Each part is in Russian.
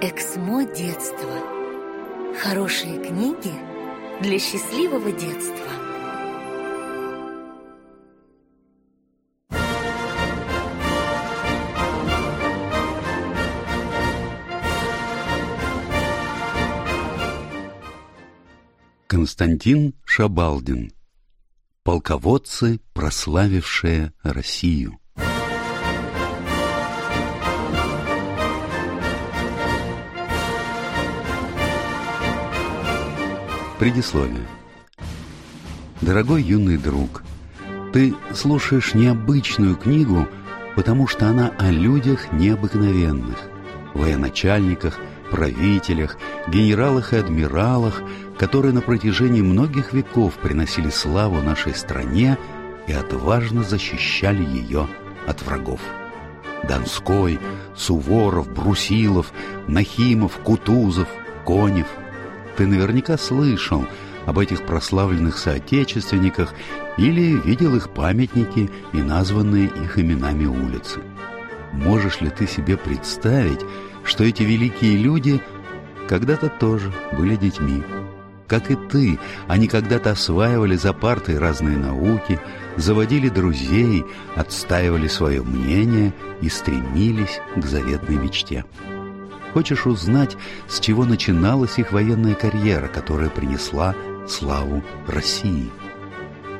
Эксмо детства. Хорошие книги для счастливого детства. Константин Шабалдин Полководцы, прославившие Россию Предисловие Дорогой юный друг, ты слушаешь необычную книгу, потому что она о людях необыкновенных, военачальниках, правителях, генералах и адмиралах, которые на протяжении многих веков приносили славу нашей стране и отважно защищали ее от врагов. Донской, Суворов, Брусилов, Нахимов, Кутузов, Конев – ты наверняка слышал об этих прославленных соотечественниках или видел их памятники и названные их именами улицы. Можешь ли ты себе представить, что эти великие люди когда-то тоже были детьми? Как и ты, они когда-то осваивали за партой разные науки, заводили друзей, отстаивали свое мнение и стремились к заветной мечте. Хочешь узнать, с чего начиналась их военная карьера, которая принесла славу России?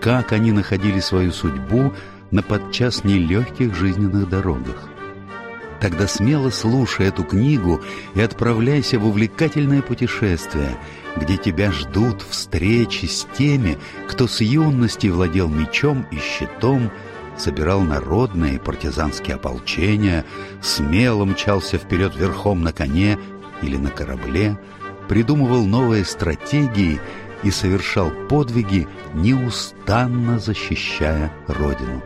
Как они находили свою судьбу на подчас нелегких жизненных дорогах? Тогда смело слушай эту книгу и отправляйся в увлекательное путешествие, где тебя ждут встречи с теми, кто с юности владел мечом и щитом, собирал народные и партизанские ополчения, смело мчался вперед верхом на коне или на корабле, придумывал новые стратегии и совершал подвиги, неустанно защищая Родину.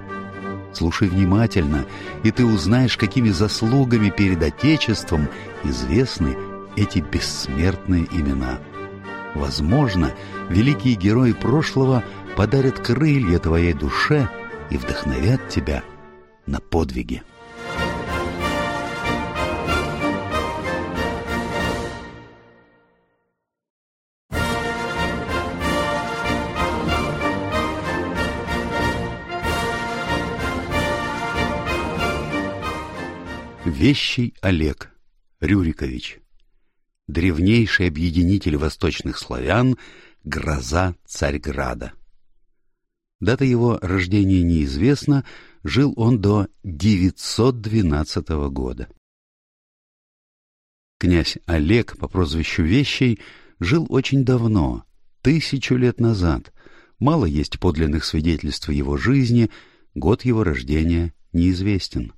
Слушай внимательно, и ты узнаешь, какими заслугами перед Отечеством известны эти бессмертные имена. Возможно, великие герои прошлого подарят крылья твоей душе – и вдохновят тебя на подвиги. Вещий Олег Рюрикович Древнейший объединитель восточных славян, гроза Царьграда. Дата его рождения неизвестна, жил он до 912 года. Князь Олег по прозвищу Вещей жил очень давно, тысячу лет назад. Мало есть подлинных свидетельств его жизни, год его рождения неизвестен.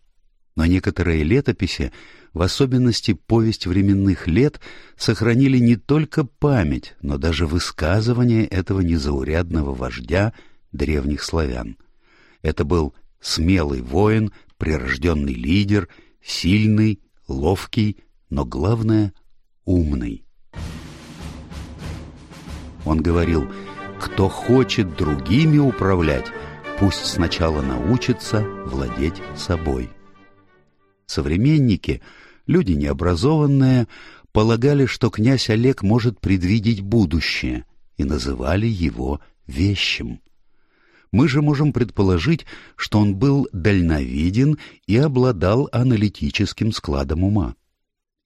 Но некоторые летописи, в особенности повесть временных лет, сохранили не только память, но даже высказывание этого незаурядного вождя – древних славян. Это был смелый воин, прирожденный лидер, сильный, ловкий, но главное — умный. Он говорил, кто хочет другими управлять, пусть сначала научится владеть собой. Современники, люди необразованные, полагали, что князь Олег может предвидеть будущее, и называли его вещим. Мы же можем предположить, что он был дальновиден и обладал аналитическим складом ума.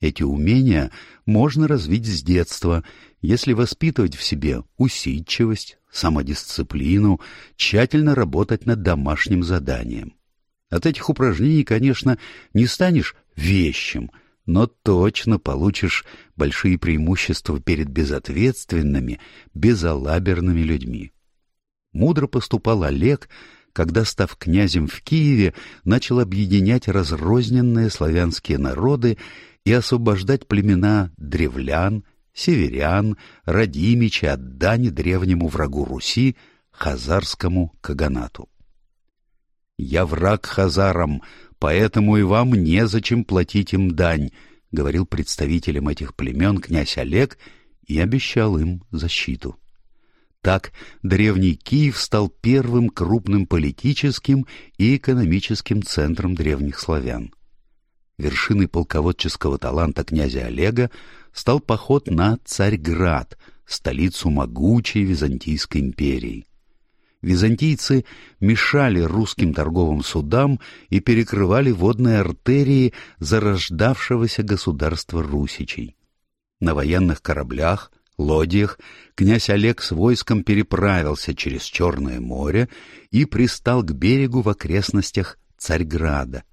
Эти умения можно развить с детства, если воспитывать в себе усидчивость, самодисциплину, тщательно работать над домашним заданием. От этих упражнений, конечно, не станешь вещим, но точно получишь большие преимущества перед безответственными, безалаберными людьми. Мудро поступал Олег, когда, став князем в Киеве, начал объединять разрозненные славянские народы и освобождать племена древлян, северян, радимича от дани древнему врагу Руси, хазарскому каганату. «Я враг хазарам, поэтому и вам незачем платить им дань», — говорил представителям этих племен князь Олег и обещал им защиту. Так древний Киев стал первым крупным политическим и экономическим центром древних славян. Вершиной полководческого таланта князя Олега стал поход на Царьград, столицу могучей Византийской империи. Византийцы мешали русским торговым судам и перекрывали водные артерии зарождавшегося государства русичей. На военных кораблях, лодьях князь Олег с войском переправился через Черное море и пристал к берегу в окрестностях Царьграда.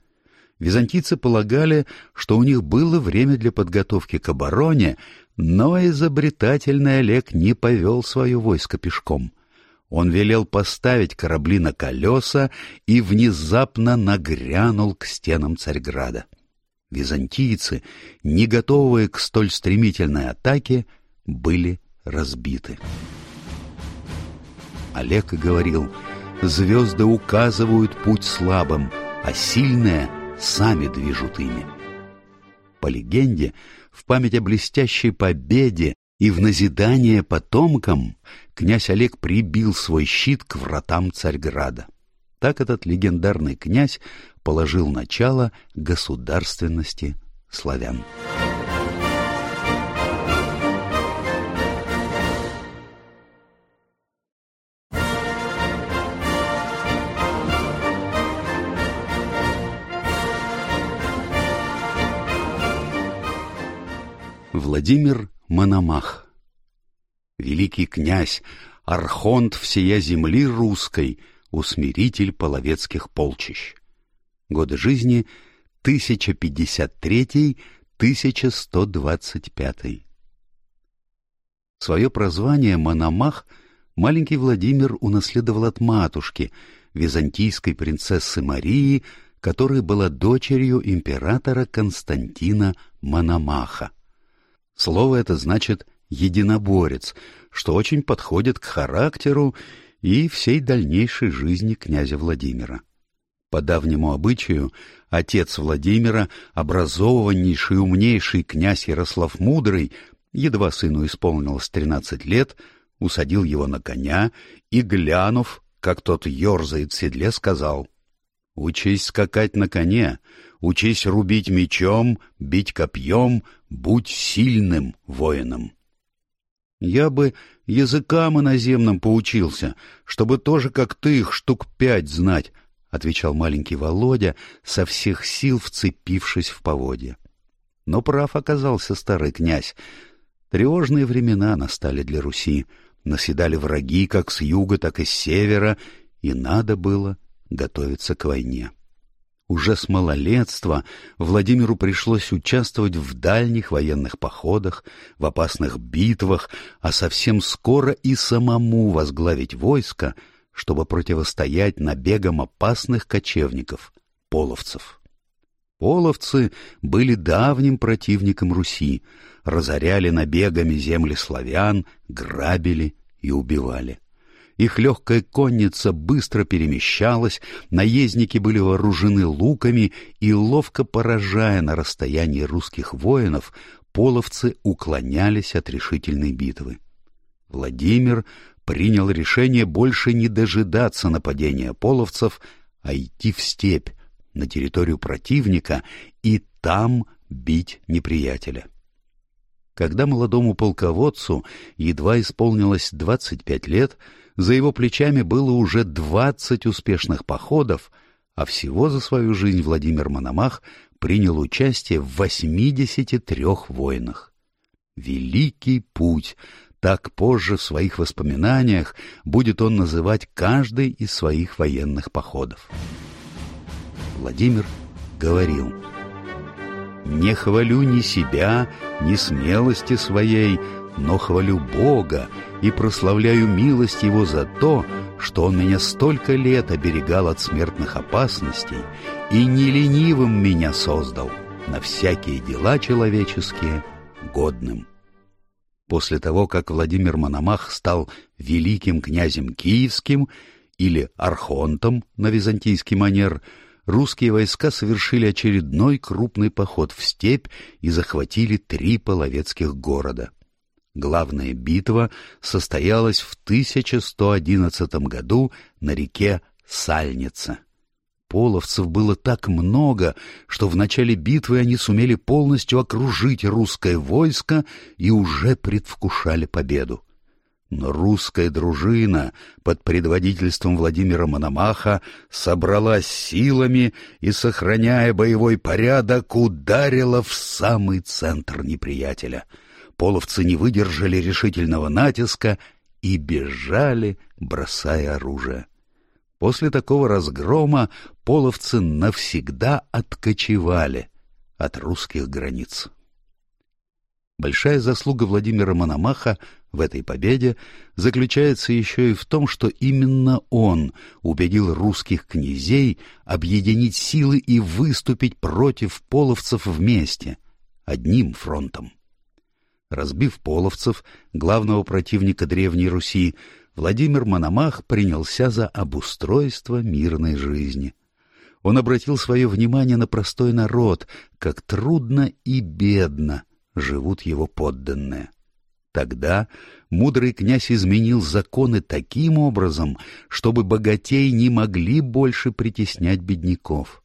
Византийцы полагали, что у них было время для подготовки к обороне, но изобретательный Олег не повел свое войско пешком. Он велел поставить корабли на колеса и внезапно нагрянул к стенам Царьграда. Византийцы, не готовые к столь стремительной атаке, были разбиты. Олег говорил, звезды указывают путь слабым, а сильные сами движут ими. По легенде, в память о блестящей победе и в назидание потомкам князь Олег прибил свой щит к вратам Царьграда. Так этот легендарный князь положил начало государственности славян. Владимир Мономах Великий князь, архонт всея земли русской, усмиритель половецких полчищ. Годы жизни 1053-1125. Свое прозвание Мономах маленький Владимир унаследовал от матушки, византийской принцессы Марии, которая была дочерью императора Константина Мономаха. Слово это значит «единоборец», что очень подходит к характеру и всей дальнейшей жизни князя Владимира. По давнему обычаю, отец Владимира, образованнейший и умнейший князь Ярослав Мудрый, едва сыну исполнилось тринадцать лет, усадил его на коня и, глянув, как тот ерзает в седле, сказал — Учись скакать на коне, учись рубить мечом, бить копьем, будь сильным воином. Я бы языкам иноземным поучился, чтобы тоже, как ты, их штук пять знать, — отвечал маленький Володя, со всех сил вцепившись в поводья. Но прав оказался старый князь. Тревожные времена настали для Руси, наседали враги как с юга, так и с севера, и надо было готовиться к войне. Уже с малолетства Владимиру пришлось участвовать в дальних военных походах, в опасных битвах, а совсем скоро и самому возглавить войско, чтобы противостоять набегам опасных кочевников, половцев. Половцы были давним противником Руси, разоряли набегами земли славян, грабили и убивали. Их легкая конница быстро перемещалась, наездники были вооружены луками, и, ловко поражая на расстоянии русских воинов, половцы уклонялись от решительной битвы. Владимир принял решение больше не дожидаться нападения половцев, а идти в степь, на территорию противника, и там бить неприятеля. Когда молодому полководцу едва исполнилось двадцать пять лет, за его плечами было уже двадцать успешных походов, а всего за свою жизнь Владимир Мономах принял участие в восьмидесяти трех войнах. «Великий путь» — так позже в своих воспоминаниях будет он называть каждый из своих военных походов. Владимир говорил «Не хвалю ни себя, ни смелости своей, но хвалю Бога и прославляю милость Его за то, что Он меня столько лет оберегал от смертных опасностей и не ленивым меня создал, на всякие дела человеческие годным. После того, как Владимир Мономах стал великим князем киевским или архонтом на византийский манер, русские войска совершили очередной крупный поход в степь и захватили три половецких города. Главная битва состоялась в 1111 году на реке Сальница. Половцев было так много, что в начале битвы они сумели полностью окружить русское войско и уже предвкушали победу. Но русская дружина под предводительством Владимира Мономаха собралась силами и, сохраняя боевой порядок, ударила в самый центр неприятеля. Половцы не выдержали решительного натиска и бежали, бросая оружие. После такого разгрома половцы навсегда откочевали от русских границ. Большая заслуга Владимира Мономаха в этой победе заключается еще и в том, что именно он убедил русских князей объединить силы и выступить против половцев вместе, одним фронтом. Разбив половцев, главного противника Древней Руси, Владимир Мономах принялся за обустройство мирной жизни. Он обратил свое внимание на простой народ, как трудно и бедно живут его подданные. Тогда мудрый князь изменил законы таким образом, чтобы богатей не могли больше притеснять бедняков.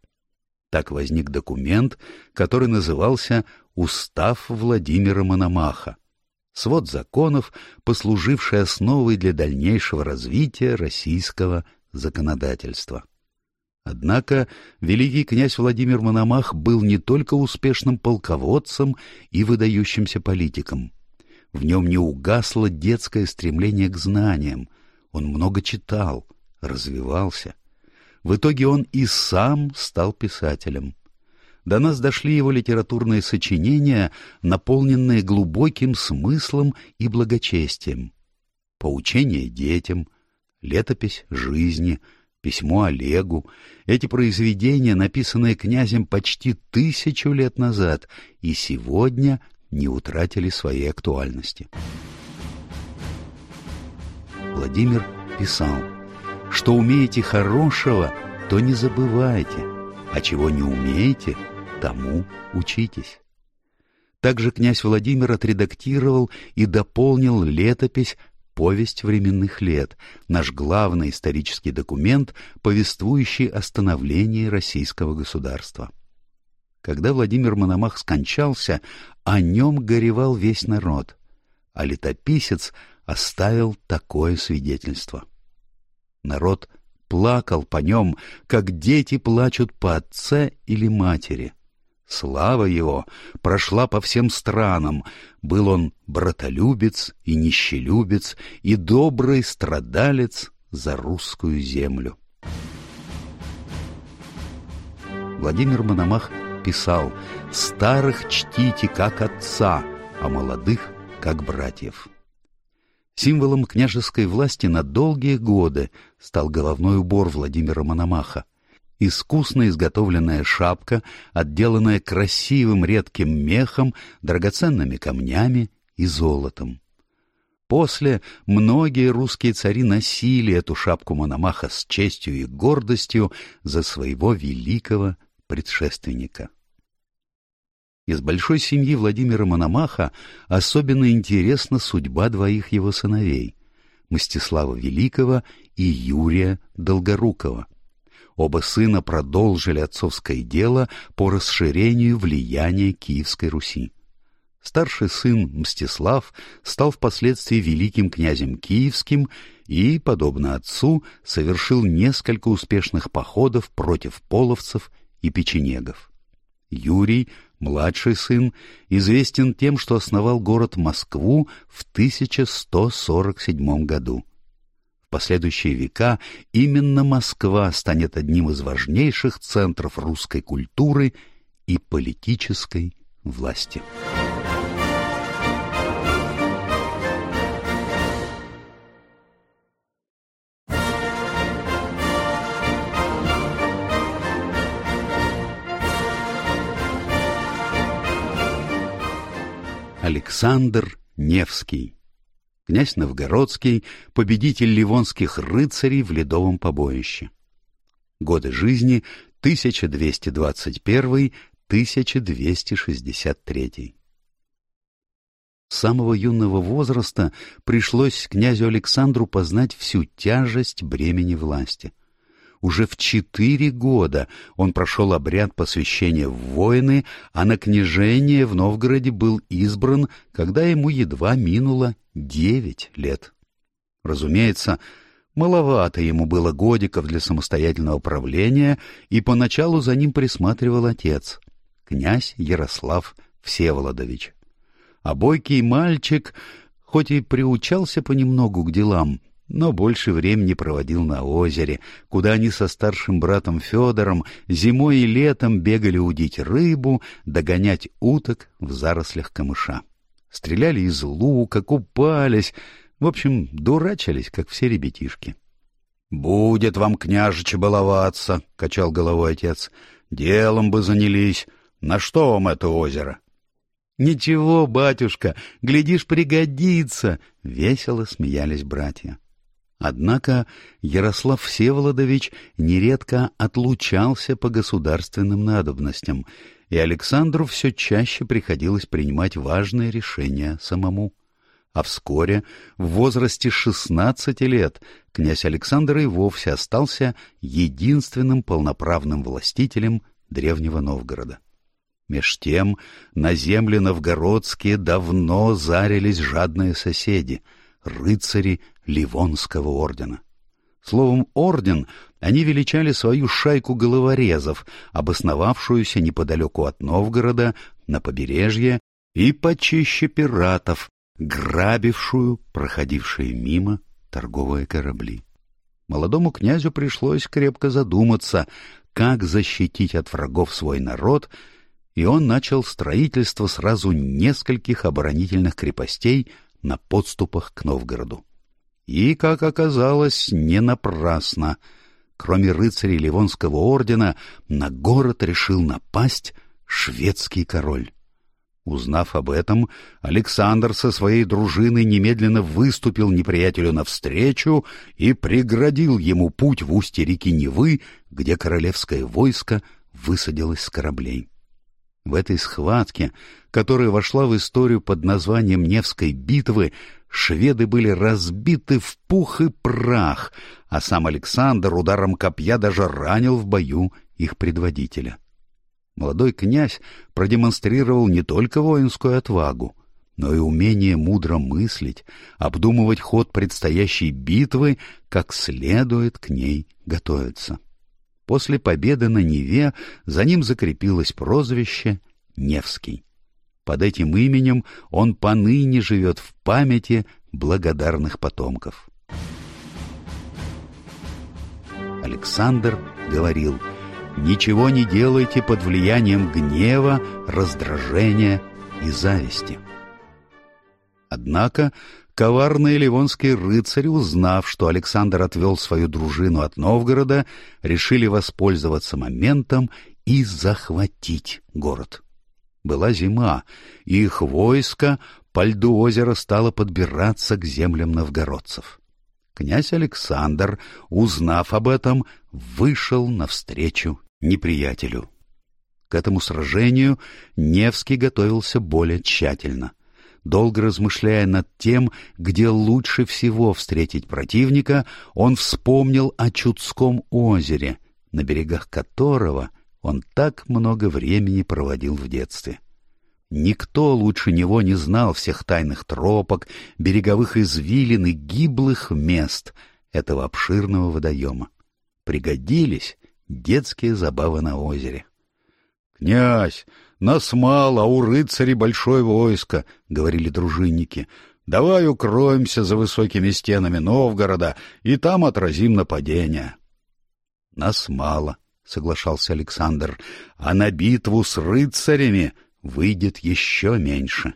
Так возник документ, который назывался «Устав Владимира Мономаха», свод законов, послуживший основой для дальнейшего развития российского законодательства. Однако великий князь Владимир Мономах был не только успешным полководцем и выдающимся политиком. В нем не угасло детское стремление к знаниям, он много читал, развивался. В итоге он и сам стал писателем. До нас дошли его литературные сочинения, наполненные глубоким смыслом и благочестием. Поучение детям, летопись жизни, письмо Олегу. Эти произведения, написанные князем почти тысячу лет назад, и сегодня не утратили своей актуальности. Владимир писал, «Что умеете хорошего, то не забывайте, а чего не умеете, тому учитесь». Также князь Владимир отредактировал и дополнил летопись «Повесть временных лет», наш главный исторический документ, повествующий о становлении российского государства. Когда Владимир Мономах скончался, о нем горевал весь народ, а летописец оставил такое свидетельство. Народ плакал по нем, как дети плачут по отце или матери. Слава его прошла по всем странам, был он братолюбец и нищелюбец, и добрый страдалец за русскую землю. Владимир Мономах писал «Старых чтите, как отца, а молодых, как братьев». Символом княжеской власти на долгие годы стал головной убор Владимира Мономаха. Искусно изготовленная шапка, отделанная красивым редким мехом, драгоценными камнями и золотом. После многие русские цари носили эту шапку Мономаха с честью и гордостью за своего великого предшественника. Из большой семьи Владимира Мономаха особенно интересна судьба двоих его сыновей — Мстислава Великого и Юрия Долгорукова. Оба сына продолжили отцовское дело по расширению влияния Киевской Руси. Старший сын Мстислав стал впоследствии великим князем киевским и, подобно отцу, совершил несколько успешных походов против половцев и печенегов. Юрий, младший сын, известен тем, что основал город Москву в 1147 году. В последующие века именно Москва станет одним из важнейших центров русской культуры и политической власти. Александр Невский, князь Новгородский, победитель ливонских рыцарей в ледовом побоище. Годы жизни 1221-1263. С самого юного возраста пришлось князю Александру познать всю тяжесть бремени власти. Уже в четыре года он прошел обряд посвящения в воины, а на княжение в Новгороде был избран, когда ему едва минуло девять лет. Разумеется, маловато ему было годиков для самостоятельного правления, и поначалу за ним присматривал отец, князь Ярослав Всеволодович. А бойкий мальчик, хоть и приучался понемногу к делам, но больше времени проводил на озере, куда они со старшим братом Федором зимой и летом бегали удить рыбу, догонять уток в зарослях камыша. Стреляли из лука, купались, в общем, дурачились, как все ребятишки. — Будет вам, княжича, баловаться, — качал головой отец. — Делом бы занялись. На что вам это озеро? — Ничего, батюшка, глядишь, пригодится, — весело смеялись братья. Однако Ярослав Всеволодович нередко отлучался по государственным надобностям, и Александру все чаще приходилось принимать важные решения самому. А вскоре, в возрасте шестнадцати лет, князь Александр и вовсе остался единственным полноправным властителем древнего Новгорода. Меж тем на земли новгородские давно зарились жадные соседи — рыцари Ливонского ордена. Словом, орден они величали свою шайку головорезов, обосновавшуюся неподалеку от Новгорода, на побережье, и почище пиратов, грабившую проходившие мимо торговые корабли. Молодому князю пришлось крепко задуматься, как защитить от врагов свой народ, и он начал строительство сразу нескольких оборонительных крепостей на подступах к Новгороду. И, как оказалось, не напрасно. Кроме рыцарей Ливонского ордена, на город решил напасть шведский король. Узнав об этом, Александр со своей дружиной немедленно выступил неприятелю навстречу и преградил ему путь в устье реки Невы, где королевское войско высадилось с кораблей. В этой схватке, которая вошла в историю под названием Невской битвы, шведы были разбиты в пух и прах, а сам Александр ударом копья даже ранил в бою их предводителя. Молодой князь продемонстрировал не только воинскую отвагу, но и умение мудро мыслить, обдумывать ход предстоящей битвы, как следует к ней готовиться. После победы на Неве за ним закрепилось прозвище Невский. Под этим именем он поныне живет в памяти благодарных потомков. Александр говорил, «Ничего не делайте под влиянием гнева, раздражения и зависти». Однако коварные ливонские рыцари, узнав, что Александр отвел свою дружину от Новгорода, решили воспользоваться моментом и захватить город. Была зима, и их войско по льду озера стало подбираться к землям новгородцев. Князь Александр, узнав об этом, вышел навстречу неприятелю. К этому сражению Невский готовился более тщательно долго размышляя над тем, где лучше всего встретить противника, он вспомнил о Чудском озере, на берегах которого он так много времени проводил в детстве. Никто лучше него не знал всех тайных тропок, береговых извилин и гиблых мест этого обширного водоема. Пригодились детские забавы на озере. — Князь, нас мало, а у рыцарей большое войско, — говорили дружинники. Давай укроемся за высокими стенами Новгорода, и там отразим нападение. — Нас мало, — соглашался Александр, — а на битву с рыцарями выйдет еще меньше,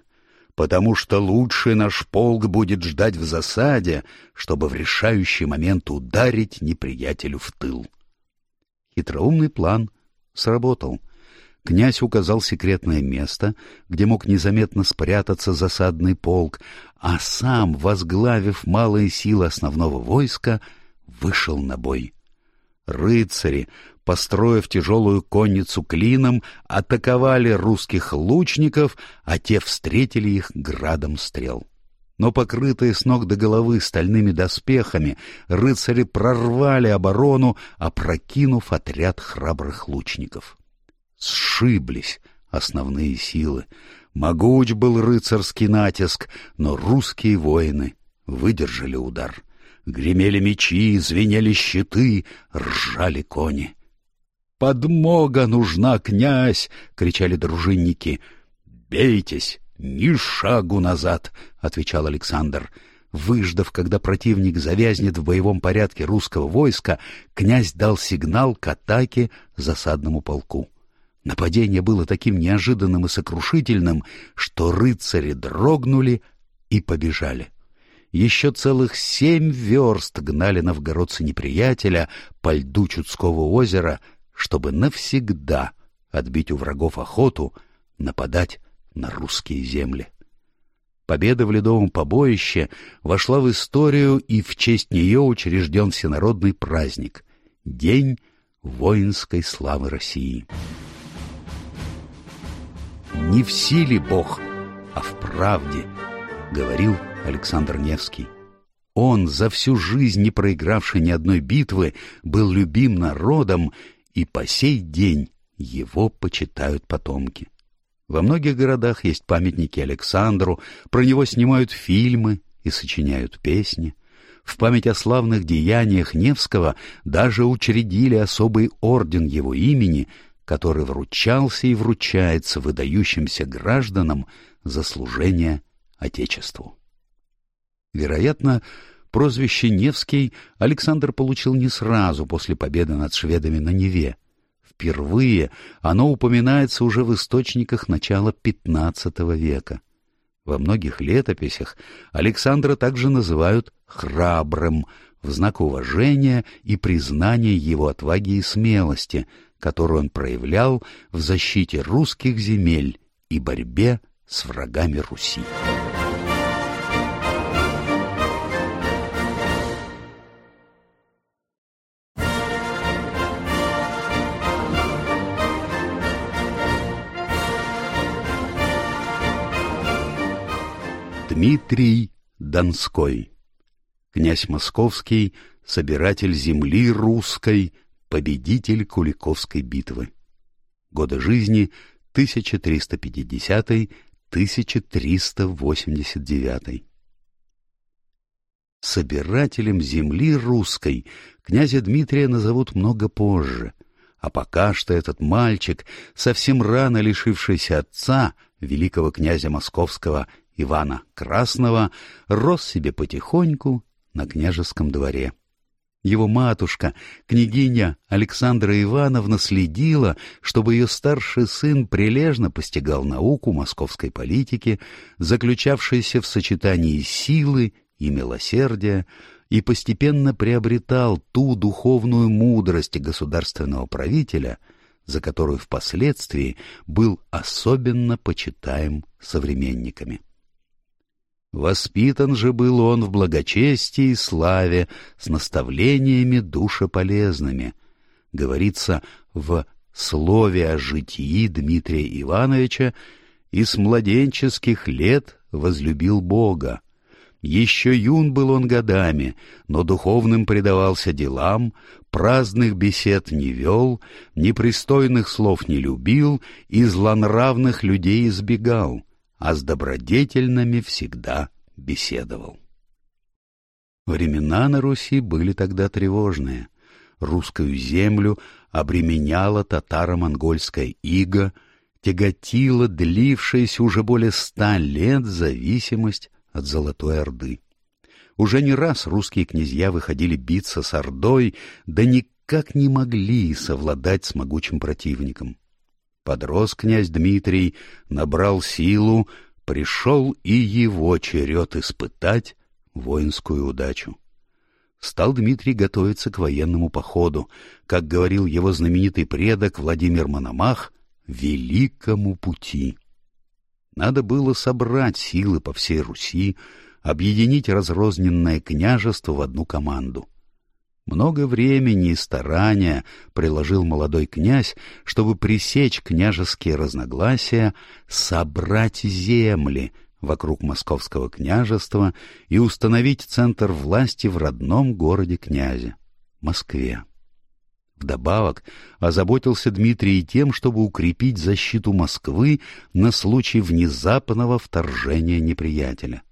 потому что лучший наш полк будет ждать в засаде, чтобы в решающий момент ударить неприятелю в тыл. Хитроумный план сработал — Князь указал секретное место, где мог незаметно спрятаться засадный полк, а сам, возглавив малые силы основного войска, вышел на бой. Рыцари, построив тяжелую конницу клином, атаковали русских лучников, а те встретили их градом стрел. но покрытые с ног до головы стальными доспехами, рыцари прорвали оборону, опрокинув отряд храбрых лучников. Сшиблись основные силы. Могуч был рыцарский натиск, но русские воины выдержали удар. Гремели мечи, звенели щиты, ржали кони. «Подмога нужна, князь!» — кричали дружинники. «Бейтесь! Ни шагу назад!» — отвечал Александр. Выждав, когда противник завязнет в боевом порядке русского войска, князь дал сигнал к атаке засадному полку. Нападение было таким неожиданным и сокрушительным, что рыцари дрогнули и побежали. Еще целых семь верст гнали новгородцы неприятеля по льду Чудского озера, чтобы навсегда отбить у врагов охоту нападать на русские земли. Победа в ледовом побоище вошла в историю, и в честь нее учрежден всенародный праздник — День воинской славы России не в силе Бог, а в правде, говорил Александр Невский. Он, за всю жизнь не проигравший ни одной битвы, был любим народом, и по сей день его почитают потомки. Во многих городах есть памятники Александру, про него снимают фильмы и сочиняют песни. В память о славных деяниях Невского даже учредили особый орден его имени, который вручался и вручается выдающимся гражданам за служение Отечеству. Вероятно, прозвище Невский Александр получил не сразу после победы над шведами на Неве. Впервые оно упоминается уже в источниках начала XV века. Во многих летописях Александра также называют «храбрым», в знак уважения и признания его отваги и смелости, которую он проявлял в защите русских земель и борьбе с врагами Руси. Дмитрий Донской Князь Московский, собиратель земли русской, победитель Куликовской битвы. Годы жизни 1350-1389. Собирателем земли русской князя Дмитрия назовут много позже, а пока что этот мальчик, совсем рано лишившийся отца, великого князя московского Ивана Красного, рос себе потихоньку на княжеском дворе. Его матушка, княгиня Александра Ивановна, следила, чтобы ее старший сын прилежно постигал науку московской политики, заключавшейся в сочетании силы и милосердия, и постепенно приобретал ту духовную мудрость государственного правителя, за которую впоследствии был особенно почитаем современниками. Воспитан же был он в благочестии и славе с наставлениями душеполезными. Говорится в «Слове о житии» Дмитрия Ивановича и с младенческих лет возлюбил Бога. Еще юн был он годами, но духовным предавался делам, праздных бесед не вел, непристойных слов не любил и злонравных людей избегал — а с добродетельными всегда беседовал. Времена на Руси были тогда тревожные. Русскую землю обременяла татаро-монгольская ига, тяготила длившаяся уже более ста лет зависимость от Золотой Орды. Уже не раз русские князья выходили биться с Ордой, да никак не могли совладать с могучим противником. Подрос князь Дмитрий, набрал силу, пришел и его черед испытать воинскую удачу. Стал Дмитрий готовиться к военному походу, как говорил его знаменитый предок Владимир Мономах, великому пути. Надо было собрать силы по всей Руси, объединить разрозненное княжество в одну команду. Много времени и старания приложил молодой князь, чтобы пресечь княжеские разногласия, собрать земли, вокруг московского княжества и установить центр власти в родном городе князя — Москве. Вдобавок озаботился Дмитрий и тем, чтобы укрепить защиту Москвы на случай внезапного вторжения неприятеля.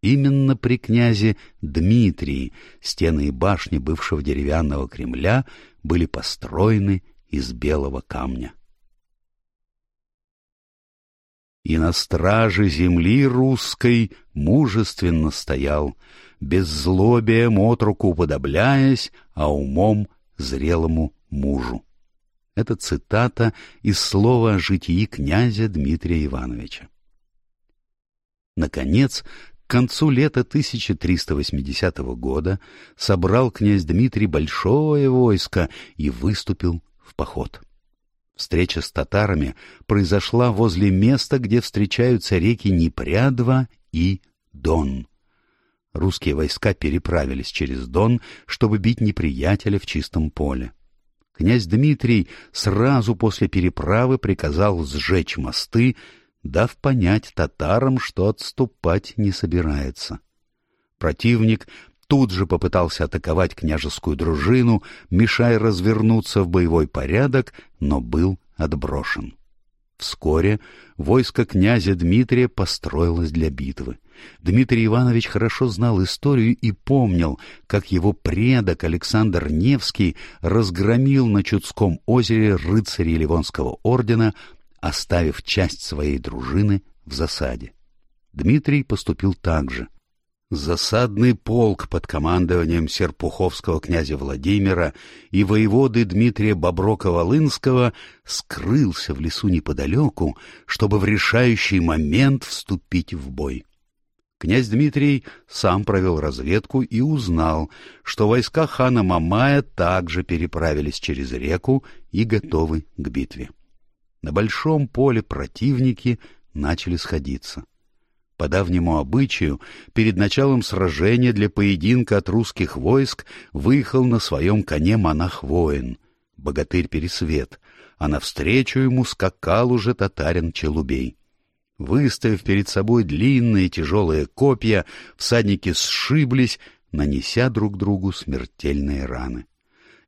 Именно при князе Дмитрии стены и башни бывшего деревянного Кремля были построены из белого камня. И на страже земли русской мужественно стоял, беззлобием отруку уподобляясь, а умом зрелому мужу. Это цитата из слова о житии князя Дмитрия Ивановича. Наконец, к концу лета 1380 года собрал князь Дмитрий большое войско и выступил в поход. Встреча с татарами произошла возле места, где встречаются реки Непрядва и Дон. Русские войска переправились через Дон, чтобы бить неприятеля в чистом поле. Князь Дмитрий сразу после переправы приказал сжечь мосты, дав понять татарам, что отступать не собирается. Противник тут же попытался атаковать княжескую дружину, мешая развернуться в боевой порядок, но был отброшен. Вскоре войско князя Дмитрия построилось для битвы. Дмитрий Иванович хорошо знал историю и помнил, как его предок Александр Невский разгромил на Чудском озере рыцарей Ливонского ордена, оставив часть своей дружины в засаде. Дмитрий поступил так же. Засадный полк под командованием серпуховского князя Владимира и воеводы Дмитрия Боброка-Волынского скрылся в лесу неподалеку, чтобы в решающий момент вступить в бой. Князь Дмитрий сам провел разведку и узнал, что войска хана Мамая также переправились через реку и готовы к битве. На большом поле противники начали сходиться. По давнему обычаю, перед началом сражения для поединка от русских войск выехал на своем коне монах-воин, богатырь Пересвет, а навстречу ему скакал уже татарин Челубей. Выставив перед собой длинные тяжелые копья, всадники сшиблись, нанеся друг другу смертельные раны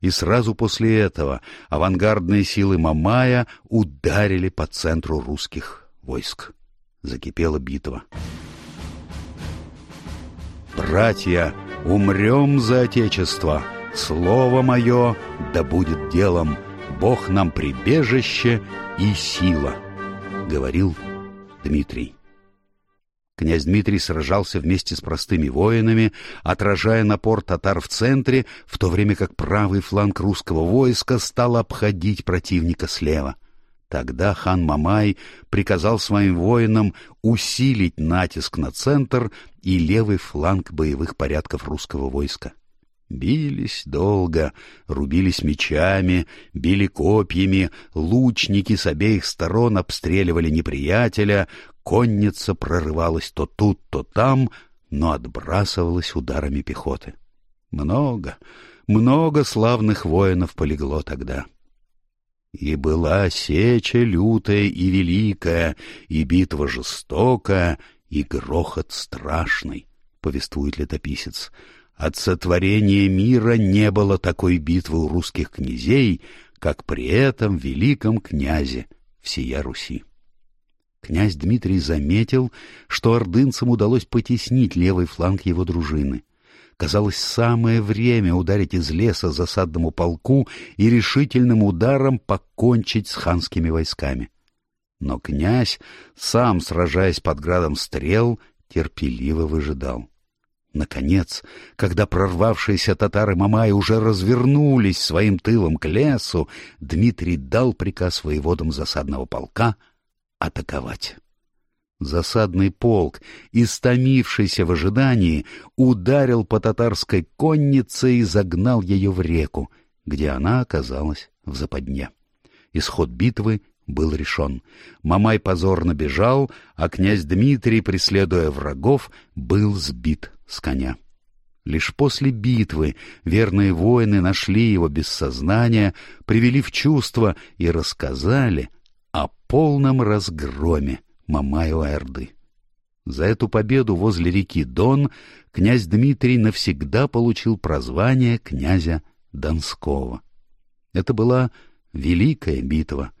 и сразу после этого авангардные силы Мамая ударили по центру русских войск. Закипела битва. «Братья, умрем за Отечество! Слово мое да будет делом! Бог нам прибежище и сила!» — говорил Дмитрий. Князь Дмитрий сражался вместе с простыми воинами, отражая напор татар в центре, в то время как правый фланг русского войска стал обходить противника слева. Тогда хан Мамай приказал своим воинам усилить натиск на центр и левый фланг боевых порядков русского войска. Бились долго, рубились мечами, били копьями, лучники с обеих сторон обстреливали неприятеля, конница прорывалась то тут, то там, но отбрасывалась ударами пехоты. Много, много славных воинов полегло тогда. И была сеча лютая и великая, и битва жестокая, и грохот страшный, — повествует летописец. От сотворения мира не было такой битвы у русских князей, как при этом великом князе всея Руси. Князь Дмитрий заметил, что ордынцам удалось потеснить левый фланг его дружины. Казалось, самое время ударить из леса засадному полку и решительным ударом покончить с ханскими войсками. Но князь, сам сражаясь под градом стрел, терпеливо выжидал. Наконец, когда прорвавшиеся татары Мамай уже развернулись своим тылом к лесу, Дмитрий дал приказ воеводам засадного полка атаковать. Засадный полк, истомившийся в ожидании, ударил по татарской коннице и загнал ее в реку, где она оказалась в западне. Исход битвы был решен. Мамай позорно бежал, а князь Дмитрий, преследуя врагов, был сбит с коня. Лишь после битвы верные воины нашли его без сознания, привели в чувство и рассказали о полном разгроме Мамаю-Орды. За эту победу возле реки Дон князь Дмитрий навсегда получил прозвание князя Донского. Это была великая битва,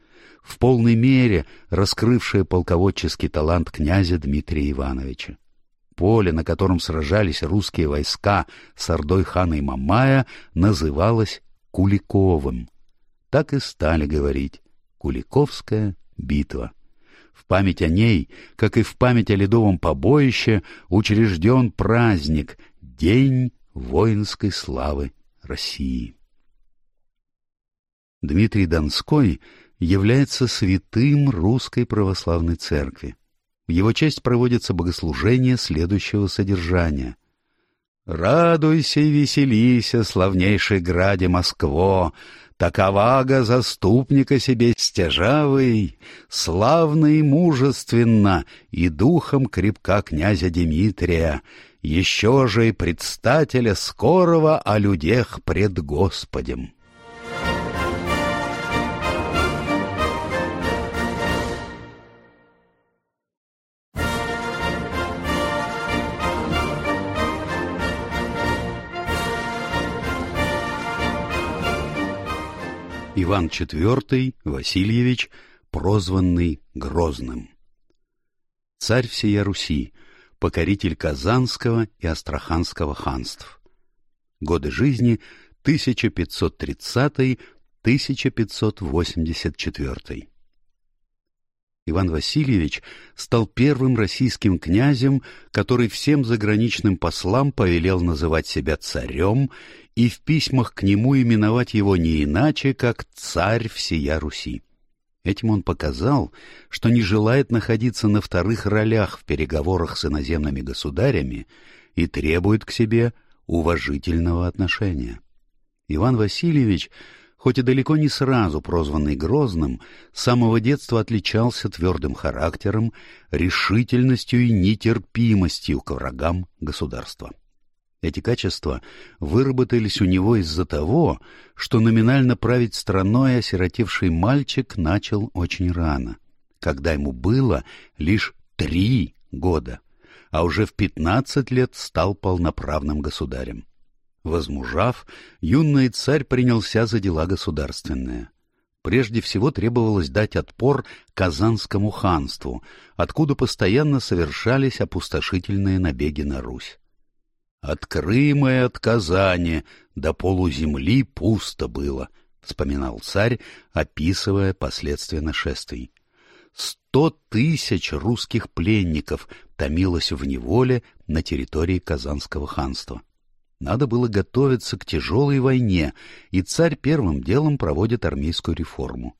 в полной мере раскрывшая полководческий талант князя Дмитрия Ивановича. Поле, на котором сражались русские войска с ордой хана и Мамая, называлось Куликовым. Так и стали говорить «Куликовская битва». В память о ней, как и в память о ледовом побоище, учрежден праздник — День воинской славы России. Дмитрий Донской является святым Русской Православной Церкви. Его честь проводится богослужение следующего содержания. «Радуйся и веселися, славнейшей граде Москво, таковага заступника себе стяжавый, славно и мужественно, и духом крепка князя Дмитрия, еще же и предстателя скорого о людях пред Господем». Иван IV Васильевич, прозванный Грозным. Царь всея Руси, покоритель Казанского и Астраханского ханств. Годы жизни 1530-1584. Иван Васильевич стал первым российским князем, который всем заграничным послам повелел называть себя царем и в письмах к нему именовать его не иначе, как «царь всея Руси». Этим он показал, что не желает находиться на вторых ролях в переговорах с иноземными государями и требует к себе уважительного отношения. Иван Васильевич, хоть и далеко не сразу прозванный Грозным, с самого детства отличался твердым характером, решительностью и нетерпимостью к врагам государства. Эти качества выработались у него из-за того, что номинально править страной осиротевший мальчик начал очень рано, когда ему было лишь три года, а уже в пятнадцать лет стал полноправным государем. Возмужав, юный царь принялся за дела государственные. Прежде всего требовалось дать отпор Казанскому ханству, откуда постоянно совершались опустошительные набеги на Русь. От Крыма и от Казани до полуземли пусто было, — вспоминал царь, описывая последствия нашествий. Сто тысяч русских пленников томилось в неволе на территории Казанского ханства. Надо было готовиться к тяжелой войне, и царь первым делом проводит армейскую реформу.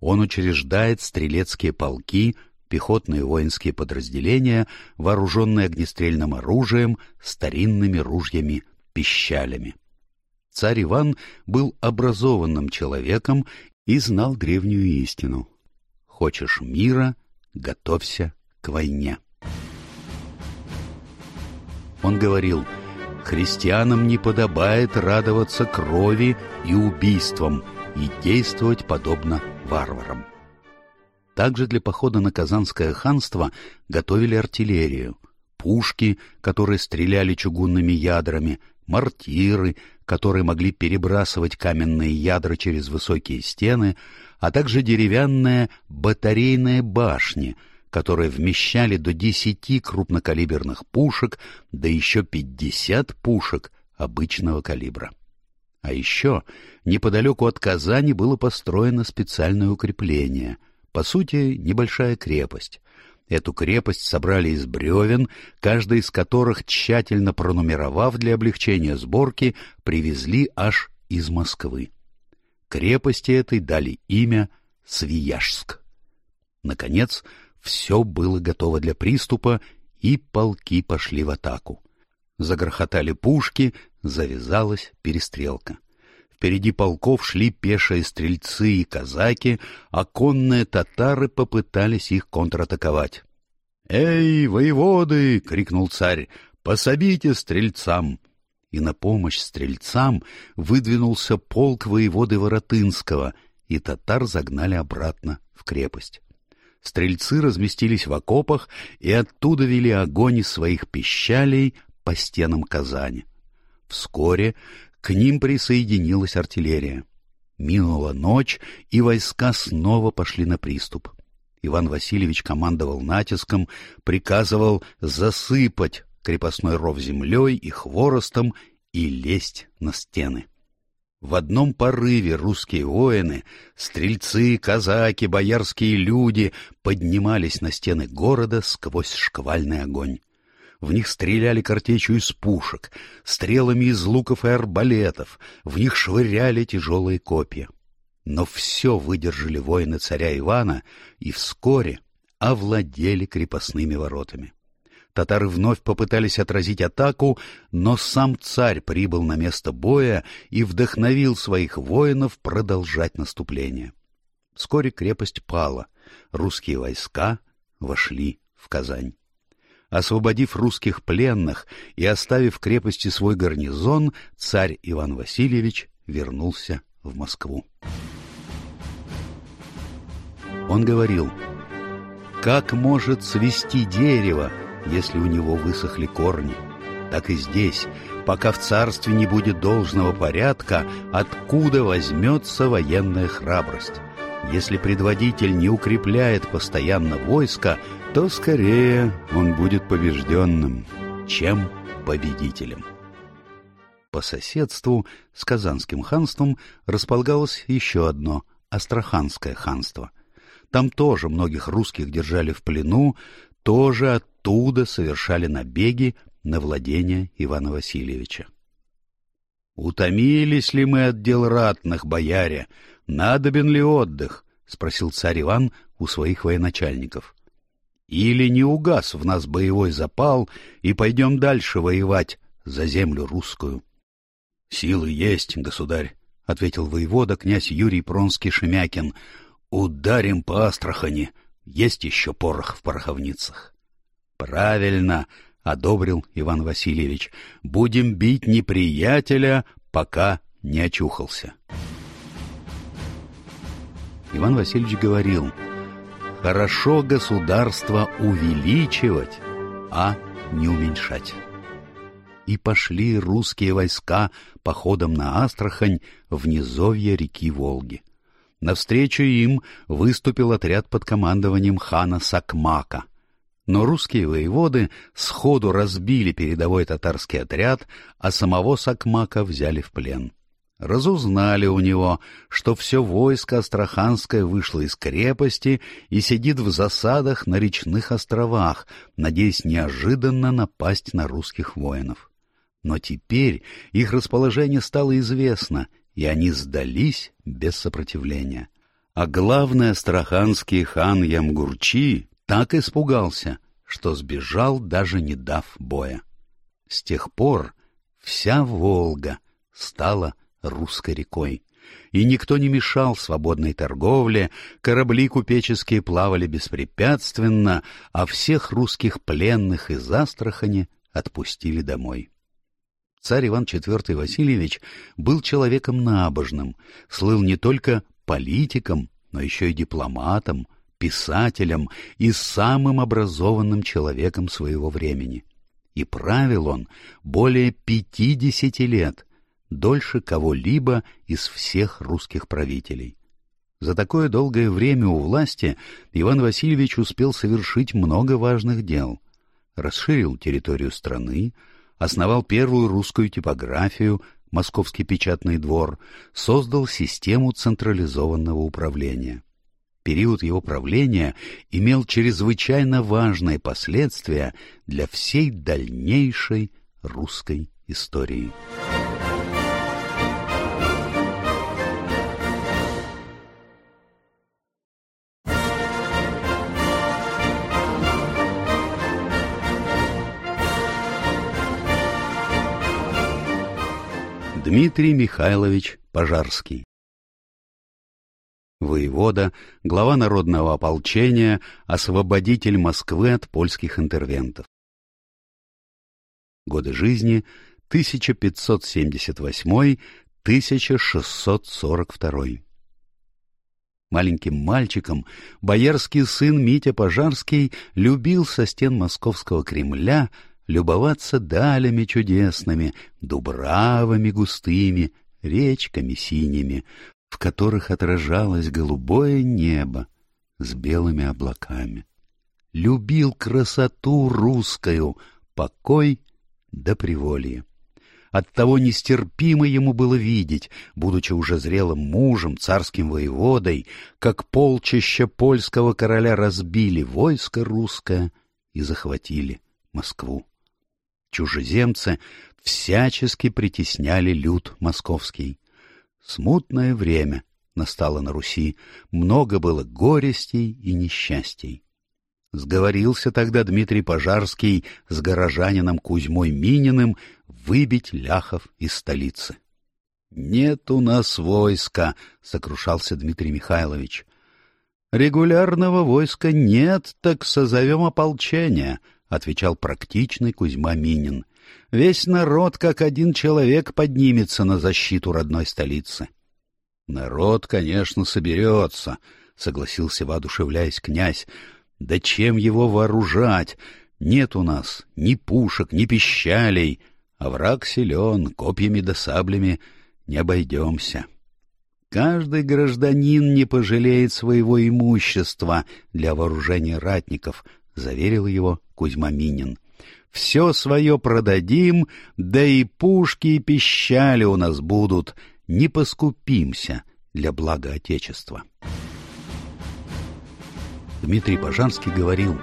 Он учреждает стрелецкие полки, пехотные воинские подразделения, вооруженные огнестрельным оружием, старинными ружьями-пищалями. Царь Иван был образованным человеком и знал древнюю истину. Хочешь мира — готовься к войне. Он говорил, христианам не подобает радоваться крови и убийствам и действовать подобно варварам. Также для похода на Казанское ханство готовили артиллерию, пушки, которые стреляли чугунными ядрами, мортиры, которые могли перебрасывать каменные ядра через высокие стены, а также деревянные батарейные башни, которые вмещали до десяти крупнокалиберных пушек, да еще пятьдесят пушек обычного калибра. А еще неподалеку от Казани было построено специальное укрепление — по сути, небольшая крепость. Эту крепость собрали из бревен, каждый из которых, тщательно пронумеровав для облегчения сборки, привезли аж из Москвы. Крепости этой дали имя Свияжск. Наконец, все было готово для приступа, и полки пошли в атаку. Загрохотали пушки, завязалась перестрелка. Впереди полков шли пешие стрельцы и казаки, а конные татары попытались их контратаковать. «Эй, воеводы!» — крикнул царь. «Пособите стрельцам!» И на помощь стрельцам выдвинулся полк воеводы Воротынского, и татар загнали обратно в крепость. Стрельцы разместились в окопах и оттуда вели огонь из своих пищалей по стенам Казани. Вскоре к ним присоединилась артиллерия. Минула ночь, и войска снова пошли на приступ. Иван Васильевич командовал натиском, приказывал засыпать крепостной ров землей и хворостом и лезть на стены. В одном порыве русские воины, стрельцы, казаки, боярские люди поднимались на стены города сквозь шквальный огонь. В них стреляли картечью из пушек, стрелами из луков и арбалетов, в них швыряли тяжелые копья. Но все выдержали воины царя Ивана и вскоре овладели крепостными воротами. Татары вновь попытались отразить атаку, но сам царь прибыл на место боя и вдохновил своих воинов продолжать наступление. Вскоре крепость пала, русские войска вошли в Казань. Освободив русских пленных и оставив в крепости свой гарнизон, царь Иван Васильевич вернулся в Москву. Он говорил, «Как может свести дерево, если у него высохли корни? Так и здесь, пока в царстве не будет должного порядка, откуда возьмется военная храбрость? Если предводитель не укрепляет постоянно войско, то скорее он будет побежденным, чем победителем. По соседству с Казанским ханством располагалось еще одно — Астраханское ханство. Там тоже многих русских держали в плену, тоже оттуда совершали набеги на владение Ивана Васильевича. «Утомились ли мы от дел ратных, бояре? Надобен ли отдых?» — спросил царь Иван у своих военачальников. Или не угас в нас боевой запал, и пойдем дальше воевать за землю русскую? — Силы есть, государь, — ответил воевода князь Юрий Пронский-Шемякин. — Ударим по Астрахани, есть еще порох в пороховницах. — Правильно, — одобрил Иван Васильевич, — будем бить неприятеля, пока не очухался. Иван Васильевич говорил — Хорошо государство увеличивать, а не уменьшать. И пошли русские войска походом на Астрахань в низовье реки Волги. Навстречу им выступил отряд под командованием хана Сакмака. Но русские воеводы сходу разбили передовой татарский отряд, а самого Сакмака взяли в плен разузнали у него, что все войско Астраханское вышло из крепости и сидит в засадах на речных островах, надеясь неожиданно напасть на русских воинов. Но теперь их расположение стало известно, и они сдались без сопротивления. А главный астраханский хан Ямгурчи так испугался, что сбежал, даже не дав боя. С тех пор вся Волга стала русской рекой. И никто не мешал свободной торговле, корабли купеческие плавали беспрепятственно, а всех русских пленных из Астрахани отпустили домой. Царь Иван IV Васильевич был человеком набожным, слыл не только политиком, но еще и дипломатом, писателем и самым образованным человеком своего времени. И правил он более пятидесяти лет — дольше кого-либо из всех русских правителей. За такое долгое время у власти Иван Васильевич успел совершить много важных дел. Расширил территорию страны, основал первую русскую типографию, Московский печатный двор, создал систему централизованного управления. Период его правления имел чрезвычайно важные последствия для всей дальнейшей русской истории. Дмитрий Михайлович Пожарский Воевода, глава народного ополчения, освободитель Москвы от польских интервентов. Годы жизни 1578-1642. Маленьким мальчиком боярский сын Митя Пожарский любил со стен московского Кремля любоваться далями чудесными, дубравами густыми, речками синими, в которых отражалось голубое небо с белыми облаками. Любил красоту русскую, покой да приволье. Оттого нестерпимо ему было видеть, будучи уже зрелым мужем, царским воеводой, как полчища польского короля разбили войско русское и захватили Москву. Чужеземцы всячески притесняли люд московский. Смутное время настало на Руси, много было горестей и несчастий. Сговорился тогда Дмитрий Пожарский с горожанином Кузьмой Мининым выбить ляхов из столицы. «Нет у нас войска», — сокрушался Дмитрий Михайлович. «Регулярного войска нет, так созовем ополчение», — отвечал практичный Кузьма Минин. «Весь народ, как один человек, поднимется на защиту родной столицы». «Народ, конечно, соберется», — согласился, воодушевляясь князь, да чем его вооружать? Нет у нас ни пушек, ни пищалей, а враг силен, копьями да саблями не обойдемся. Каждый гражданин не пожалеет своего имущества для вооружения ратников, — заверил его Кузьма Минин. Все свое продадим, да и пушки и пищали у нас будут, не поскупимся для блага Отечества. Дмитрий Бажанский говорил,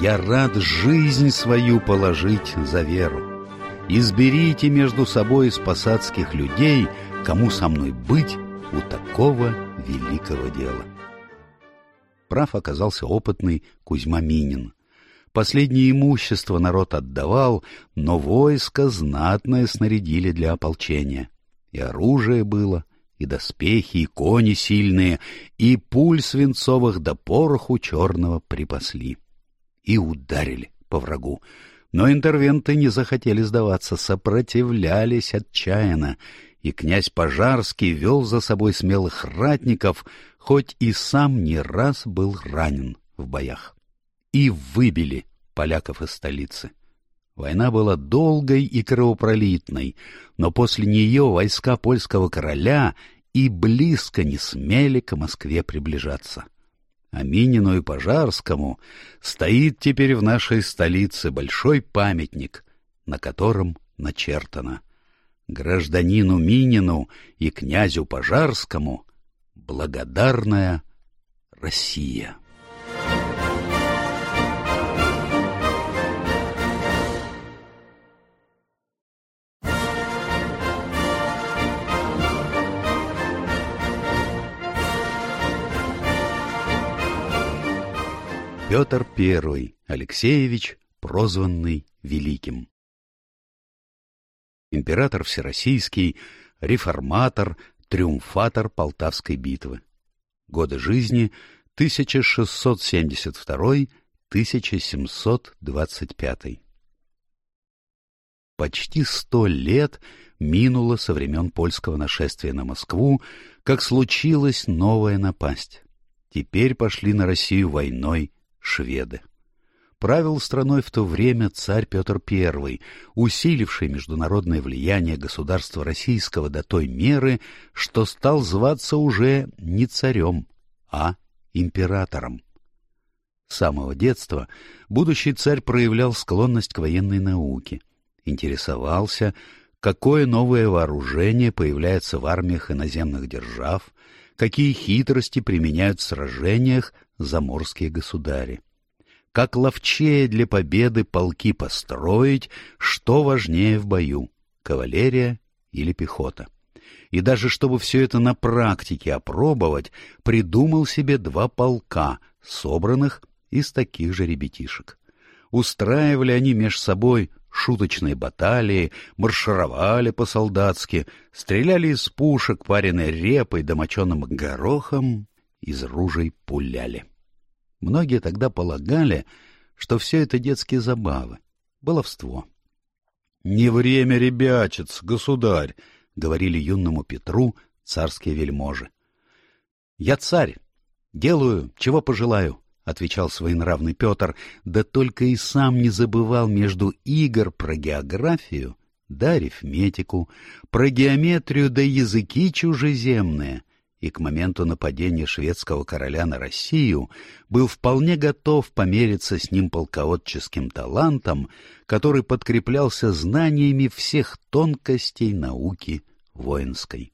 «Я рад жизнь свою положить за веру. Изберите между собой из посадских людей, кому со мной быть у такого великого дела». Прав оказался опытный Кузьма Минин. Последнее имущество народ отдавал, но войско знатное снарядили для ополчения. И оружие было, и доспехи, и кони сильные, и пуль свинцовых до пороху черного припасли. И ударили по врагу. Но интервенты не захотели сдаваться, сопротивлялись отчаянно, и князь Пожарский вел за собой смелых ратников, хоть и сам не раз был ранен в боях. И выбили поляков из столицы. Война была долгой и кровопролитной, но после нее войска польского короля и близко не смели к Москве приближаться. А Минину и Пожарскому стоит теперь в нашей столице большой памятник, на котором начертано «Гражданину Минину и князю Пожарскому благодарная Россия». Петр I Алексеевич, прозванный Великим. Император Всероссийский, реформатор, триумфатор Полтавской битвы. Годы жизни 1662-1725. Почти сто лет минуло со времен польского нашествия на Москву, как случилась новая напасть. Теперь пошли на Россию войной шведы. Правил страной в то время царь Петр I, усиливший международное влияние государства российского до той меры, что стал зваться уже не царем, а императором. С самого детства будущий царь проявлял склонность к военной науке, интересовался, какое новое вооружение появляется в армиях иноземных держав, какие хитрости применяют в сражениях заморские государи. Как ловчее для победы полки построить, что важнее в бою — кавалерия или пехота. И даже чтобы все это на практике опробовать, придумал себе два полка, собранных из таких же ребятишек. Устраивали они меж собой шуточные баталии, маршировали по-солдатски, стреляли из пушек, пареной репой да моченым горохом, из ружей пуляли. Многие тогда полагали, что все это детские забавы, баловство. — Не время ребячец, государь, — говорили юному Петру царские вельможи. «Я царь. Делаю, чего пожелаю», — отвечал своенравный Петр, да только и сам не забывал между игр про географию да арифметику, про геометрию да языки чужеземные, и к моменту нападения шведского короля на Россию был вполне готов помериться с ним полководческим талантом, который подкреплялся знаниями всех тонкостей науки воинской.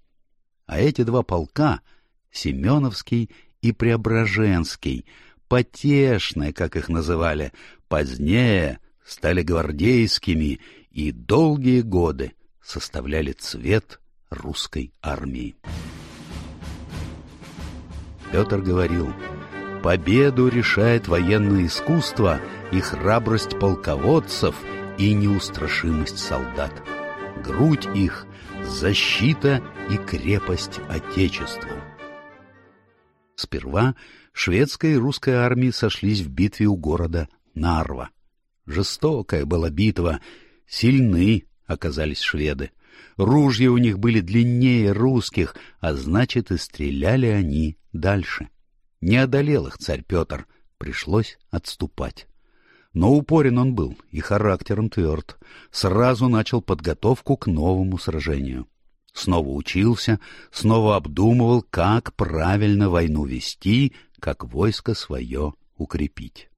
А эти два полка, Семеновский и Преображенский, потешные, как их называли, позднее стали гвардейскими и долгие годы составляли цвет русской армии. Петр говорил, «Победу решает военное искусство и храбрость полководцев и неустрашимость солдат. Грудь их — защита и крепость Отечеству». Сперва шведская и русская армии сошлись в битве у города Нарва. Жестокая была битва, сильны оказались шведы. Ружья у них были длиннее русских, а значит, и стреляли они дальше. Не одолел их царь Петр, пришлось отступать. Но упорен он был и характером тверд. Сразу начал подготовку к новому сражению. Снова учился, снова обдумывал, как правильно войну вести, как войско свое укрепить.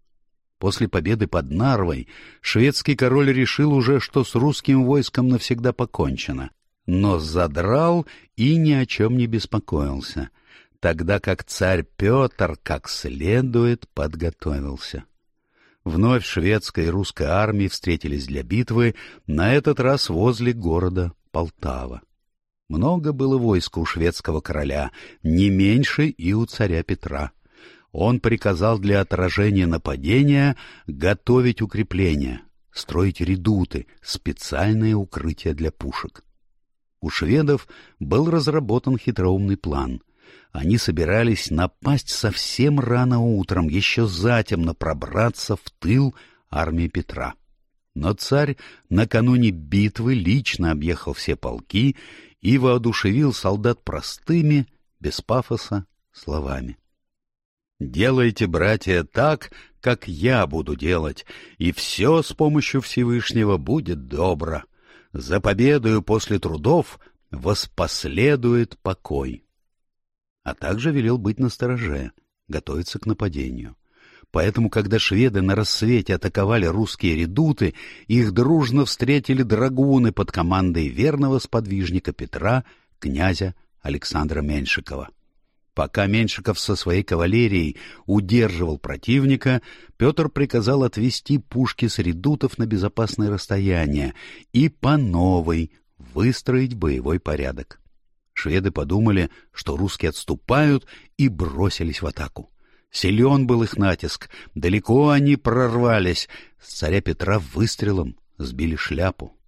После победы под Нарвой шведский король решил уже, что с русским войском навсегда покончено, но задрал и ни о чем не беспокоился, тогда как царь Петр как следует подготовился. Вновь шведская и русская армии встретились для битвы, на этот раз возле города Полтава. Много было войск у шведского короля, не меньше и у царя Петра он приказал для отражения нападения готовить укрепления, строить редуты, специальные укрытия для пушек. У шведов был разработан хитроумный план. Они собирались напасть совсем рано утром, еще затемно пробраться в тыл армии Петра. Но царь накануне битвы лично объехал все полки и воодушевил солдат простыми, без пафоса, словами. Делайте, братья, так, как я буду делать, и все с помощью Всевышнего будет добро. За победою после трудов воспоследует покой. А также велел быть настороже, готовиться к нападению. Поэтому, когда шведы на рассвете атаковали русские редуты, их дружно встретили драгуны под командой верного сподвижника Петра, князя Александра Меньшикова. Пока Меньшиков со своей кавалерией удерживал противника, Петр приказал отвести пушки с редутов на безопасное расстояние и по новой выстроить боевой порядок. Шведы подумали, что русские отступают, и бросились в атаку. Силен был их натиск, далеко они прорвались, с царя Петра выстрелом сбили шляпу.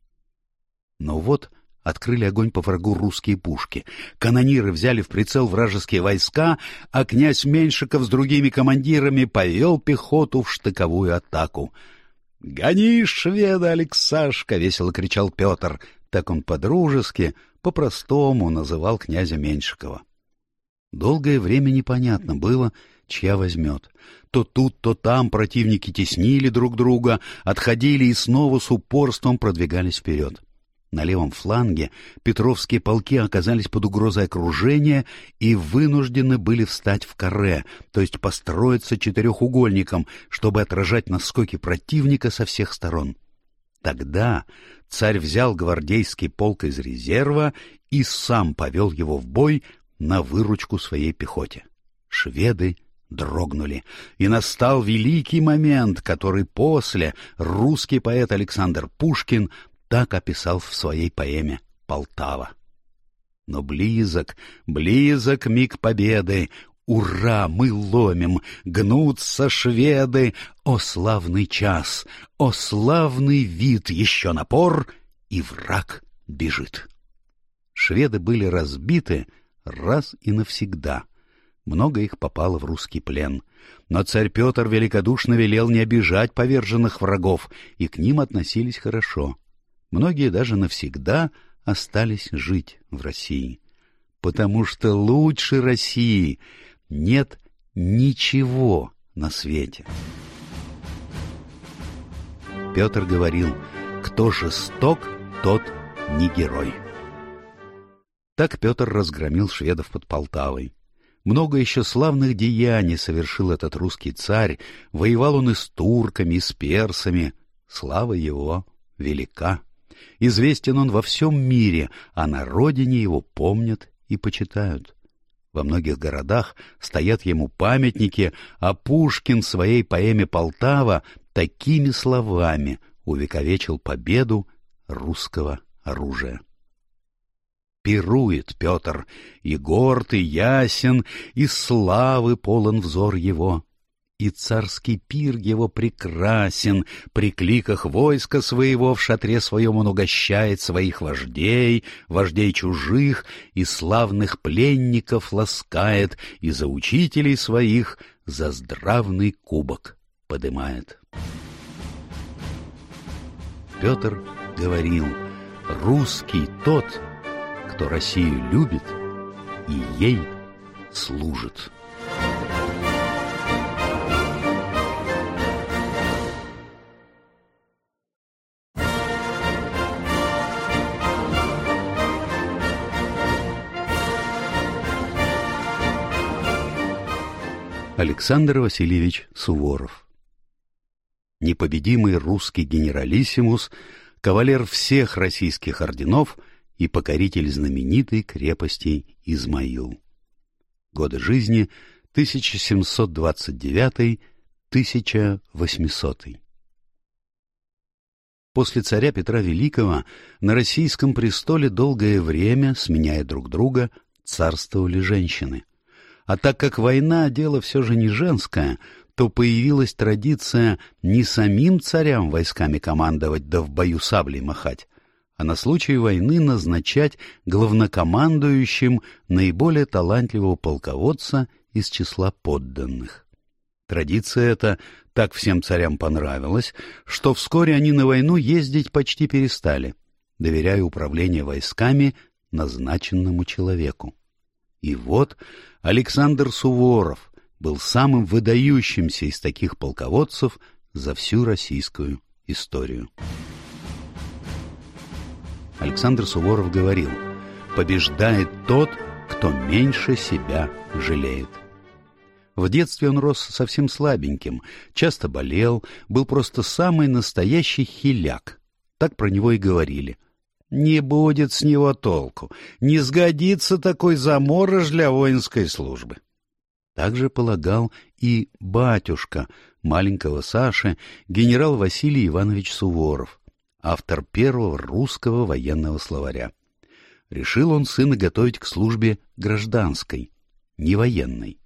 Но вот открыли огонь по врагу русские пушки. Канониры взяли в прицел вражеские войска, а князь Меньшиков с другими командирами повел пехоту в штыковую атаку. — Гони, шведа, Алексашка! — весело кричал Петр. Так он по-дружески, по-простому называл князя Меньшикова. Долгое время непонятно было, чья возьмет. То тут, то там противники теснили друг друга, отходили и снова с упорством продвигались вперед. На левом фланге петровские полки оказались под угрозой окружения и вынуждены были встать в каре, то есть построиться четырехугольником, чтобы отражать наскоки противника со всех сторон. Тогда царь взял гвардейский полк из резерва и сам повел его в бой на выручку своей пехоте. Шведы дрогнули, и настал великий момент, который после русский поэт Александр Пушкин так описал в своей поэме «Полтава». Но близок, близок миг победы, Ура, мы ломим, гнутся шведы, О, славный час, о, славный вид, Еще напор, и враг бежит. Шведы были разбиты раз и навсегда. Много их попало в русский плен. Но царь Петр великодушно велел не обижать поверженных врагов, и к ним относились хорошо. Многие даже навсегда остались жить в России. потому что лучше России нет ничего на свете. Петр говорил, кто жесток, тот не герой. Так Петр разгромил шведов под Полтавой. Много еще славных деяний совершил этот русский царь, воевал он и с турками, и с персами. Слава его велика. Известен он во всем мире, а на родине его помнят и почитают. Во многих городах стоят ему памятники, а Пушкин в своей поэме «Полтава» такими словами увековечил победу русского оружия. Пирует Петр, и горд, и ясен, и славы полон взор его и царский пир его прекрасен, при кликах войска своего в шатре своем он угощает своих вождей, вождей чужих, и славных пленников ласкает, и за учителей своих за здравный кубок подымает. Петр говорил, русский тот, кто Россию любит и ей служит. Александр Васильевич Суворов Непобедимый русский генералиссимус, кавалер всех российских орденов и покоритель знаменитой крепости Измаил. Годы жизни 1729-1800. После царя Петра Великого на российском престоле долгое время, сменяя друг друга, царствовали женщины. А так как война — дело все же не женское, то появилась традиция не самим царям войсками командовать да в бою саблей махать, а на случай войны назначать главнокомандующим наиболее талантливого полководца из числа подданных. Традиция эта так всем царям понравилась, что вскоре они на войну ездить почти перестали, доверяя управление войсками назначенному человеку. И вот Александр Суворов был самым выдающимся из таких полководцев за всю российскую историю. Александр Суворов говорил, «Побеждает тот, кто меньше себя жалеет». В детстве он рос совсем слабеньким, часто болел, был просто самый настоящий хиляк. Так про него и говорили – не будет с него толку. Не сгодится такой заморож для воинской службы. Так же полагал и батюшка маленького Саши, генерал Василий Иванович Суворов, автор первого русского военного словаря. Решил он сына готовить к службе гражданской, не военной.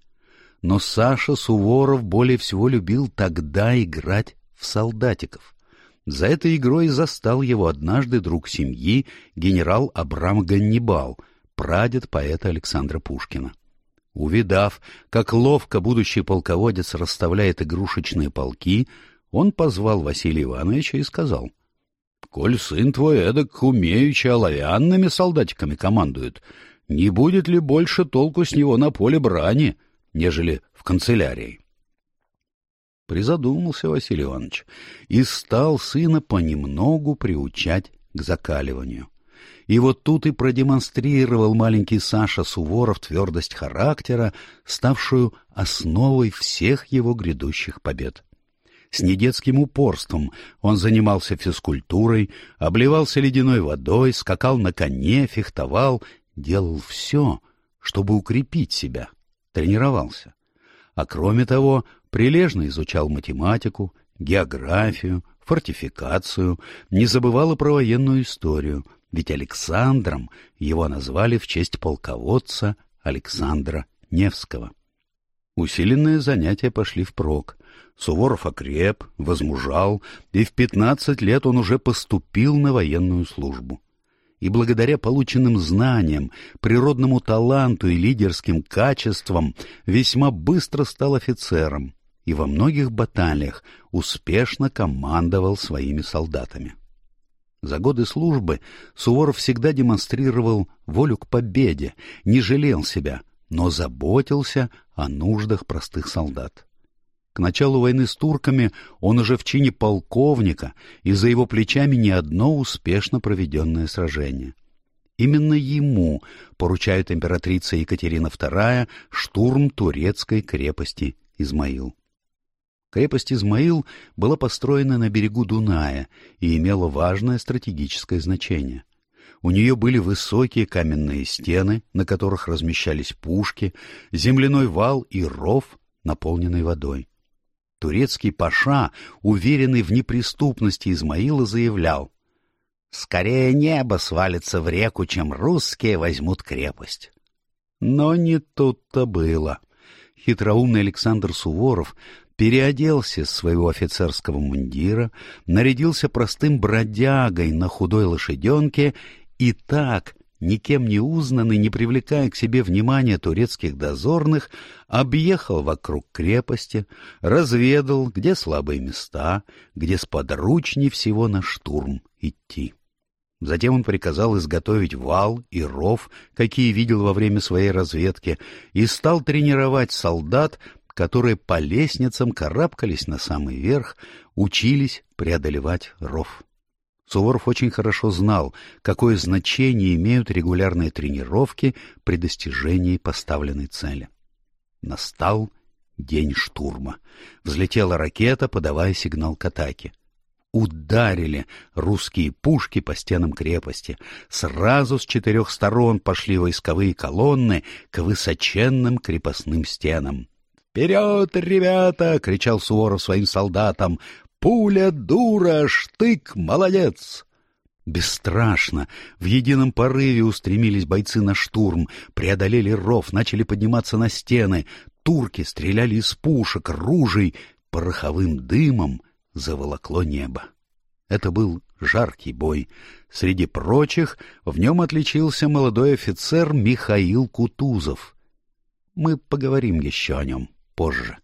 Но Саша Суворов более всего любил тогда играть в солдатиков. За этой игрой застал его однажды друг семьи, генерал Абрам Ганнибал, прадед поэта Александра Пушкина. Увидав, как ловко будущий полководец расставляет игрушечные полки, он позвал Василия Ивановича и сказал, «Коль сын твой эдак умеючи оловянными солдатиками командует, не будет ли больше толку с него на поле брани, нежели в канцелярии?» Призадумался Василий Иванович и стал сына понемногу приучать к закаливанию. И вот тут и продемонстрировал маленький Саша Суворов твердость характера, ставшую основой всех его грядущих побед. С недетским упорством он занимался физкультурой, обливался ледяной водой, скакал на коне, фехтовал, делал все, чтобы укрепить себя, тренировался. А кроме того, прилежно изучал математику, географию, фортификацию, не забывал и про военную историю, ведь Александром его назвали в честь полководца Александра Невского. Усиленные занятия пошли впрок. Суворов окреп, возмужал, и в пятнадцать лет он уже поступил на военную службу. И благодаря полученным знаниям, природному таланту и лидерским качествам весьма быстро стал офицером, и во многих баталиях успешно командовал своими солдатами. За годы службы Суворов всегда демонстрировал волю к победе, не жалел себя, но заботился о нуждах простых солдат. К началу войны с турками он уже в чине полковника, и за его плечами не одно успешно проведенное сражение. Именно ему поручают императрица Екатерина II штурм турецкой крепости Измаил. Крепость Измаил была построена на берегу Дуная и имела важное стратегическое значение. У нее были высокие каменные стены, на которых размещались пушки, земляной вал и ров, наполненный водой. Турецкий паша, уверенный в неприступности Измаила, заявлял, «Скорее небо свалится в реку, чем русские возьмут крепость». Но не тут-то было. Хитроумный Александр Суворов переоделся с своего офицерского мундира, нарядился простым бродягой на худой лошаденке и так, никем не узнанный, не привлекая к себе внимания турецких дозорных, объехал вокруг крепости, разведал, где слабые места, где сподручней всего на штурм идти. Затем он приказал изготовить вал и ров, какие видел во время своей разведки, и стал тренировать солдат которые по лестницам карабкались на самый верх, учились преодолевать ров. Суворов очень хорошо знал, какое значение имеют регулярные тренировки при достижении поставленной цели. Настал день штурма. Взлетела ракета, подавая сигнал к атаке. Ударили русские пушки по стенам крепости. Сразу с четырех сторон пошли войсковые колонны к высоченным крепостным стенам. «Вперед, ребята!» — кричал Суворов своим солдатам. «Пуля дура, штык молодец!» Бесстрашно, в едином порыве устремились бойцы на штурм, преодолели ров, начали подниматься на стены. Турки стреляли из пушек, ружей, пороховым дымом заволокло небо. Это был жаркий бой. Среди прочих в нем отличился молодой офицер Михаил Кутузов. Мы поговорим еще о нем позже.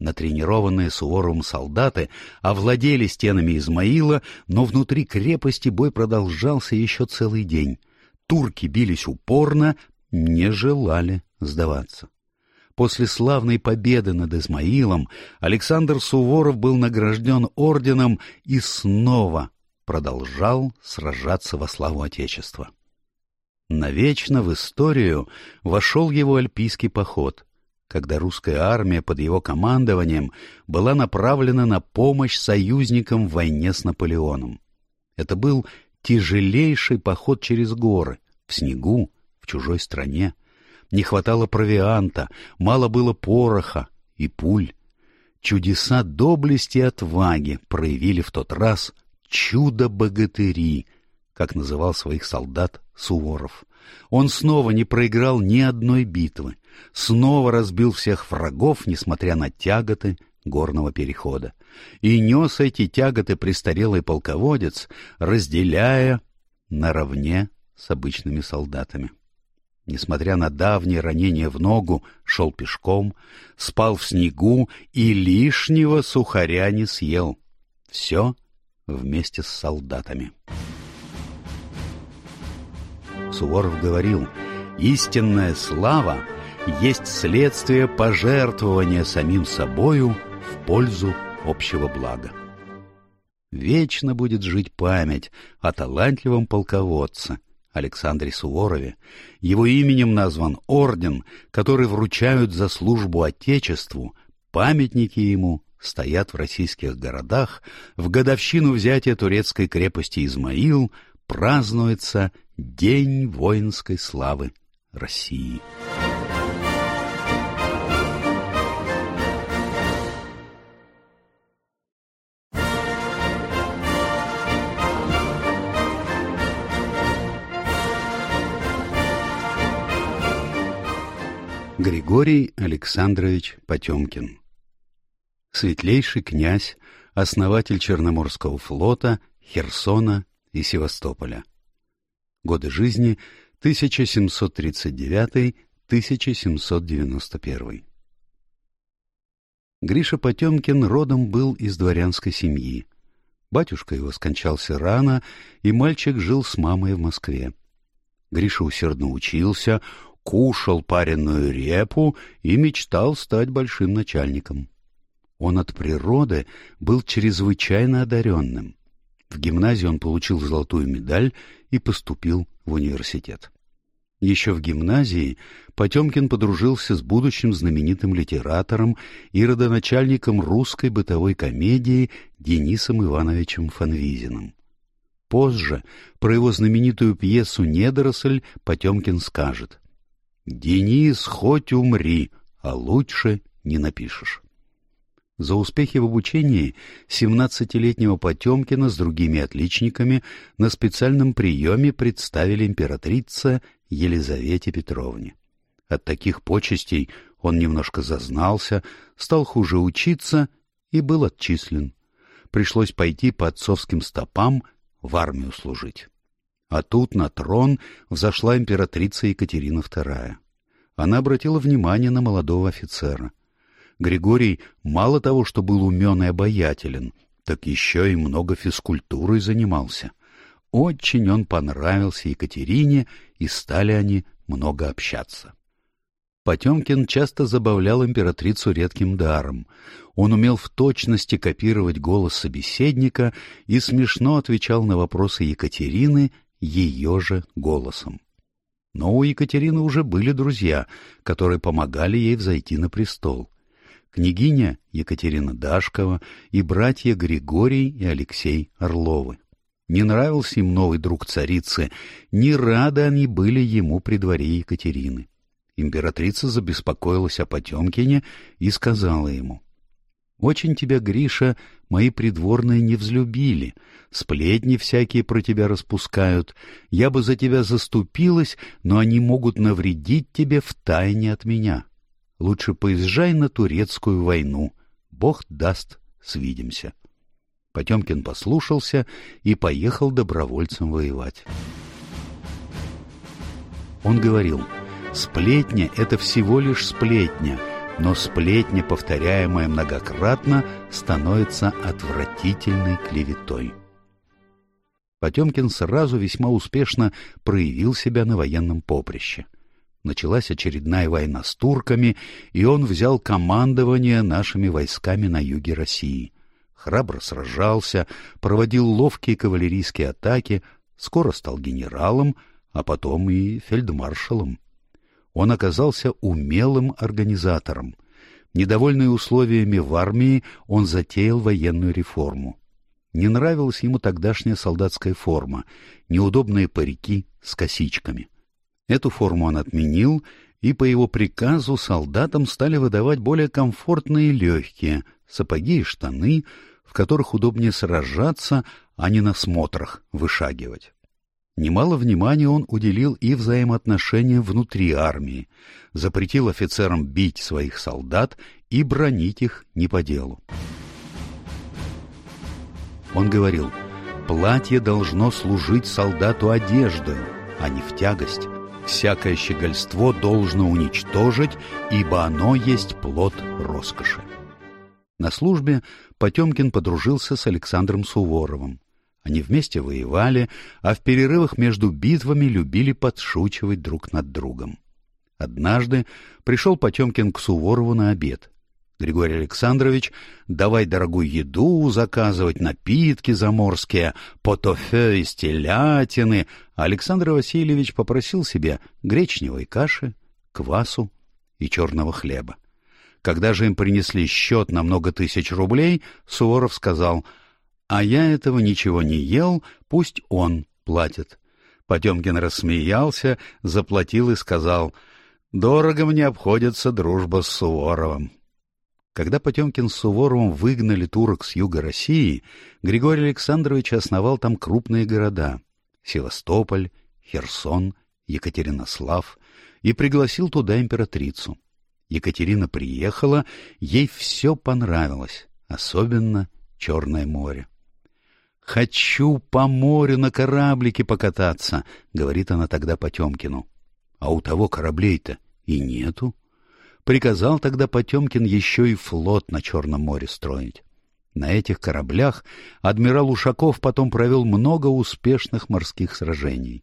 Натренированные Суворовым солдаты овладели стенами Измаила, но внутри крепости бой продолжался еще целый день. Турки бились упорно, не желали сдаваться. После славной победы над Измаилом Александр Суворов был награжден орденом и снова продолжал сражаться во славу Отечества. Навечно в историю вошел его альпийский поход — когда русская армия под его командованием была направлена на помощь союзникам в войне с Наполеоном. Это был тяжелейший поход через горы, в снегу, в чужой стране. Не хватало провианта, мало было пороха и пуль. Чудеса доблести и отваги проявили в тот раз чудо-богатыри, как называл своих солдат Суворов. Он снова не проиграл ни одной битвы, снова разбил всех врагов, несмотря на тяготы горного перехода. И нес эти тяготы престарелый полководец, разделяя наравне с обычными солдатами. Несмотря на давнее ранение в ногу, шел пешком, спал в снегу и лишнего сухаря не съел. Все вместе с солдатами. Суворов говорил, «Истинная слава есть следствие пожертвования самим собою в пользу общего блага». Вечно будет жить память о талантливом полководце Александре Суворове. Его именем назван орден, который вручают за службу Отечеству, памятники ему стоят в российских городах, в годовщину взятия турецкой крепости Измаил празднуется День воинской славы России. Григорий Александрович Потемкин Светлейший князь, основатель Черноморского флота, Херсона и Севастополя Годы жизни 1739-1791. Гриша Потемкин родом был из дворянской семьи. Батюшка его скончался рано, и мальчик жил с мамой в Москве. Гриша усердно учился, кушал пареную репу и мечтал стать большим начальником. Он от природы был чрезвычайно одаренным. В гимназии он получил золотую медаль и поступил в университет. Еще в гимназии Потемкин подружился с будущим знаменитым литератором и родоначальником русской бытовой комедии Денисом Ивановичем Фанвизиным. Позже про его знаменитую пьесу «Недоросль» Потемкин скажет «Денис, хоть умри, а лучше не напишешь». За успехи в обучении 17-летнего Потемкина с другими отличниками на специальном приеме представили императрица Елизавете Петровне. От таких почестей он немножко зазнался, стал хуже учиться и был отчислен. Пришлось пойти по отцовским стопам в армию служить. А тут на трон взошла императрица Екатерина II. Она обратила внимание на молодого офицера. Григорий мало того, что был умен и обаятелен, так еще и много физкультурой занимался. Очень он понравился Екатерине, и стали они много общаться. Потемкин часто забавлял императрицу редким даром. Он умел в точности копировать голос собеседника и смешно отвечал на вопросы Екатерины ее же голосом. Но у Екатерины уже были друзья, которые помогали ей взойти на престол. Княгиня Екатерина Дашкова и братья Григорий и Алексей Орловы. Не нравился им новый друг царицы, не рады они были ему при дворе Екатерины. Императрица забеспокоилась о Потемкине и сказала ему, «Очень тебя, Гриша, мои придворные не взлюбили, сплетни всякие про тебя распускают, я бы за тебя заступилась, но они могут навредить тебе втайне от меня. Лучше поезжай на турецкую войну, Бог даст, свидимся». Потемкин послушался и поехал добровольцем воевать. Он говорил, «Сплетня — это всего лишь сплетня, но сплетня, повторяемая многократно, становится отвратительной клеветой». Потемкин сразу весьма успешно проявил себя на военном поприще. Началась очередная война с турками, и он взял командование нашими войсками на юге России храбро сражался, проводил ловкие кавалерийские атаки, скоро стал генералом, а потом и фельдмаршалом. Он оказался умелым организатором. Недовольный условиями в армии, он затеял военную реформу. Не нравилась ему тогдашняя солдатская форма, неудобные парики с косичками. Эту форму он отменил, и по его приказу солдатам стали выдавать более комфортные и легкие сапоги и штаны, в которых удобнее сражаться, а не на смотрах вышагивать. Немало внимания он уделил и взаимоотношениям внутри армии, запретил офицерам бить своих солдат и бронить их не по делу. Он говорил, платье должно служить солдату одеждой, а не в тягость. Всякое щегольство должно уничтожить, ибо оно есть плод роскоши. На службе Потемкин подружился с Александром Суворовым. Они вместе воевали, а в перерывах между битвами любили подшучивать друг над другом. Однажды пришел Потемкин к Суворову на обед. Григорий Александрович, давай дорогую еду заказывать, напитки заморские, потофе из телятины. Александр Васильевич попросил себе гречневой каши, квасу и черного хлеба. Когда же им принесли счет на много тысяч рублей, Суворов сказал, «А я этого ничего не ел, пусть он платит». Потемкин рассмеялся, заплатил и сказал, «Дорого мне обходится дружба с Суворовым». Когда Потемкин с Суворовым выгнали турок с юга России, Григорий Александрович основал там крупные города — Севастополь, Херсон, Екатеринослав — и пригласил туда императрицу. Екатерина приехала, ей все понравилось, особенно Черное море. «Хочу по морю на кораблике покататься», — говорит она тогда Потемкину. «А у того кораблей-то и нету». Приказал тогда Потемкин еще и флот на Черном море строить. На этих кораблях адмирал Ушаков потом провел много успешных морских сражений.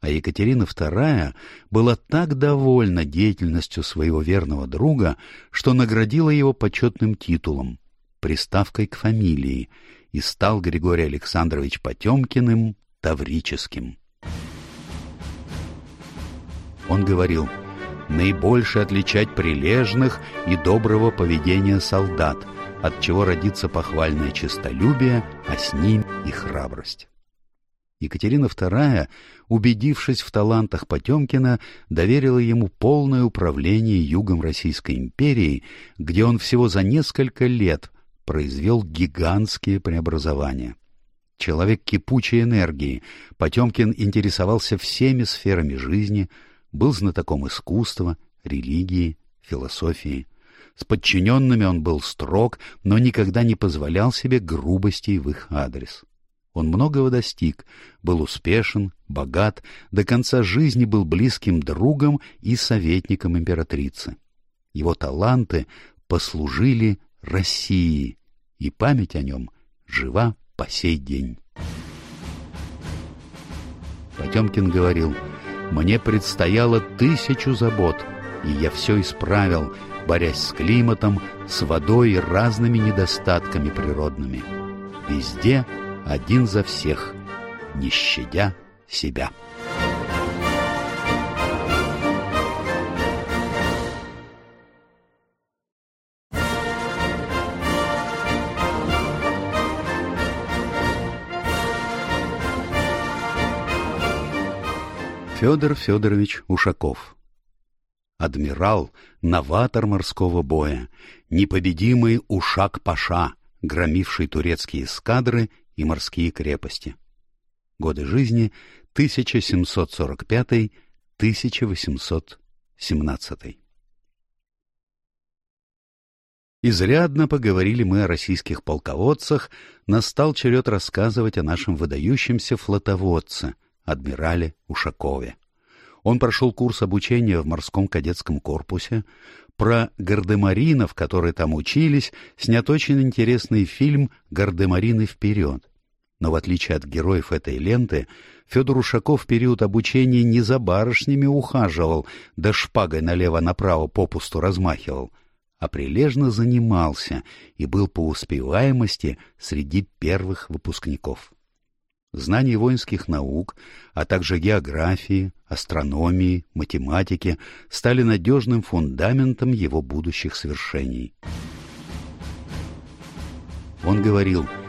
А Екатерина II была так довольна деятельностью своего верного друга, что наградила его почетным титулом, приставкой к фамилии, и стал Григорий Александрович Потемкиным Таврическим. Он говорил, наибольше отличать прилежных и доброго поведения солдат, от чего родится похвальное честолюбие, а с ним и храбрость. Екатерина II, убедившись в талантах Потемкина, доверила ему полное управление югом Российской империи, где он всего за несколько лет произвел гигантские преобразования. Человек кипучей энергии, Потемкин интересовался всеми сферами жизни, был знатоком искусства, религии, философии. С подчиненными он был строг, но никогда не позволял себе грубостей в их адрес. Он многого достиг, был успешен, богат, до конца жизни был близким другом и советником императрицы. Его таланты послужили России, и память о нем жива по сей день. Потемкин говорил, «Мне предстояло тысячу забот, и я все исправил, борясь с климатом, с водой и разными недостатками природными. Везде — один за всех, не щадя себя. Федор Федорович Ушаков Адмирал, новатор морского боя, непобедимый Ушак-Паша, громивший турецкие эскадры и морские крепости. Годы жизни 1745-1817. Изрядно поговорили мы о российских полководцах, настал черед рассказывать о нашем выдающемся флотоводце, адмирале Ушакове. Он прошел курс обучения в морском кадетском корпусе. Про гардемаринов, которые там учились, снят очень интересный фильм «Гардемарины вперед». Но в отличие от героев этой ленты, Федор Ушаков в период обучения не за барышнями ухаживал, да шпагой налево-направо попусту размахивал, а прилежно занимался и был по успеваемости среди первых выпускников. Знание воинских наук, а также географии, астрономии, математики стали надежным фундаментом его будущих свершений. Он говорил —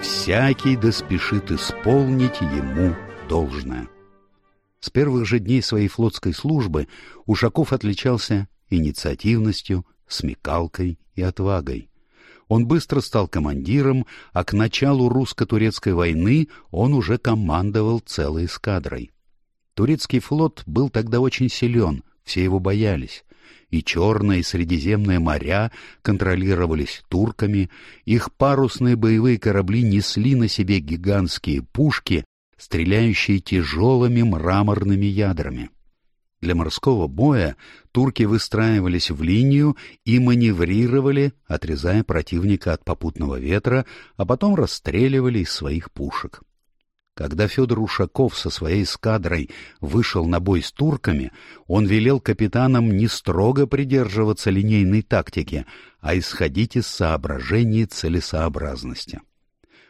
всякий да спешит исполнить ему должное. С первых же дней своей флотской службы Ушаков отличался инициативностью, смекалкой и отвагой. Он быстро стал командиром, а к началу русско-турецкой войны он уже командовал целой эскадрой. Турецкий флот был тогда очень силен, все его боялись и Черное и Средиземное моря контролировались турками, их парусные боевые корабли несли на себе гигантские пушки, стреляющие тяжелыми мраморными ядрами. Для морского боя турки выстраивались в линию и маневрировали, отрезая противника от попутного ветра, а потом расстреливали из своих пушек. Когда Федор Ушаков со своей эскадрой вышел на бой с турками, он велел капитанам не строго придерживаться линейной тактики, а исходить из соображений целесообразности.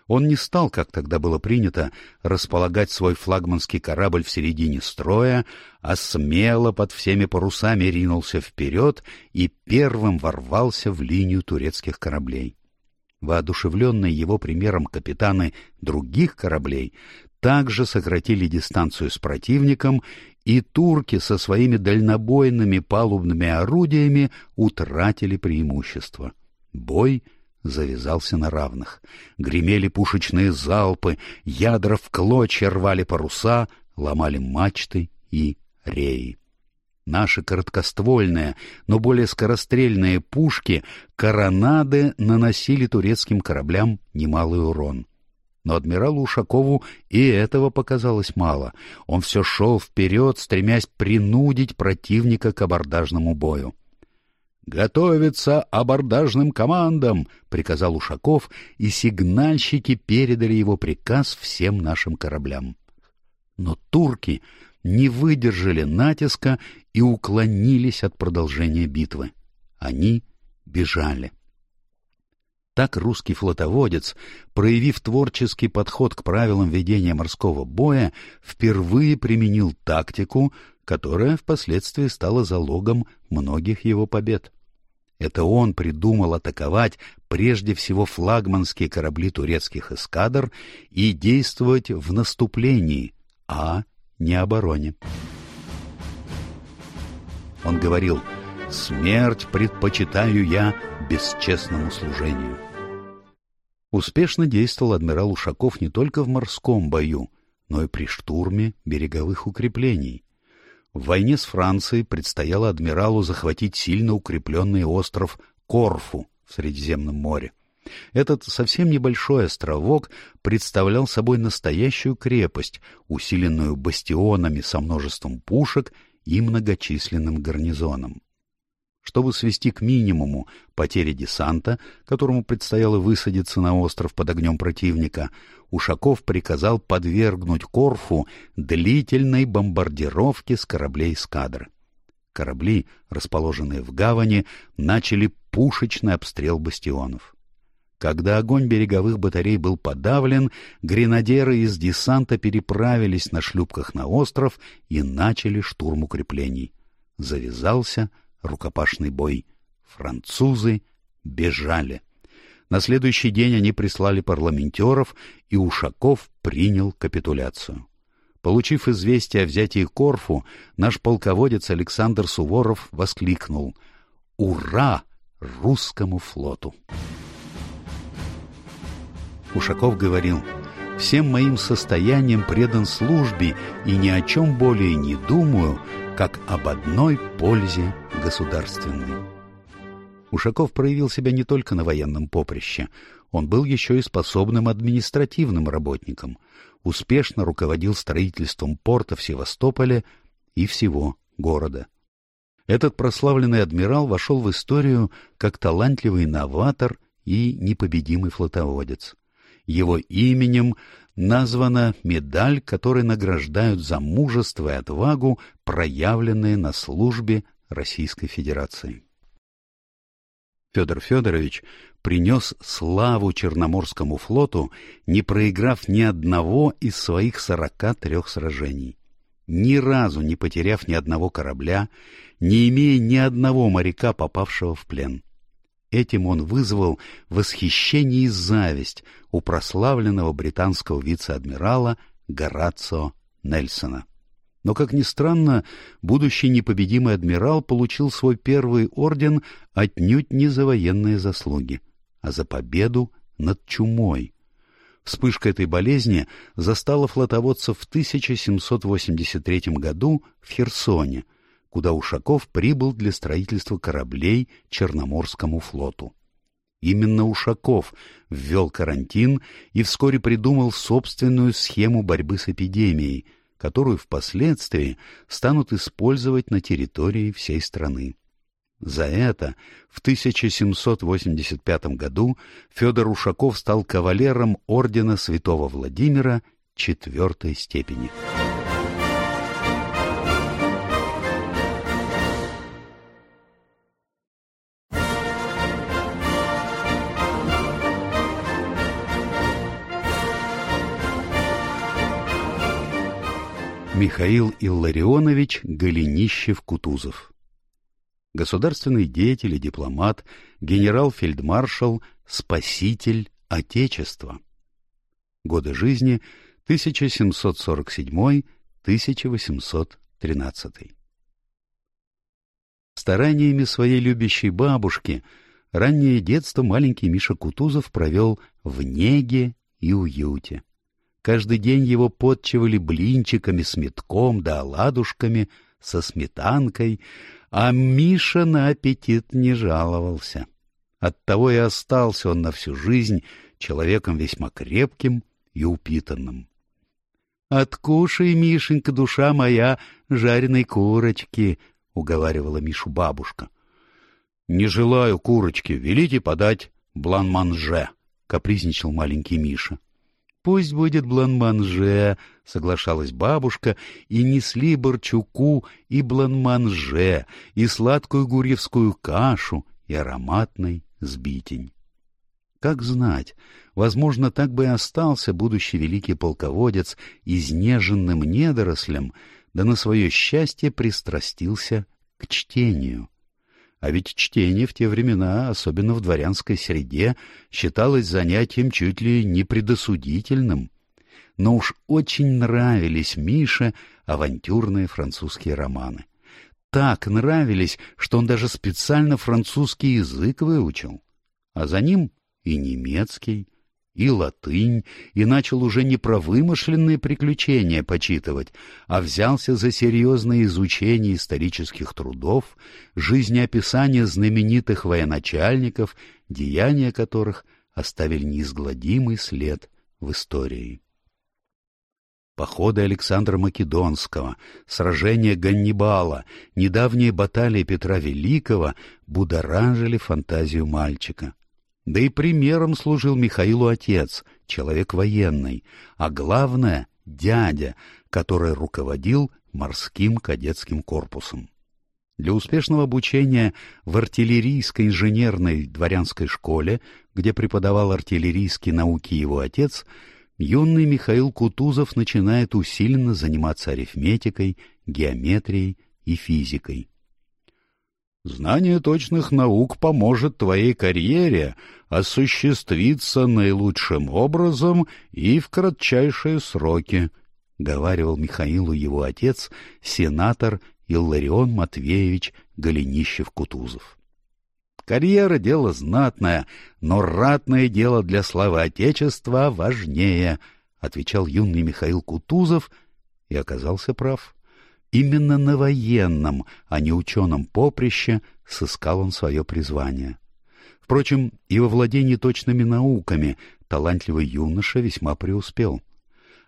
Он не стал, как тогда было принято, располагать свой флагманский корабль в середине строя, а смело под всеми парусами ринулся вперед и первым ворвался в линию турецких кораблей. Воодушевленные его примером капитаны других кораблей также сократили дистанцию с противником, и турки со своими дальнобойными палубными орудиями утратили преимущество. Бой завязался на равных. Гремели пушечные залпы, ядра в клочья рвали паруса, ломали мачты и реи. Наши короткоствольные, но более скорострельные пушки «Коронады» наносили турецким кораблям немалый урон. Но адмиралу Ушакову и этого показалось мало. Он все шел вперед, стремясь принудить противника к абордажному бою. «Готовиться абордажным командам!» — приказал Ушаков, и сигнальщики передали его приказ всем нашим кораблям. Но турки не выдержали натиска и уклонились от продолжения битвы. Они бежали. Так русский флотоводец, проявив творческий подход к правилам ведения морского боя, впервые применил тактику, которая впоследствии стала залогом многих его побед. Это он придумал атаковать прежде всего флагманские корабли турецких эскадр и действовать в наступлении, а не обороне. Он говорил «Смерть предпочитаю я бесчестному служению». Успешно действовал адмирал Ушаков не только в морском бою, но и при штурме береговых укреплений. В войне с Францией предстояло адмиралу захватить сильно укрепленный остров Корфу в Средиземном море. Этот совсем небольшой островок представлял собой настоящую крепость, усиленную бастионами со множеством пушек и многочисленным гарнизоном. Чтобы свести к минимуму потери десанта, которому предстояло высадиться на остров под огнем противника, Ушаков приказал подвергнуть Корфу длительной бомбардировке с кораблей эскадры. Корабли, расположенные в гавани, начали пушечный обстрел бастионов. Когда огонь береговых батарей был подавлен, гренадеры из десанта переправились на шлюпках на остров и начали штурм укреплений. Завязался рукопашный бой. Французы бежали. На следующий день они прислали парламентеров, и Ушаков принял капитуляцию. Получив известие о взятии Корфу, наш полководец Александр Суворов воскликнул «Ура русскому флоту!» Ушаков говорил «Всем моим состоянием предан службе и ни о чем более не думаю, как об одной пользе государственной. Ушаков проявил себя не только на военном поприще, он был еще и способным административным работником, успешно руководил строительством порта в Севастополе и всего города. Этот прославленный адмирал вошел в историю как талантливый новатор и непобедимый флотоводец. Его именем названа медаль, которой награждают за мужество и отвагу, проявленные на службе Российской Федерации. Федор Федорович принес славу Черноморскому флоту, не проиграв ни одного из своих сорока трех сражений. Ни разу не потеряв ни одного корабля, не имея ни одного моряка, попавшего в плен. Этим он вызвал восхищение и зависть у прославленного британского вице-адмирала Горацио Нельсона. Но, как ни странно, будущий непобедимый адмирал получил свой первый орден отнюдь не за военные заслуги, а за победу над чумой. Вспышка этой болезни застала флотоводцев в 1783 году в Херсоне — куда Ушаков прибыл для строительства кораблей Черноморскому флоту. Именно Ушаков ввел карантин и вскоре придумал собственную схему борьбы с эпидемией, которую впоследствии станут использовать на территории всей страны. За это в 1785 году Федор Ушаков стал кавалером ордена святого Владимира четвертой степени. Михаил Илларионович Голенищев-Кутузов Государственный деятель и дипломат, генерал-фельдмаршал, спаситель Отечества. Годы жизни 1747-1813. Стараниями своей любящей бабушки раннее детство маленький Миша Кутузов провел в неге и уюте. Каждый день его подчивали блинчиками с метком да оладушками со сметанкой, а Миша на аппетит не жаловался. Оттого и остался он на всю жизнь человеком весьма крепким и упитанным. — Откушай, Мишенька, душа моя, жареной курочки, — уговаривала Мишу бабушка. — Не желаю курочки, велите подать бланманже, — капризничал маленький Миша. — Пусть будет бланманже, — соглашалась бабушка, и несли борчуку и бланманже, и сладкую гурьевскую кашу, и ароматный сбитень. Как знать, возможно, так бы и остался будущий великий полководец изнеженным недорослем, да на свое счастье пристрастился к чтению. А ведь чтение в те времена, особенно в дворянской среде, считалось занятием чуть ли не предосудительным. Но уж очень нравились Мише авантюрные французские романы. Так нравились, что он даже специально французский язык выучил. А за ним и немецкий, и латынь, и начал уже не про вымышленные приключения почитывать, а взялся за серьезное изучение исторических трудов, жизнеописание знаменитых военачальников, деяния которых оставили неизгладимый след в истории. Походы Александра Македонского, сражения Ганнибала, недавние баталии Петра Великого будоражили фантазию мальчика. Да и примером служил Михаилу отец, человек военный, а главное — дядя, который руководил морским кадетским корпусом. Для успешного обучения в артиллерийской инженерной дворянской школе, где преподавал артиллерийские науки его отец, юный Михаил Кутузов начинает усиленно заниматься арифметикой, геометрией и физикой. Знание точных наук поможет твоей карьере осуществиться наилучшим образом и в кратчайшие сроки, — говаривал Михаилу его отец, сенатор Илларион Матвеевич Голенищев-Кутузов. Карьера — дело знатное, но ратное дело для славы Отечества важнее, — отвечал юный Михаил Кутузов и оказался прав. Именно на военном, а не ученом поприще сыскал он свое призвание. Впрочем, и во владении точными науками талантливый юноша весьма преуспел.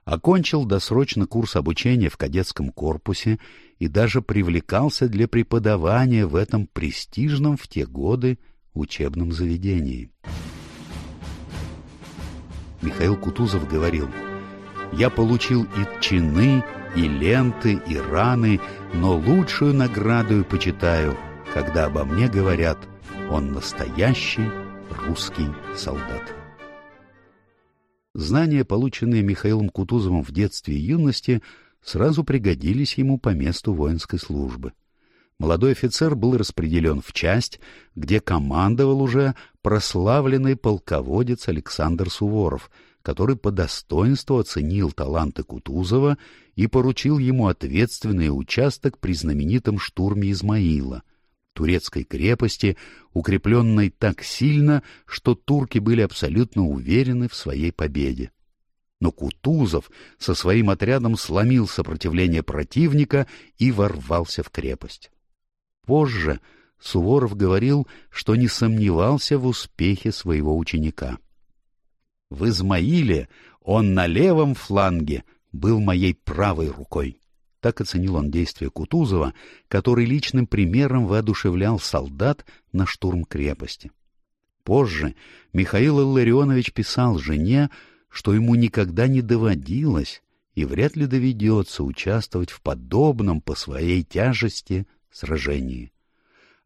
Окончил досрочно курс обучения в кадетском корпусе и даже привлекался для преподавания в этом престижном в те годы учебном заведении. Михаил Кутузов говорил, «Я получил и чины, и ленты, и раны, но лучшую награду почитаю, когда обо мне говорят, он настоящий русский солдат. Знания, полученные Михаилом Кутузовым в детстве и юности, сразу пригодились ему по месту воинской службы. Молодой офицер был распределен в часть, где командовал уже прославленный полководец Александр Суворов — который по достоинству оценил таланты Кутузова и поручил ему ответственный участок при знаменитом штурме Измаила, турецкой крепости, укрепленной так сильно, что турки были абсолютно уверены в своей победе. Но Кутузов со своим отрядом сломил сопротивление противника и ворвался в крепость. Позже Суворов говорил, что не сомневался в успехе своего ученика. В Измаиле он на левом фланге был моей правой рукой. Так оценил он действия Кутузова, который личным примером воодушевлял солдат на штурм крепости. Позже Михаил Илларионович писал жене, что ему никогда не доводилось и вряд ли доведется участвовать в подобном по своей тяжести сражении.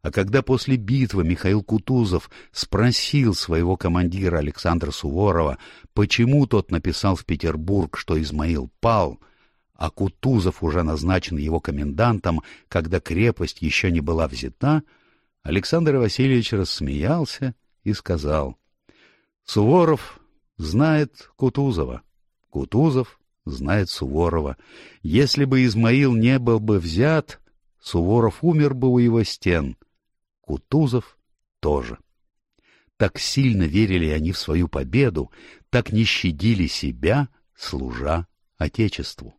А когда после битвы Михаил Кутузов спросил своего командира Александра Суворова, почему тот написал в Петербург, что Измаил пал, а Кутузов уже назначен его комендантом, когда крепость еще не была взята, Александр Васильевич рассмеялся и сказал, «Суворов знает Кутузова, Кутузов знает Суворова. Если бы Измаил не был бы взят, Суворов умер бы у его стен». Кутузов тоже. Так сильно верили они в свою победу, так не щадили себя, служа Отечеству.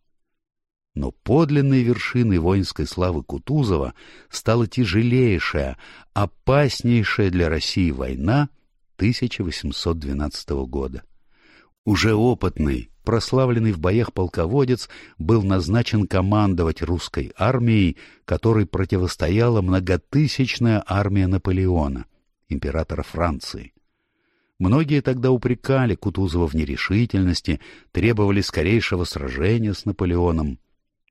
Но подлинной вершиной воинской славы Кутузова стала тяжелейшая, опаснейшая для России война 1812 года. Уже опытный, прославленный в боях полководец был назначен командовать русской армией, которой противостояла многотысячная армия Наполеона, императора Франции. Многие тогда упрекали Кутузова в нерешительности, требовали скорейшего сражения с Наполеоном.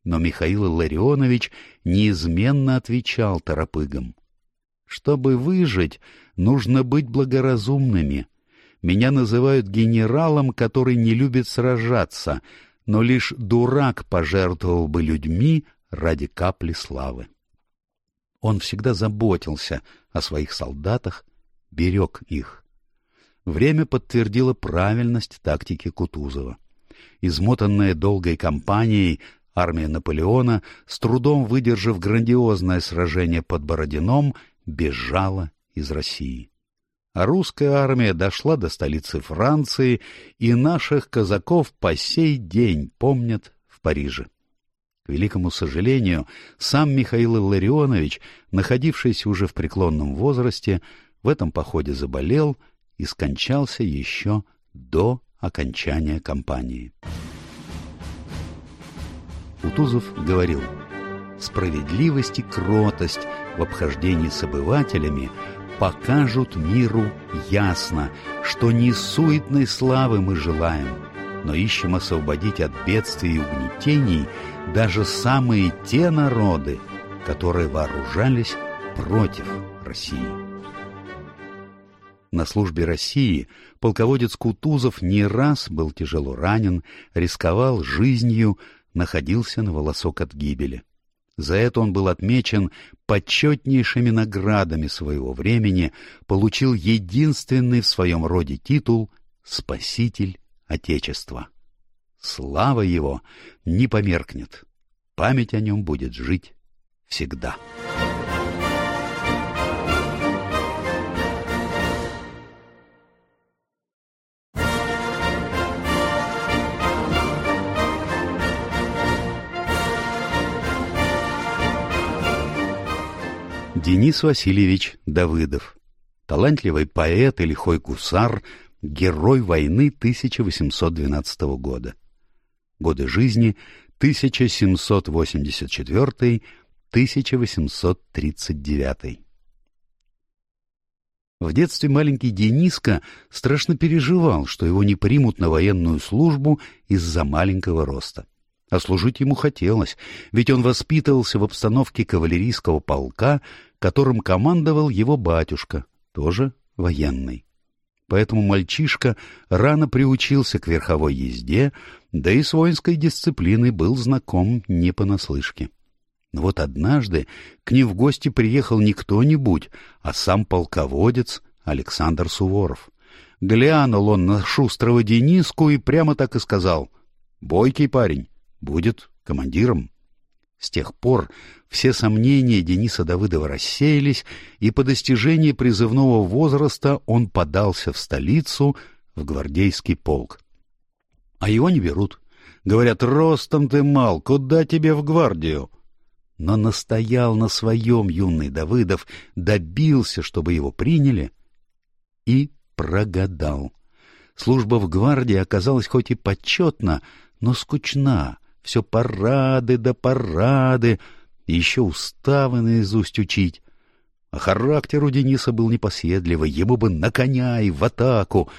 Но Михаил Илларионович неизменно отвечал торопыгам. «Чтобы выжить, нужно быть благоразумными. Меня называют генералом, который не любит сражаться, но лишь дурак пожертвовал бы людьми ради капли славы». Он всегда заботился о своих солдатах, берег их. Время подтвердило правильность тактики Кутузова. Измотанная долгой кампанией, армия Наполеона, с трудом выдержав грандиозное сражение под Бородином, бежала из России. А русская армия дошла до столицы Франции, и наших казаков по сей день помнят в Париже. К великому сожалению, сам Михаил Илларионович, находившийся уже в преклонном возрасте, в этом походе заболел — и скончался еще до окончания кампании. Утузов говорил, «Справедливость и кротость в обхождении с обывателями покажут миру ясно, что не суетной славы мы желаем, но ищем освободить от бедствий и угнетений даже самые те народы, которые вооружались против России. На службе России полководец Кутузов не раз был тяжело ранен, рисковал жизнью, находился на волосок от гибели. За это он был отмечен почетнейшими наградами своего времени, получил единственный в своем роде титул «Спаситель Отечества». Слава его не померкнет, память о нем будет жить всегда. Денис Васильевич Давыдов. Талантливый поэт и лихой гусар, герой войны 1812 года. Годы жизни 1784-1839. В детстве маленький Дениска страшно переживал, что его не примут на военную службу из-за маленького роста. А служить ему хотелось, ведь он воспитывался в обстановке кавалерийского полка, которым командовал его батюшка, тоже военный. Поэтому мальчишка рано приучился к верховой езде, да и с воинской дисциплиной был знаком не понаслышке. Но вот однажды к ним в гости приехал не кто-нибудь, а сам полководец Александр Суворов. Глянул он на шустрого Дениску и прямо так и сказал «Бойкий парень, будет командиром». С тех пор все сомнения Дениса Давыдова рассеялись, и по достижении призывного возраста он подался в столицу, в гвардейский полк. А его не берут. Говорят, ростом ты мал, куда тебе в гвардию? Но настоял на своем юный Давыдов, добился, чтобы его приняли, и прогадал. Служба в гвардии оказалась хоть и почетна, но скучна, все парады да парады, еще уставы наизусть учить. А характер у Дениса был непоседливый, ему бы на коня и в атаку.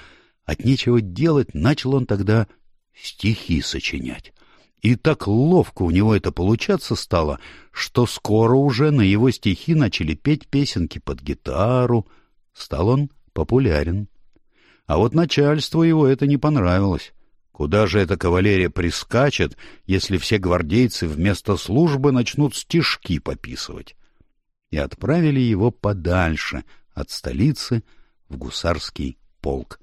От нечего делать начал он тогда стихи сочинять. И так ловко у него это получаться стало, что скоро уже на его стихи начали петь песенки под гитару. Стал он популярен. А вот начальству его это не понравилось. Куда же эта кавалерия прискачет, если все гвардейцы вместо службы начнут стишки пописывать? И отправили его подальше от столицы в гусарский полк.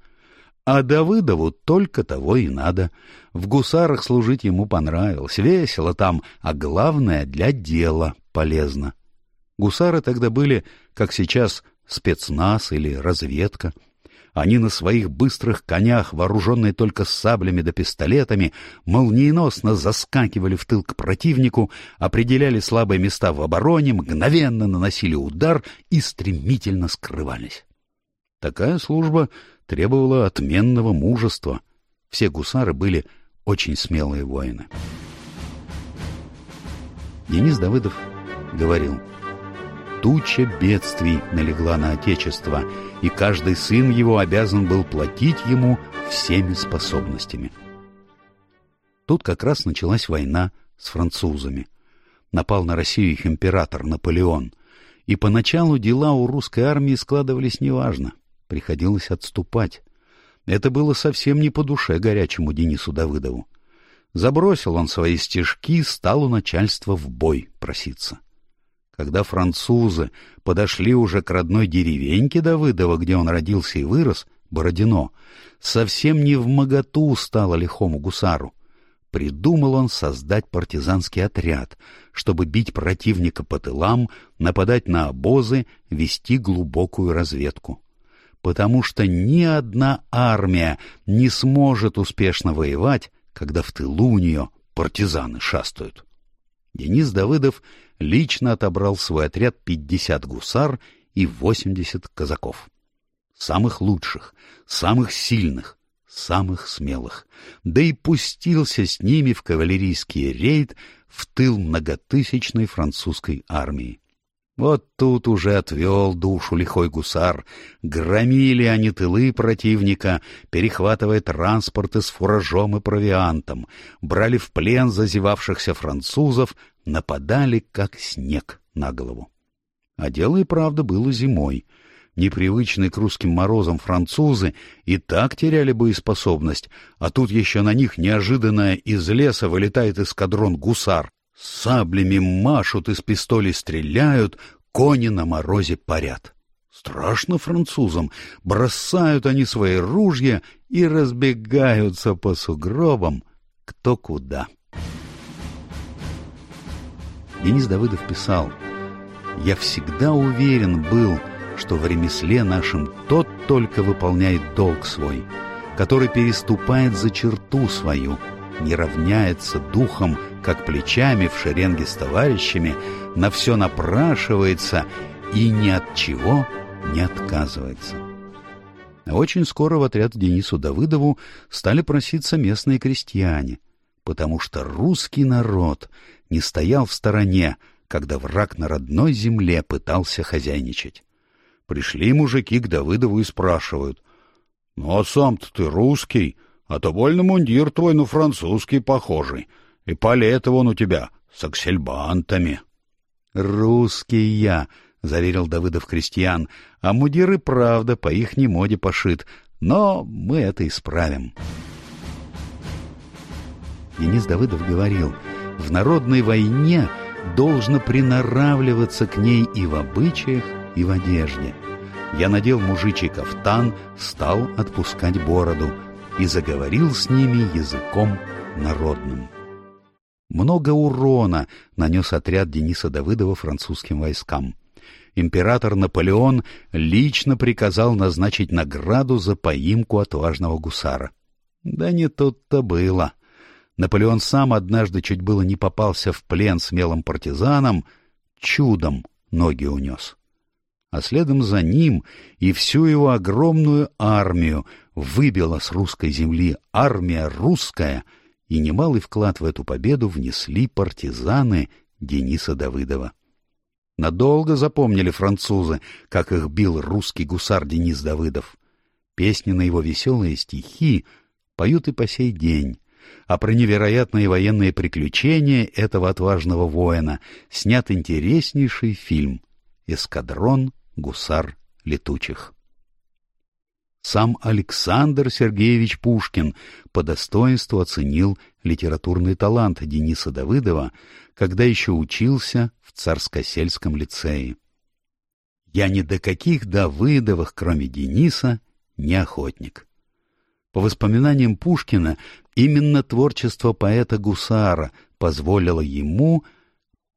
А Давыдову только того и надо. В гусарах служить ему понравилось, весело там, а главное, для дела полезно. Гусары тогда были, как сейчас, спецназ или разведка — они на своих быстрых конях, вооруженные только саблями да пистолетами, молниеносно заскакивали в тыл к противнику, определяли слабые места в обороне, мгновенно наносили удар и стремительно скрывались. Такая служба требовала отменного мужества. Все гусары были очень смелые воины. Денис Давыдов говорил, «Туча бедствий налегла на Отечество, и каждый сын его обязан был платить ему всеми способностями». Тут как раз началась война с французами. Напал на Россию их император Наполеон. И поначалу дела у русской армии складывались неважно. Приходилось отступать. Это было совсем не по душе горячему Денису Давыдову. Забросил он свои стежки, стал у начальства в бой проситься. Когда французы подошли уже к родной деревеньке Давыдова, где он родился и вырос, Бородино, совсем не в моготу стало лихому гусару. Придумал он создать партизанский отряд, чтобы бить противника по тылам, нападать на обозы, вести глубокую разведку. Потому что ни одна армия не сможет успешно воевать, когда в тылу у нее партизаны шастают. Денис Давыдов лично отобрал свой отряд 50 гусар и 80 казаков. Самых лучших, самых сильных, самых смелых, да и пустился с ними в кавалерийский рейд в тыл многотысячной французской армии. Вот тут уже отвел душу лихой гусар. Громили они тылы противника, перехватывая транспорты с фуражом и провиантом, брали в плен зазевавшихся французов, нападали, как снег на голову. А дело и правда было зимой. Непривычные к русским морозам французы и так теряли боеспособность, а тут еще на них неожиданно из леса вылетает эскадрон гусар, Саблями машут, из пистолей стреляют, кони на морозе парят. Страшно французам, бросают они свои ружья и разбегаются по сугробам кто куда. Денис Давыдов писал, «Я всегда уверен был, что в ремесле нашем тот только выполняет долг свой, который переступает за черту свою, не равняется духом, как плечами в шеренге с товарищами, на все напрашивается и ни от чего не отказывается. очень скоро в отряд Денису Давыдову стали проситься местные крестьяне, потому что русский народ не стоял в стороне, когда враг на родной земле пытался хозяйничать. Пришли мужики к Давыдову и спрашивают, «Ну а сам-то ты русский, а то больно мундир твой на французский похожий, и палет вон у тебя с аксельбантами. — Русский я, — заверил Давыдов крестьян, — а мудир и правда по ихней моде пошит, но мы это исправим. Денис Давыдов говорил, в народной войне должно приноравливаться к ней и в обычаях, и в одежде. Я надел мужичий кафтан, стал отпускать бороду и заговорил с ними языком народным. Много урона нанес отряд Дениса Давыдова французским войскам. Император Наполеон лично приказал назначить награду за поимку отважного гусара. Да не тут-то было. Наполеон сам однажды чуть было не попался в плен смелым партизанам, чудом ноги унес. А следом за ним и всю его огромную армию выбила с русской земли армия русская — и немалый вклад в эту победу внесли партизаны Дениса Давыдова. Надолго запомнили французы, как их бил русский гусар Денис Давыдов. Песни на его веселые стихи поют и по сей день, а про невероятные военные приключения этого отважного воина снят интереснейший фильм «Эскадрон гусар летучих». Сам Александр Сергеевич Пушкин по достоинству оценил литературный талант Дениса Давыдова, когда еще учился в Царско-сельском лицее. «Я ни до каких Давыдовых, кроме Дениса, не охотник». По воспоминаниям Пушкина, именно творчество поэта Гусара позволило ему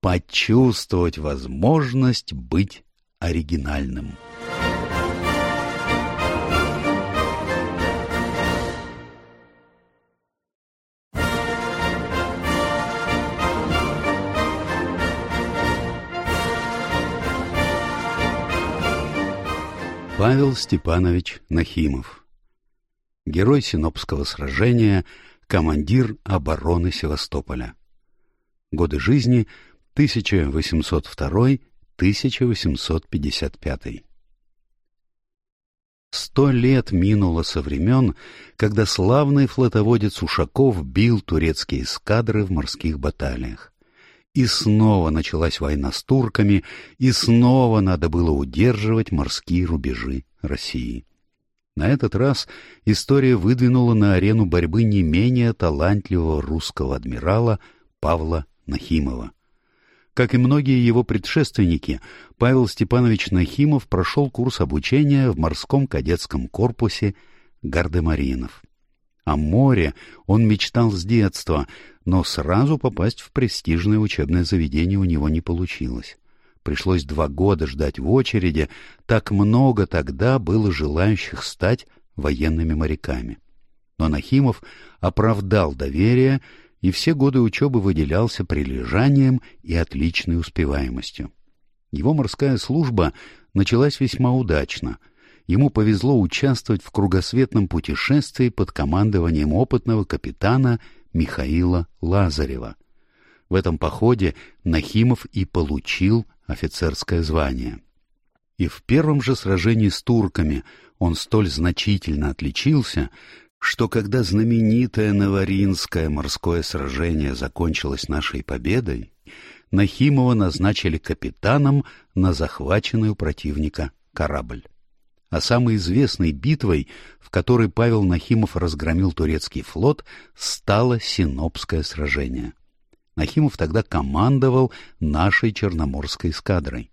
почувствовать возможность быть оригинальным. Павел Степанович Нахимов Герой Синопского сражения, командир обороны Севастополя. Годы жизни 1802-1855. Сто лет минуло со времен, когда славный флотоводец Ушаков бил турецкие эскадры в морских баталиях. И снова началась война с турками, и снова надо было удерживать морские рубежи России. На этот раз история выдвинула на арену борьбы не менее талантливого русского адмирала Павла Нахимова. Как и многие его предшественники, Павел Степанович Нахимов прошел курс обучения в морском кадетском корпусе гардемаринов. О море он мечтал с детства, но сразу попасть в престижное учебное заведение у него не получилось. Пришлось два года ждать в очереди, так много тогда было желающих стать военными моряками. Но Нахимов оправдал доверие и все годы учебы выделялся прилежанием и отличной успеваемостью. Его морская служба началась весьма удачно. Ему повезло участвовать в кругосветном путешествии под командованием опытного капитана Михаила Лазарева. В этом походе Нахимов и получил офицерское звание. И в первом же сражении с турками он столь значительно отличился, что когда знаменитое Новоринское морское сражение закончилось нашей победой, Нахимова назначили капитаном на захваченный у противника корабль. А самой известной битвой, в которой Павел Нахимов разгромил турецкий флот, стало Синопское сражение. Нахимов тогда командовал нашей Черноморской эскадрой.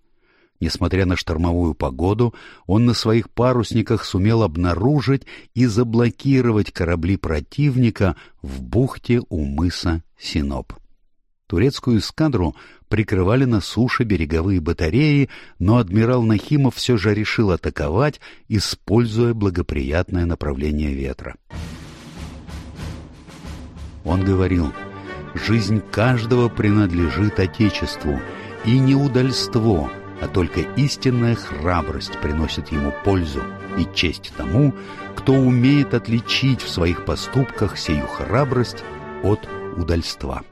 Несмотря на штормовую погоду, он на своих парусниках сумел обнаружить и заблокировать корабли противника в бухте у мыса Синоп. Турецкую эскадру прикрывали на суше береговые батареи, но адмирал Нахимов все же решил атаковать, используя благоприятное направление ветра. Он говорил, «Жизнь каждого принадлежит Отечеству, и не удальство — а только истинная храбрость приносит ему пользу и честь тому, кто умеет отличить в своих поступках сию храбрость от удальства.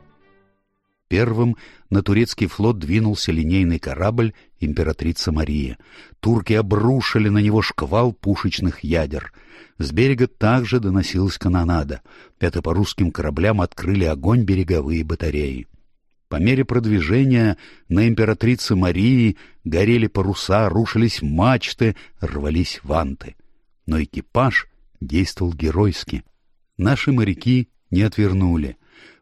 Первым на турецкий флот двинулся линейный корабль «Императрица Мария». Турки обрушили на него шквал пушечных ядер. С берега также доносилась канонада. Это по русским кораблям открыли огонь береговые батареи. По мере продвижения на императрице Марии горели паруса, рушились мачты, рвались ванты. Но экипаж действовал геройски. Наши моряки не отвернули.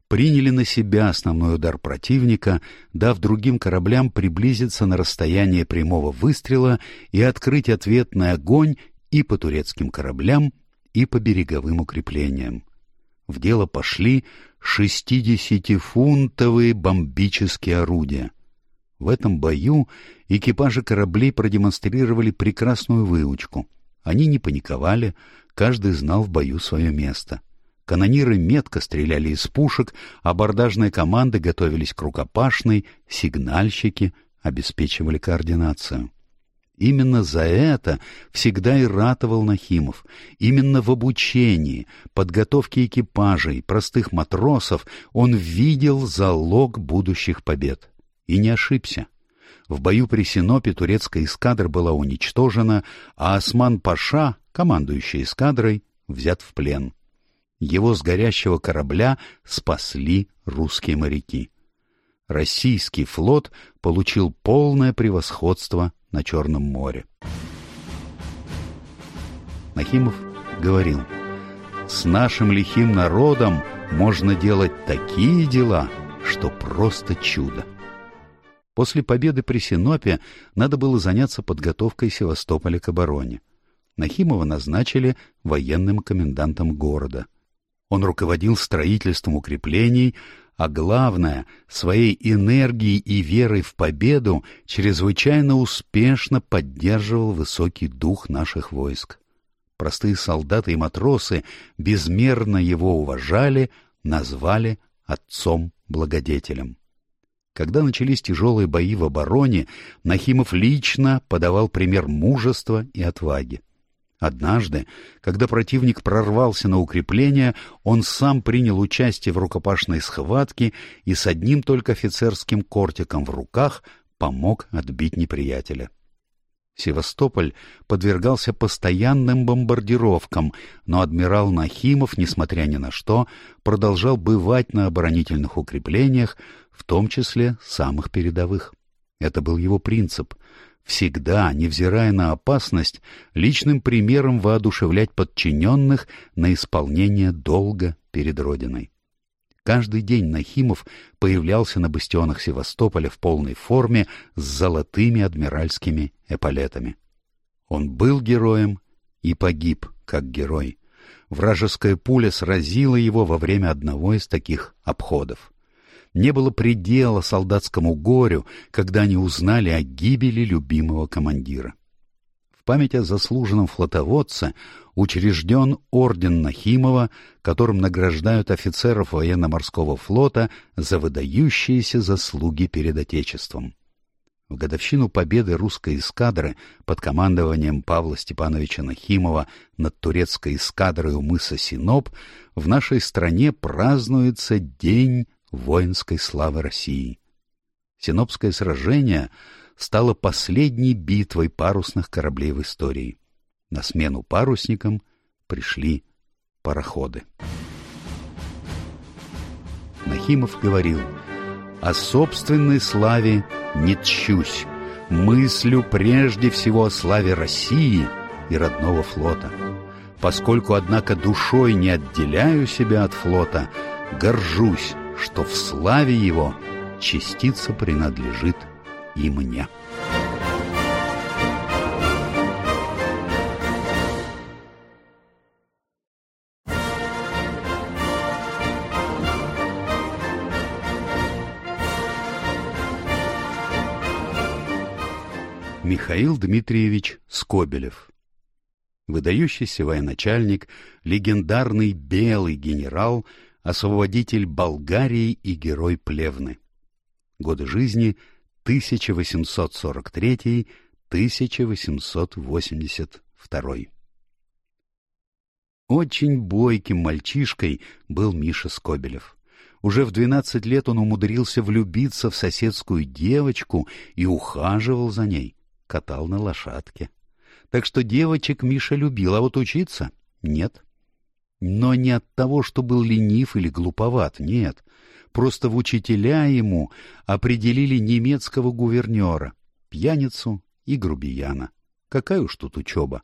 Приняли на себя основной удар противника, дав другим кораблям приблизиться на расстояние прямого выстрела и открыть ответный огонь и по турецким кораблям, и по береговым укреплениям. В дело пошли шестидесятифунтовые бомбические орудия. В этом бою экипажи кораблей продемонстрировали прекрасную выучку. Они не паниковали, каждый знал в бою свое место. Канониры метко стреляли из пушек, абордажные команды готовились к рукопашной, сигнальщики обеспечивали координацию. Именно за это всегда и ратовал Нахимов. Именно в обучении, подготовке экипажей, простых матросов он видел залог будущих побед. И не ошибся. В бою при Синопе турецкая эскадра была уничтожена, а Осман-Паша, командующий эскадрой, взят в плен. Его с горящего корабля спасли русские моряки. Российский флот получил полное превосходство на Черном море. Нахимов говорил, «С нашим лихим народом можно делать такие дела, что просто чудо». После победы при Синопе надо было заняться подготовкой Севастополя к обороне. Нахимова назначили военным комендантом города. Он руководил строительством укреплений, а главное, своей энергией и верой в победу чрезвычайно успешно поддерживал высокий дух наших войск. Простые солдаты и матросы безмерно его уважали, назвали отцом-благодетелем. Когда начались тяжелые бои в обороне, Нахимов лично подавал пример мужества и отваги. Однажды, когда противник прорвался на укрепление, он сам принял участие в рукопашной схватке и с одним только офицерским кортиком в руках помог отбить неприятеля. Севастополь подвергался постоянным бомбардировкам, но адмирал Нахимов, несмотря ни на что, продолжал бывать на оборонительных укреплениях, в том числе самых передовых. Это был его принцип — всегда, невзирая на опасность, личным примером воодушевлять подчиненных на исполнение долга перед Родиной. Каждый день Нахимов появлялся на бастионах Севастополя в полной форме с золотыми адмиральскими эполетами. Он был героем и погиб как герой. Вражеская пуля сразила его во время одного из таких обходов. Не было предела солдатскому горю, когда они узнали о гибели любимого командира. В память о заслуженном флотоводце учрежден орден Нахимова, которым награждают офицеров военно-морского флота за выдающиеся заслуги перед Отечеством. В годовщину победы русской эскадры под командованием Павла Степановича Нахимова над турецкой эскадрой у мыса Синоп в нашей стране празднуется День воинской славы России. Синопское сражение стало последней битвой парусных кораблей в истории. На смену парусникам пришли пароходы. Нахимов говорил, «О собственной славе не тщусь, мыслю прежде всего о славе России и родного флота. Поскольку, однако, душой не отделяю себя от флота, горжусь, что в славе его частица принадлежит и мне. Михаил Дмитриевич Скобелев Выдающийся военачальник, легендарный белый генерал — освободитель Болгарии и герой Плевны. Годы жизни 1843-1882. Очень бойким мальчишкой был Миша Скобелев. Уже в двенадцать лет он умудрился влюбиться в соседскую девочку и ухаживал за ней, катал на лошадке. Так что девочек Миша любил, а вот учиться — нет. Но не от того, что был ленив или глуповат, нет. Просто в учителя ему определили немецкого гувернера, пьяницу и грубияна. Какая уж тут учеба.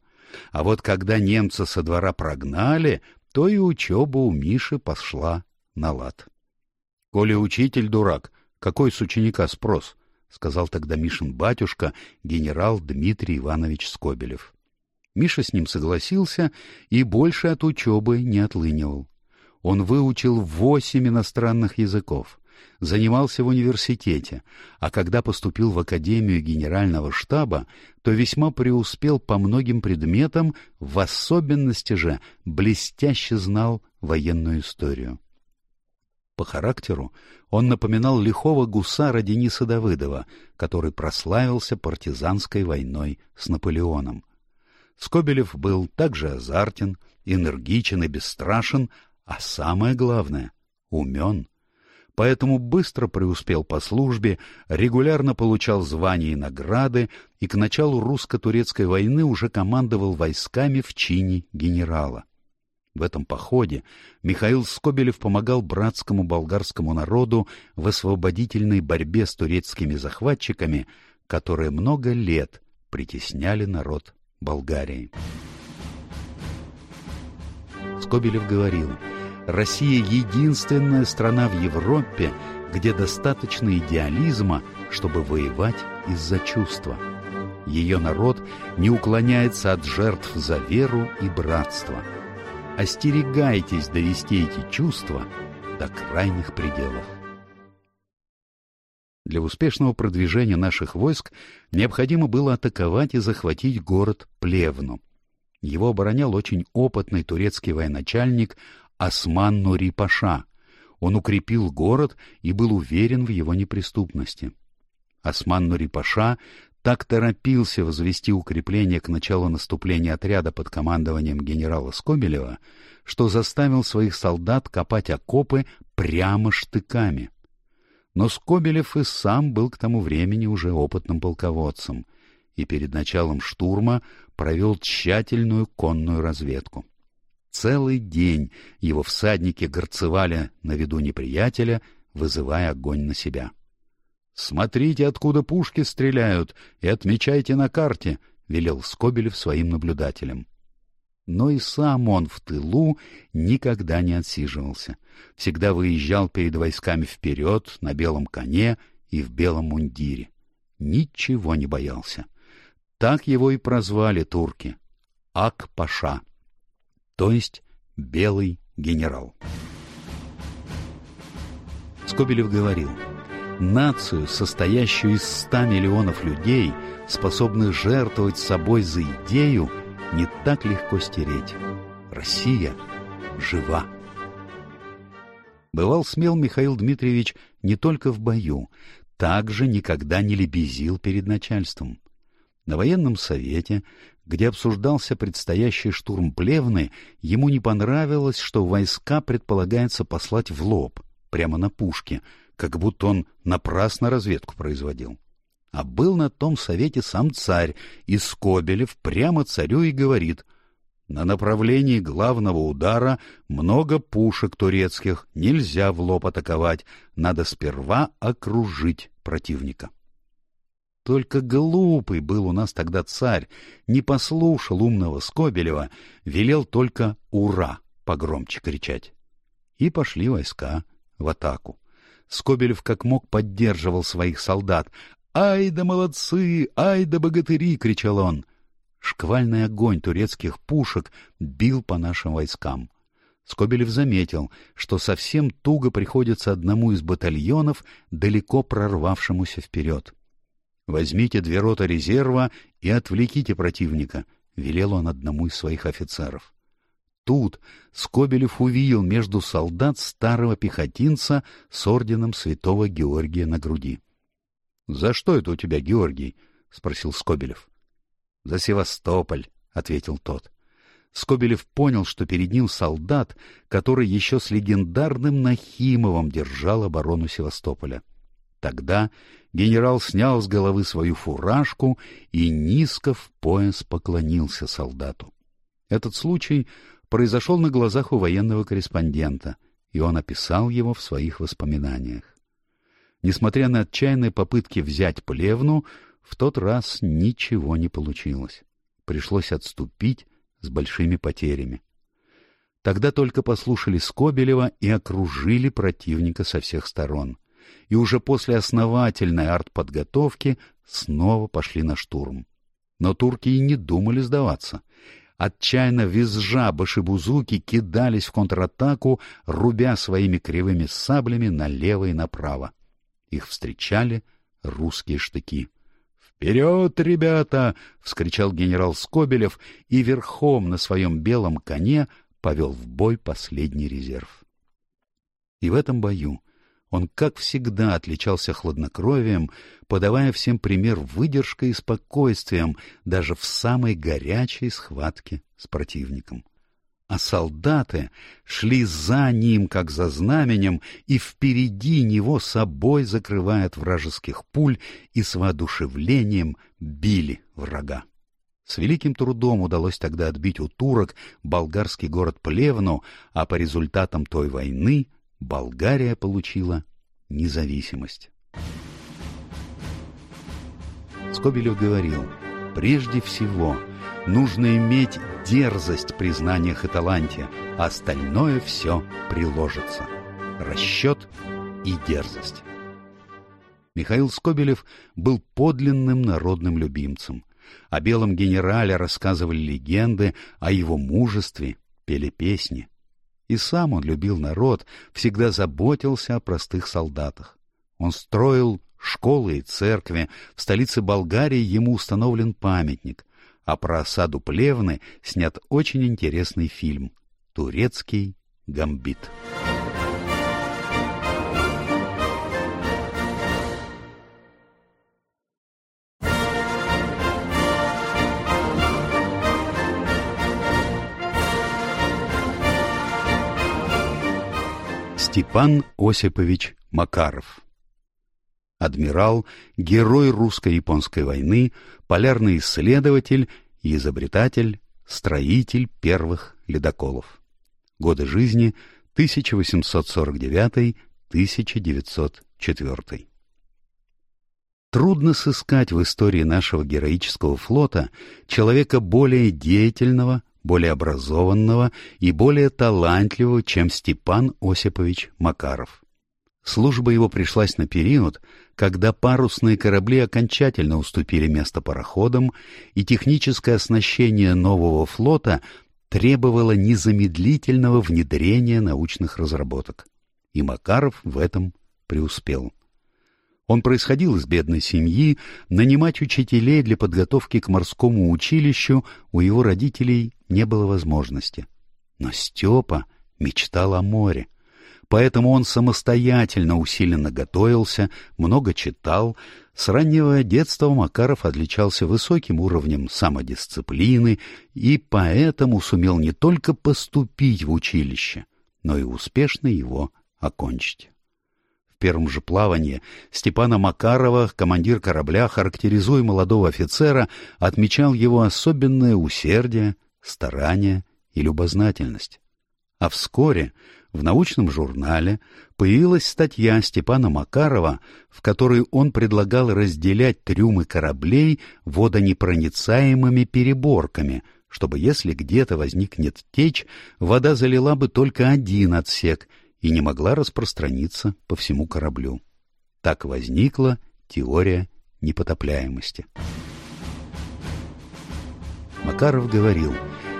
А вот когда немца со двора прогнали, то и учеба у Миши пошла на лад. — Коли учитель дурак, какой с ученика спрос? — сказал тогда Мишин батюшка, генерал Дмитрий Иванович Скобелев. Миша с ним согласился и больше от учебы не отлынивал. Он выучил восемь иностранных языков, занимался в университете, а когда поступил в Академию Генерального штаба, то весьма преуспел по многим предметам, в особенности же блестяще знал военную историю. По характеру он напоминал лихого гусара Дениса Давыдова, который прославился партизанской войной с Наполеоном. Скобелев был также азартен, энергичен и бесстрашен, а самое главное — умен. Поэтому быстро преуспел по службе, регулярно получал звания и награды, и к началу русско-турецкой войны уже командовал войсками в чине генерала. В этом походе Михаил Скобелев помогал братскому болгарскому народу в освободительной борьбе с турецкими захватчиками, которые много лет притесняли народ Болгарии. Скобелев говорил, Россия единственная страна в Европе, где достаточно идеализма, чтобы воевать из-за чувства. Ее народ не уклоняется от жертв за веру и братство. Остерегайтесь довести эти чувства до крайних пределов. Для успешного продвижения наших войск необходимо было атаковать и захватить город Плевну. Его оборонял очень опытный турецкий военачальник Осман Нури Паша. Он укрепил город и был уверен в его неприступности. Осман Нури Паша так торопился возвести укрепление к началу наступления отряда под командованием генерала Скобелева, что заставил своих солдат копать окопы прямо штыками. Но Скобелев и сам был к тому времени уже опытным полководцем и перед началом штурма провел тщательную конную разведку. Целый день его всадники горцевали на виду неприятеля, вызывая огонь на себя. «Смотрите, откуда пушки стреляют, и отмечайте на карте», — велел Скобелев своим наблюдателям. Но и сам он в тылу никогда не отсиживался. Всегда выезжал перед войсками вперед, на белом коне и в белом мундире. Ничего не боялся. Так его и прозвали турки — Ак-Паша, то есть Белый генерал. Скобелев говорил, нацию, состоящую из ста миллионов людей, способных жертвовать собой за идею, не так легко стереть. Россия жива. Бывал смел Михаил Дмитриевич не только в бою, также никогда не лебезил перед начальством. На военном совете, где обсуждался предстоящий штурм Плевны, ему не понравилось, что войска предполагается послать в лоб, прямо на пушке, как будто он напрасно разведку производил. А был на том совете сам царь, и Скобелев прямо царю и говорит, «На направлении главного удара много пушек турецких, нельзя в лоб атаковать, надо сперва окружить противника». Только глупый был у нас тогда царь, не послушал умного Скобелева, велел только «Ура!» погромче кричать. И пошли войска в атаку. Скобелев как мог поддерживал своих солдат. «Ай да молодцы! Ай да богатыри!» — кричал он. Шквальный огонь турецких пушек бил по нашим войскам. Скобелев заметил, что совсем туго приходится одному из батальонов, далеко прорвавшемуся вперед. «Возьмите две роты резерва и отвлеките противника», — велел он одному из своих офицеров. Тут Скобелев увидел между солдат старого пехотинца с орденом святого Георгия на груди. — За что это у тебя, Георгий? — спросил Скобелев. — За Севастополь, — ответил тот. Скобелев понял, что перед ним солдат, который еще с легендарным Нахимовым держал оборону Севастополя. Тогда генерал снял с головы свою фуражку и низко в пояс поклонился солдату. Этот случай произошел на глазах у военного корреспондента, и он описал его в своих воспоминаниях. Несмотря на отчаянные попытки взять Плевну, в тот раз ничего не получилось. Пришлось отступить с большими потерями. Тогда только послушали Скобелева и окружили противника со всех сторон — и уже после основательной артподготовки снова пошли на штурм. Но турки и не думали сдаваться. Отчаянно визжа башибузуки кидались в контратаку, рубя своими кривыми саблями налево и направо. Их встречали русские штыки. «Вперед, ребята!» — вскричал генерал Скобелев и верхом на своем белом коне повел в бой последний резерв. И в этом бою он, как всегда, отличался хладнокровием, подавая всем пример выдержкой и спокойствием даже в самой горячей схватке с противником. А солдаты шли за ним, как за знаменем, и впереди него собой закрывая вражеских пуль и с воодушевлением били врага. С великим трудом удалось тогда отбить у турок болгарский город Плевну, а по результатам той войны Болгария получила независимость. Скобелев говорил, прежде всего нужно иметь дерзость при знаниях и таланте, а остальное все приложится. Расчет и дерзость. Михаил Скобелев был подлинным народным любимцем. О белом генерале рассказывали легенды, о его мужестве пели песни. И сам он любил народ, всегда заботился о простых солдатах. Он строил школы и церкви, в столице Болгарии ему установлен памятник, а про осаду Плевны снят очень интересный фильм «Турецкий гамбит». Степан Осипович Макаров Адмирал, герой русско-японской войны, полярный исследователь и изобретатель, строитель первых ледоколов. Годы жизни 1849-1904. Трудно сыскать в истории нашего героического флота человека более деятельного, более образованного и более талантливого, чем Степан Осипович Макаров. Служба его пришлась на период, когда парусные корабли окончательно уступили место пароходам, и техническое оснащение нового флота требовало незамедлительного внедрения научных разработок. И Макаров в этом преуспел. Он происходил из бедной семьи, нанимать учителей для подготовки к морскому училищу у его родителей не было возможности. Но Степа мечтал о море. Поэтому он самостоятельно усиленно готовился, много читал. С раннего детства Макаров отличался высоким уровнем самодисциплины и поэтому сумел не только поступить в училище, но и успешно его окончить первом же плавании Степана Макарова, командир корабля, характеризуя молодого офицера, отмечал его особенное усердие, старание и любознательность. А вскоре в научном журнале появилась статья Степана Макарова, в которой он предлагал разделять трюмы кораблей водонепроницаемыми переборками, чтобы если где-то возникнет течь, вода залила бы только один отсек — и не могла распространиться по всему кораблю. Так возникла теория непотопляемости. Макаров говорил,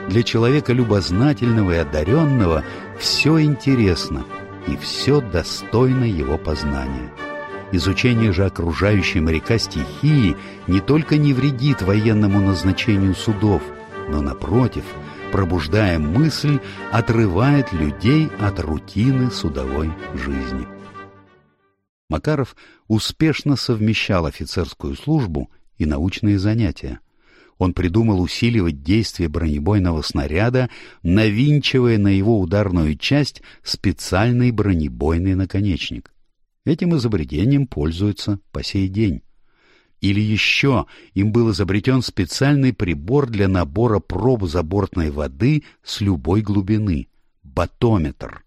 для человека любознательного и одаренного все интересно и все достойно его познания. Изучение же окружающей моряка стихии не только не вредит военному назначению судов, но, напротив, пробуждая мысль, отрывает людей от рутины судовой жизни. Макаров успешно совмещал офицерскую службу и научные занятия. Он придумал усиливать действие бронебойного снаряда, навинчивая на его ударную часть специальный бронебойный наконечник. Этим изобретением пользуются по сей день. Или еще им был изобретен специальный прибор для набора проб забортной воды с любой глубины — батометр.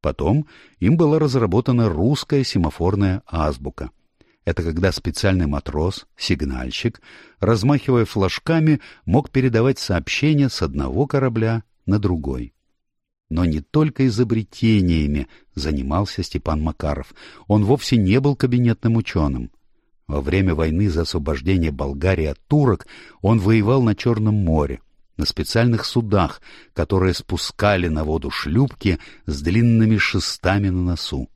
Потом им была разработана русская семафорная азбука. Это когда специальный матрос, сигнальщик, размахивая флажками, мог передавать сообщения с одного корабля на другой. Но не только изобретениями занимался Степан Макаров. Он вовсе не был кабинетным ученым. Во время войны за освобождение Болгарии от турок он воевал на Черном море, на специальных судах, которые спускали на воду шлюпки с длинными шестами на носу,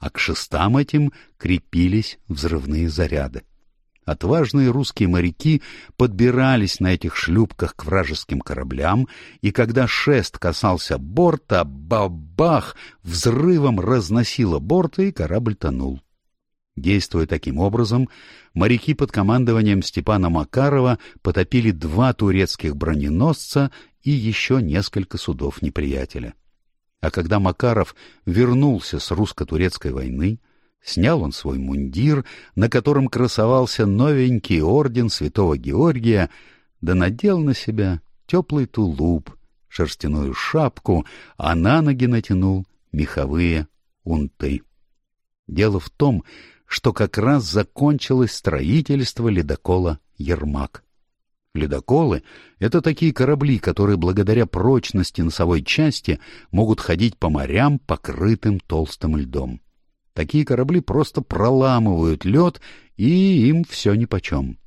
а к шестам этим крепились взрывные заряды. Отважные русские моряки подбирались на этих шлюпках к вражеским кораблям, и когда шест касался борта, бабах, взрывом разносило борт, и корабль тонул. Действуя таким образом, моряки под командованием Степана Макарова потопили два турецких броненосца и еще несколько судов неприятеля. А когда Макаров вернулся с русско-турецкой войны, снял он свой мундир, на котором красовался новенький орден святого Георгия, да надел на себя теплый тулуп, шерстяную шапку, а на ноги натянул меховые унты. Дело в том, что как раз закончилось строительство ледокола «Ермак». Ледоколы — это такие корабли, которые благодаря прочности носовой части могут ходить по морям, покрытым толстым льдом. Такие корабли просто проламывают лед, и им все нипочем.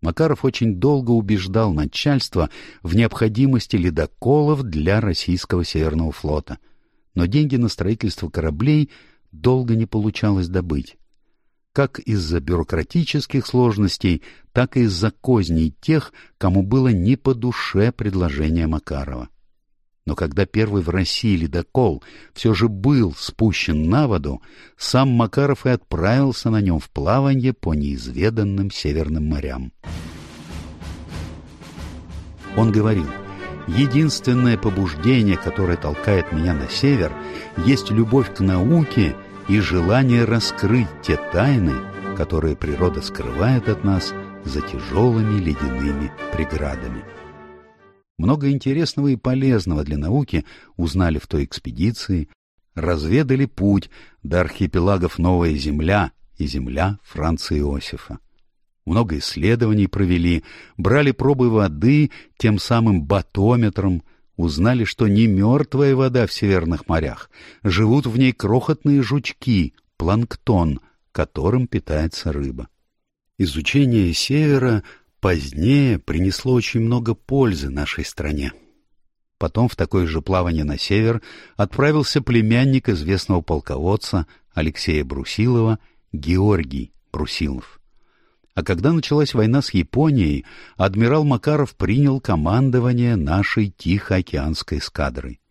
Макаров очень долго убеждал начальство в необходимости ледоколов для российского Северного флота. Но деньги на строительство кораблей долго не получалось добыть как из-за бюрократических сложностей, так и из-за козней тех, кому было не по душе предложение Макарова. Но когда первый в России ледокол все же был спущен на воду, сам Макаров и отправился на нем в плавание по неизведанным северным морям. Он говорил, Единственное побуждение, которое толкает меня на север, есть любовь к науке и желание раскрыть те тайны, которые природа скрывает от нас за тяжелыми ледяными преградами. Много интересного и полезного для науки узнали в той экспедиции, разведали путь до архипелагов Новая Земля и Земля Франца Иосифа. Много исследований провели, брали пробы воды тем самым батометром, узнали, что не мертвая вода в северных морях, живут в ней крохотные жучки, планктон, которым питается рыба. Изучение севера позднее принесло очень много пользы нашей стране. Потом в такое же плавание на север отправился племянник известного полководца Алексея Брусилова Георгий Брусилов. А когда началась война с Японией, адмирал Макаров принял командование нашей Тихоокеанской эскадрой.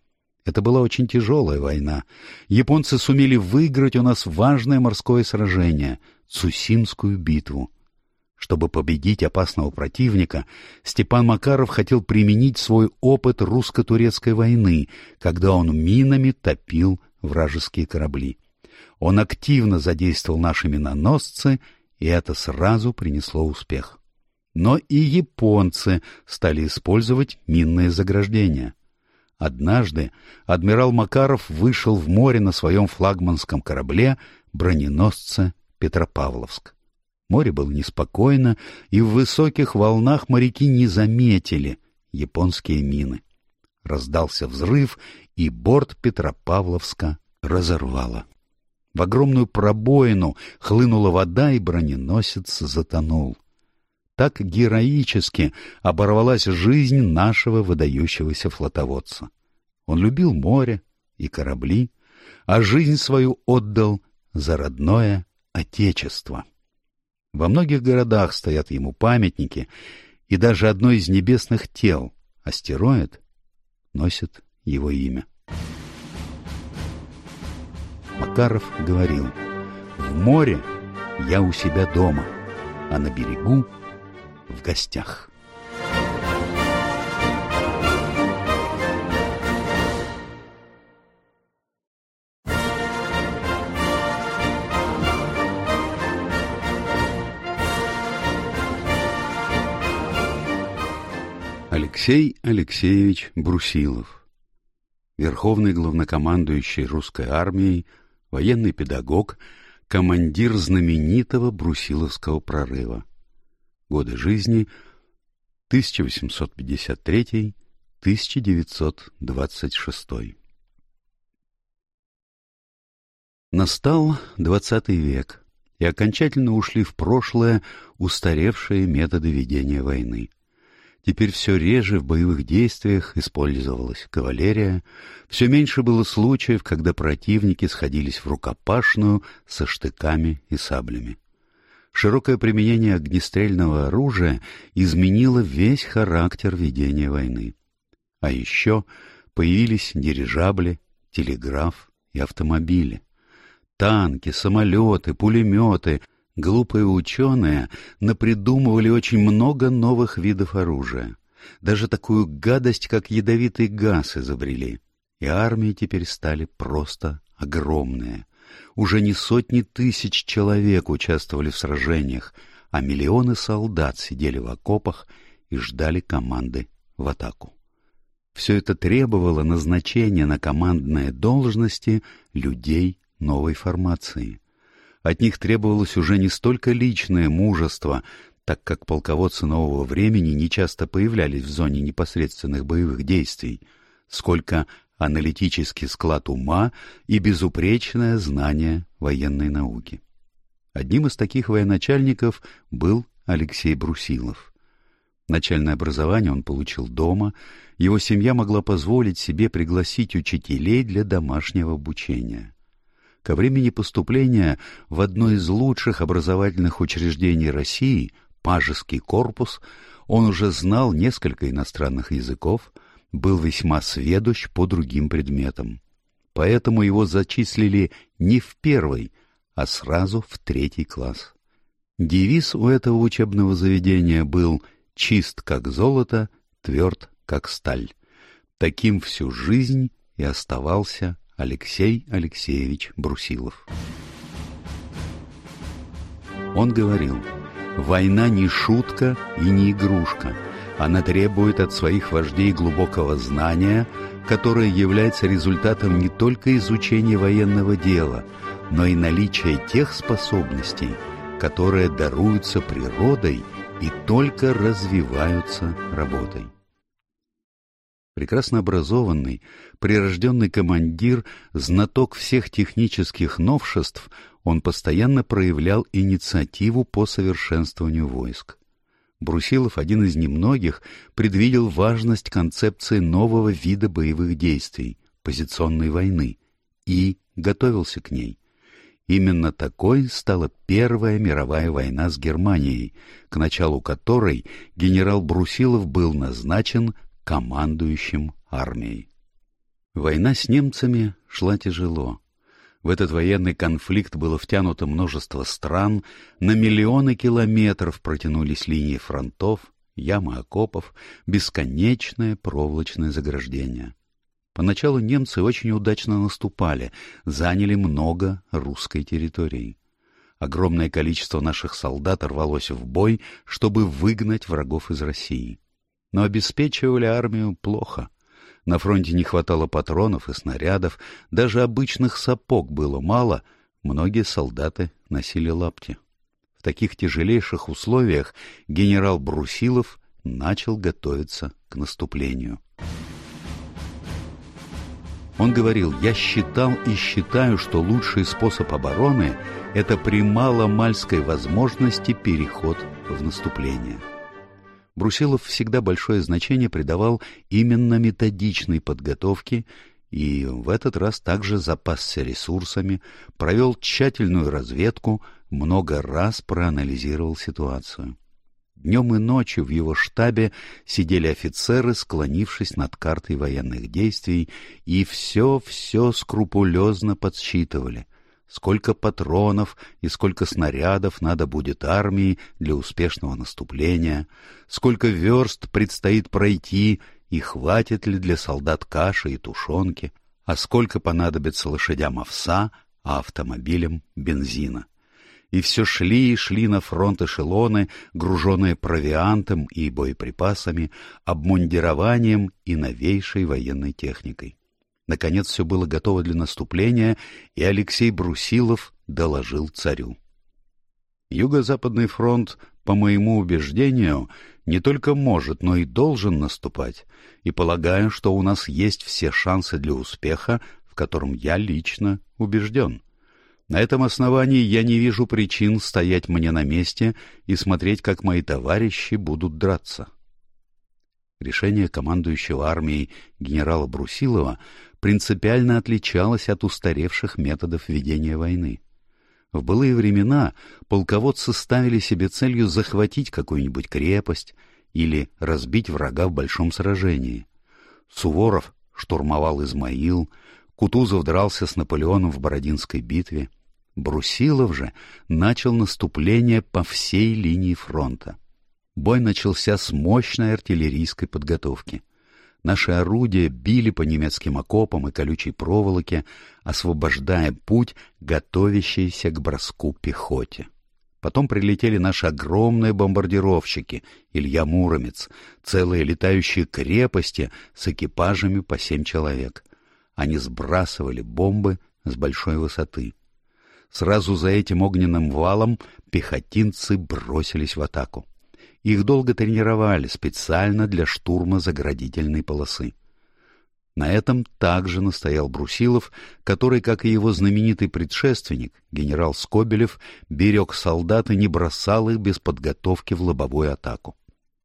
Это была очень тяжелая война. Японцы сумели выиграть у нас важное морское сражение — Цусимскую битву. Чтобы победить опасного противника, Степан Макаров хотел применить свой опыт русско-турецкой войны, когда он минами топил вражеские корабли. Он активно задействовал наши миноносцы, и это сразу принесло успех. Но и японцы стали использовать минные заграждения. Однажды адмирал Макаров вышел в море на своем флагманском корабле броненосце Петропавловск. Море было неспокойно, и в высоких волнах моряки не заметили японские мины. Раздался взрыв, и борт Петропавловска разорвало. В огромную пробоину хлынула вода, и броненосец затонул. Так героически оборвалась жизнь нашего выдающегося флотоводца. Он любил море и корабли, а жизнь свою отдал за родное Отечество. Во многих городах стоят ему памятники, и даже одно из небесных тел, астероид, носит его имя. Макаров говорил, «В море я у себя дома, а на берегу в гостях». Алексей Алексеевич Брусилов Верховный главнокомандующий русской армией, военный педагог, командир знаменитого Брусиловского прорыва. Годы жизни 1853-1926. Настал двадцатый век, и окончательно ушли в прошлое устаревшие методы ведения войны. Теперь все реже в боевых действиях использовалась кавалерия, все меньше было случаев, когда противники сходились в рукопашную со штыками и саблями. Широкое применение огнестрельного оружия изменило весь характер ведения войны. А еще появились дирижабли, телеграф и автомобили. Танки, самолеты, пулеметы — Глупые ученые напридумывали очень много новых видов оружия. Даже такую гадость, как ядовитый газ, изобрели. И армии теперь стали просто огромные. Уже не сотни тысяч человек участвовали в сражениях, а миллионы солдат сидели в окопах и ждали команды в атаку. Все это требовало назначения на командные должности людей новой формации — от них требовалось уже не столько личное мужество, так как полководцы нового времени не часто появлялись в зоне непосредственных боевых действий, сколько аналитический склад ума и безупречное знание военной науки. Одним из таких военачальников был Алексей Брусилов. Начальное образование он получил дома, его семья могла позволить себе пригласить учителей для домашнего обучения. Ко времени поступления в одно из лучших образовательных учреждений России, Пажеский корпус, он уже знал несколько иностранных языков, был весьма сведущ по другим предметам. Поэтому его зачислили не в первый, а сразу в третий класс. Девиз у этого учебного заведения был «чист как золото, тверд как сталь». Таким всю жизнь и оставался Алексей Алексеевич Брусилов. Он говорил, война не шутка и не игрушка. Она требует от своих вождей глубокого знания, которое является результатом не только изучения военного дела, но и наличия тех способностей, которые даруются природой и только развиваются работой. Прекрасно образованный, прирожденный командир, знаток всех технических новшеств, он постоянно проявлял инициативу по совершенствованию войск. Брусилов, один из немногих, предвидел важность концепции нового вида боевых действий – позиционной войны – и готовился к ней. Именно такой стала Первая мировая война с Германией, к началу которой генерал Брусилов был назначен командующим армией. Война с немцами шла тяжело. В этот военный конфликт было втянуто множество стран, на миллионы километров протянулись линии фронтов, ямы окопов, бесконечное проволочное заграждение. Поначалу немцы очень удачно наступали, заняли много русской территории. Огромное количество наших солдат рвалось в бой, чтобы выгнать врагов из России но обеспечивали армию плохо. На фронте не хватало патронов и снарядов, даже обычных сапог было мало, многие солдаты носили лапти. В таких тяжелейших условиях генерал Брусилов начал готовиться к наступлению. Он говорил, я считал и считаю, что лучший способ обороны – это при маломальской возможности переход в наступление. Брусилов всегда большое значение придавал именно методичной подготовке и в этот раз также запасся ресурсами, провел тщательную разведку, много раз проанализировал ситуацию. Днем и ночью в его штабе сидели офицеры, склонившись над картой военных действий, и все-все скрупулезно подсчитывали — сколько патронов и сколько снарядов надо будет армии для успешного наступления, сколько верст предстоит пройти и хватит ли для солдат каши и тушенки, а сколько понадобится лошадям овса, а автомобилям бензина. И все шли и шли на фронт эшелоны, груженные провиантом и боеприпасами, обмундированием и новейшей военной техникой. Наконец все было готово для наступления, и Алексей Брусилов доложил царю. Юго-Западный фронт, по моему убеждению, не только может, но и должен наступать, и полагаю, что у нас есть все шансы для успеха, в котором я лично убежден. На этом основании я не вижу причин стоять мне на месте и смотреть, как мои товарищи будут драться. Решение командующего армией генерала Брусилова принципиально отличалась от устаревших методов ведения войны. В былые времена полководцы ставили себе целью захватить какую-нибудь крепость или разбить врага в большом сражении. Суворов штурмовал Измаил, Кутузов дрался с Наполеоном в Бородинской битве. Брусилов же начал наступление по всей линии фронта. Бой начался с мощной артиллерийской подготовки — Наши орудия били по немецким окопам и колючей проволоке, освобождая путь, готовящейся к броску пехоте. Потом прилетели наши огромные бомбардировщики, Илья Муромец, целые летающие крепости с экипажами по семь человек. Они сбрасывали бомбы с большой высоты. Сразу за этим огненным валом пехотинцы бросились в атаку. Их долго тренировали специально для штурма заградительной полосы. На этом также настоял Брусилов, который, как и его знаменитый предшественник, генерал Скобелев, берег солдат и не бросал их без подготовки в лобовую атаку.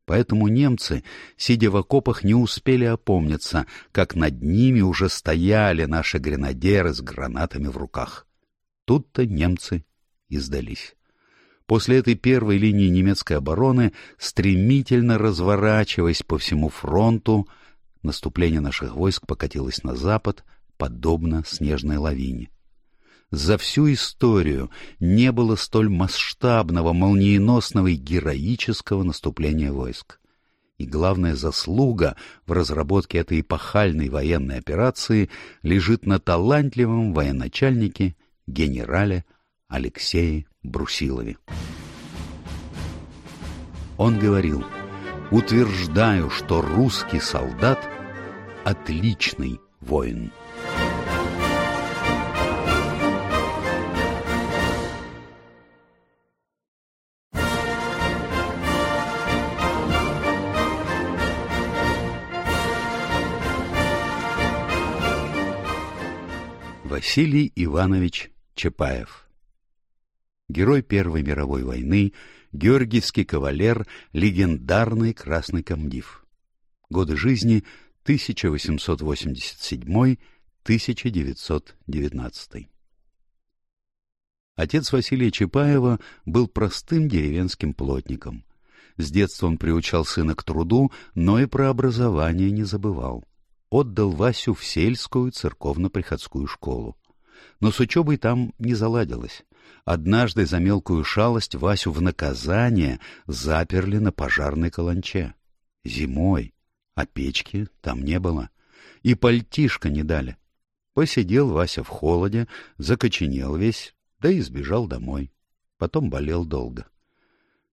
Поэтому немцы, сидя в окопах, не успели опомниться, как над ними уже стояли наши гренадеры с гранатами в руках. Тут-то немцы и сдались. После этой первой линии немецкой обороны, стремительно разворачиваясь по всему фронту, наступление наших войск покатилось на запад, подобно снежной лавине. За всю историю не было столь масштабного, молниеносного и героического наступления войск. И главная заслуга в разработке этой эпохальной военной операции лежит на талантливом военачальнике генерале Алексее Брусилове. Он говорил, утверждаю, что русский солдат — отличный воин. Василий Иванович Чапаев Герой Первой мировой войны, георгиевский кавалер, легендарный красный комдив. Годы жизни 1887-1919. Отец Василия Чапаева был простым деревенским плотником. С детства он приучал сына к труду, но и про образование не забывал отдал Васю в сельскую церковно-приходскую школу. Но с учебой там не заладилось. Однажды за мелкую шалость Васю в наказание заперли на пожарной каланче. Зимой, а печки там не было. И пальтишка не дали. Посидел Вася в холоде, закоченел весь, да и сбежал домой. Потом болел долго.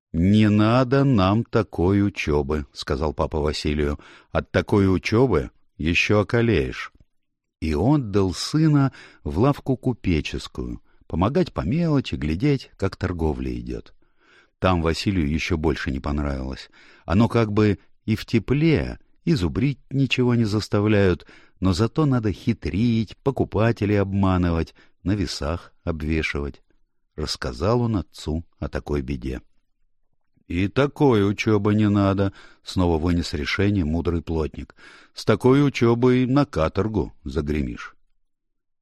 — Не надо нам такой учебы, — сказал папа Василию. — От такой учебы еще околеешь. И отдал сына в лавку купеческую, помогать по мелочи, глядеть, как торговля идет. Там Василию еще больше не понравилось. Оно как бы и в тепле, и зубрить ничего не заставляют, но зато надо хитрить, покупателей обманывать, на весах обвешивать. Рассказал он отцу о такой беде. — И такой учебы не надо, — снова вынес решение мудрый плотник. — С такой учебой на каторгу загремишь.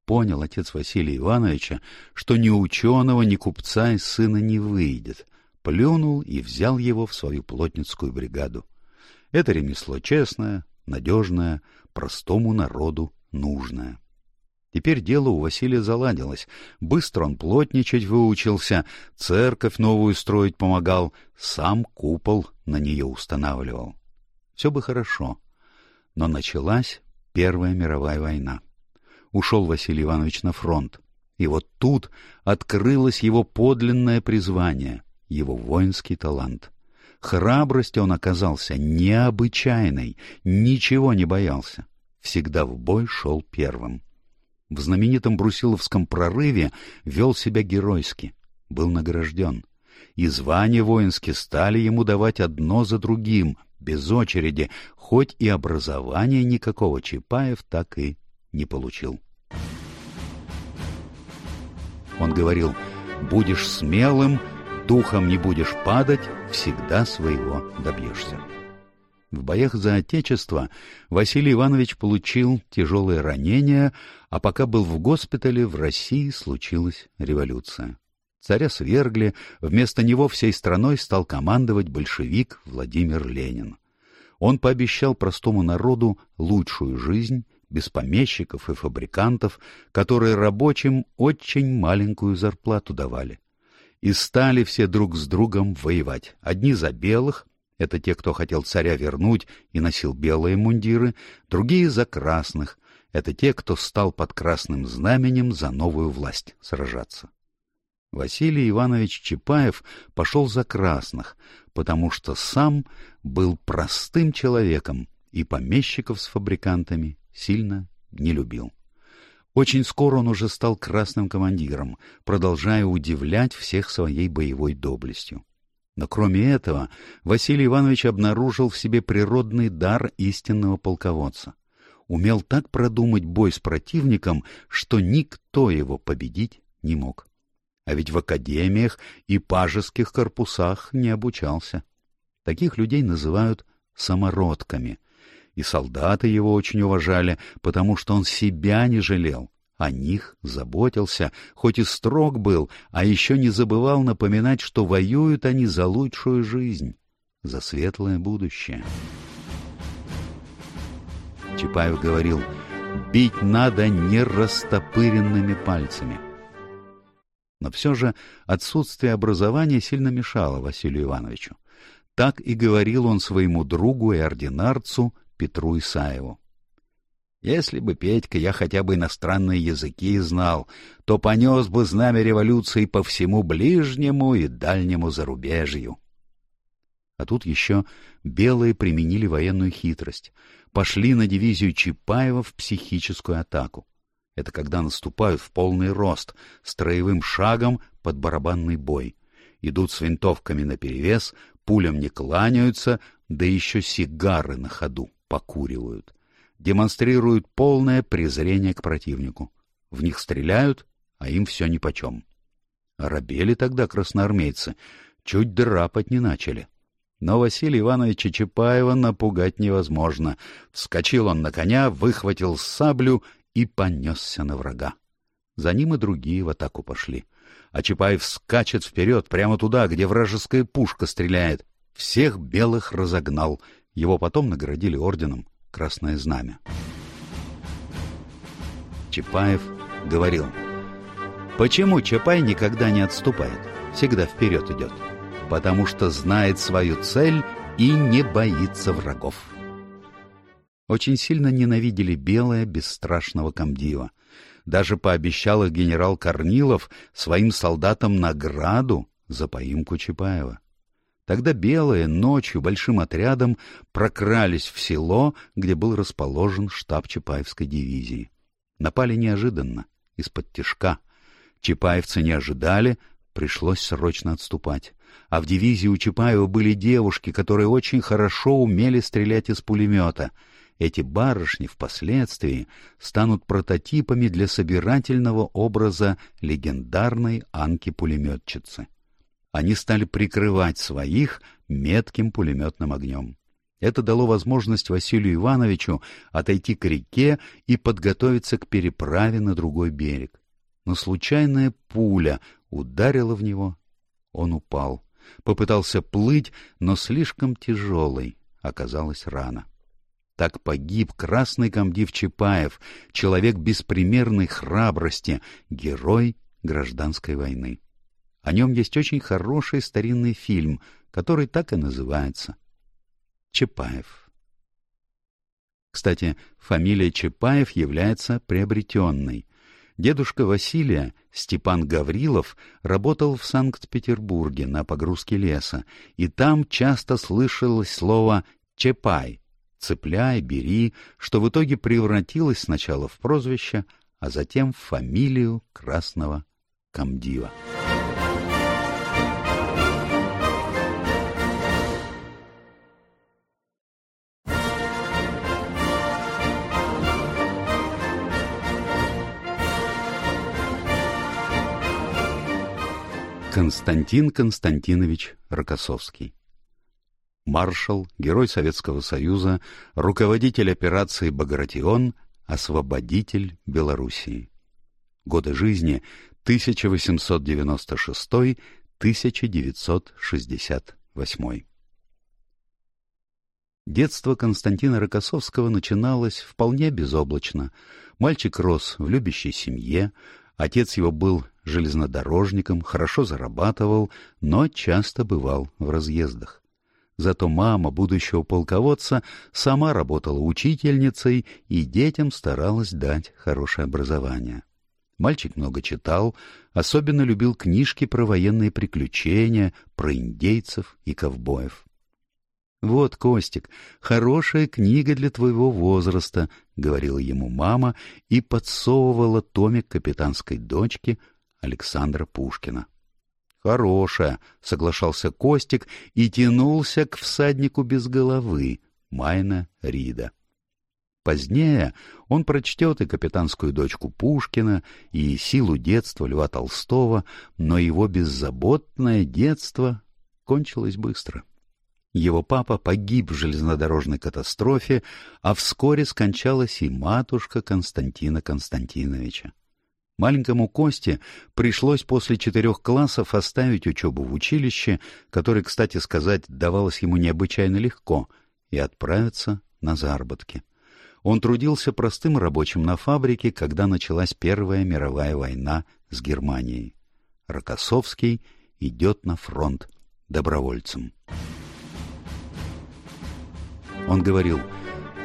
Понял отец Василия Ивановича, что ни ученого, ни купца из сына не выйдет. Плюнул и взял его в свою плотницкую бригаду. Это ремесло честное, надежное, простому народу нужное. Теперь дело у Василия заладилось. Быстро он плотничать выучился, церковь новую строить помогал, сам купол на нее устанавливал. Все бы хорошо. Но началась Первая мировая война. Ушел Василий Иванович на фронт. И вот тут открылось его подлинное призвание, его воинский талант. Храбрости он оказался необычайной, ничего не боялся. Всегда в бой шел первым. В знаменитом Брусиловском прорыве вел себя геройски, был награжден. И звания воинские стали ему давать одно за другим, без очереди, хоть и образования никакого Чапаев так и не получил. Он говорил, будешь смелым, духом не будешь падать, всегда своего добьешься. В боях за Отечество Василий Иванович получил тяжелые ранения, а пока был в госпитале, в России случилась революция. Царя свергли, вместо него всей страной стал командовать большевик Владимир Ленин. Он пообещал простому народу лучшую жизнь, без помещиков и фабрикантов, которые рабочим очень маленькую зарплату давали. И стали все друг с другом воевать, одни за белых, это те, кто хотел царя вернуть и носил белые мундиры, другие за красных. Это те, кто стал под красным знаменем за новую власть сражаться. Василий Иванович Чапаев пошел за красных, потому что сам был простым человеком и помещиков с фабрикантами сильно не любил. Очень скоро он уже стал красным командиром, продолжая удивлять всех своей боевой доблестью. Но кроме этого, Василий Иванович обнаружил в себе природный дар истинного полководца. Умел так продумать бой с противником, что никто его победить не мог. А ведь в академиях и пажеских корпусах не обучался. Таких людей называют самородками. И солдаты его очень уважали, потому что он себя не жалел, о них заботился, хоть и строг был, а еще не забывал напоминать, что воюют они за лучшую жизнь, за светлое будущее. Чапаев говорил, бить надо не растопыренными пальцами. Но все же отсутствие образования сильно мешало Василию Ивановичу. Так и говорил он своему другу и ординарцу Петру Исаеву. Если бы, Петька, я хотя бы иностранные языки знал, то понес бы знамя революции по всему ближнему и дальнему зарубежью. А тут еще белые применили военную хитрость. Пошли на дивизию Чапаева в психическую атаку. Это когда наступают в полный рост, строевым шагом под барабанный бой. Идут с винтовками наперевес, пулям не кланяются, да еще сигары на ходу покуривают. Демонстрируют полное презрение к противнику. В них стреляют, а им все нипочем. Рабели тогда красноармейцы, чуть драпать не начали. Но Василия Ивановича Чапаева напугать невозможно. Вскочил он на коня, выхватил саблю и понесся на врага. За ним и другие в атаку пошли. А Чапаев скачет вперед, прямо туда, где вражеская пушка стреляет. Всех белых разогнал. Его потом наградили орденом Красное Знамя. Чапаев говорил, «Почему Чапай никогда не отступает, всегда вперед идет?» потому что знает свою цель и не боится врагов. Очень сильно ненавидели белое бесстрашного комдива. Даже пообещал их генерал Корнилов своим солдатам награду за поимку Чапаева. Тогда белые ночью большим отрядом прокрались в село, где был расположен штаб Чапаевской дивизии. Напали неожиданно, из-под тишка. Чапаевцы не ожидали, пришлось срочно отступать а в дивизии у Чапаева были девушки, которые очень хорошо умели стрелять из пулемета. Эти барышни впоследствии станут прототипами для собирательного образа легендарной Анки-пулеметчицы. Они стали прикрывать своих метким пулеметным огнем. Это дало возможность Василию Ивановичу отойти к реке и подготовиться к переправе на другой берег. Но случайная пуля ударила в него, он упал. Попытался плыть, но слишком тяжелой оказалась рана. Так погиб красный комдив Чапаев, человек беспримерной храбрости, герой гражданской войны. О нем есть очень хороший старинный фильм, который так и называется «Чапаев». Кстати, фамилия Чапаев является приобретенной. Дедушка Василия, Степан Гаврилов, работал в Санкт-Петербурге на погрузке леса, и там часто слышалось слово «чепай» — «цепляй», «бери», что в итоге превратилось сначала в прозвище, а затем в фамилию красного комдива. Константин Константинович Рокоссовский Маршал, Герой Советского Союза, руководитель операции «Багратион», освободитель Белоруссии. Годы жизни 1896-1968. Детство Константина Рокоссовского начиналось вполне безоблачно. Мальчик рос в любящей семье, отец его был железнодорожником, хорошо зарабатывал, но часто бывал в разъездах. Зато мама будущего полководца сама работала учительницей и детям старалась дать хорошее образование. Мальчик много читал, особенно любил книжки про военные приключения, про индейцев и ковбоев. «Вот, Костик, хорошая книга для твоего возраста», — говорила ему мама и подсовывала томик капитанской дочки Александра Пушкина. «Хорошая», — соглашался Костик и тянулся к всаднику без головы, Майна Рида. Позднее он прочтет и «Капитанскую дочку Пушкина», и «Силу детства» Льва Толстого, но его беззаботное детство кончилось быстро. Его папа погиб в железнодорожной катастрофе, а вскоре скончалась и матушка Константина Константиновича. Маленькому Косте пришлось после четырех классов оставить учебу в училище, которое, кстати сказать, давалось ему необычайно легко, и отправиться на заработки. Он трудился простым рабочим на фабрике, когда началась Первая мировая война с Германией. Рокоссовский идет на фронт добровольцем. Он говорил,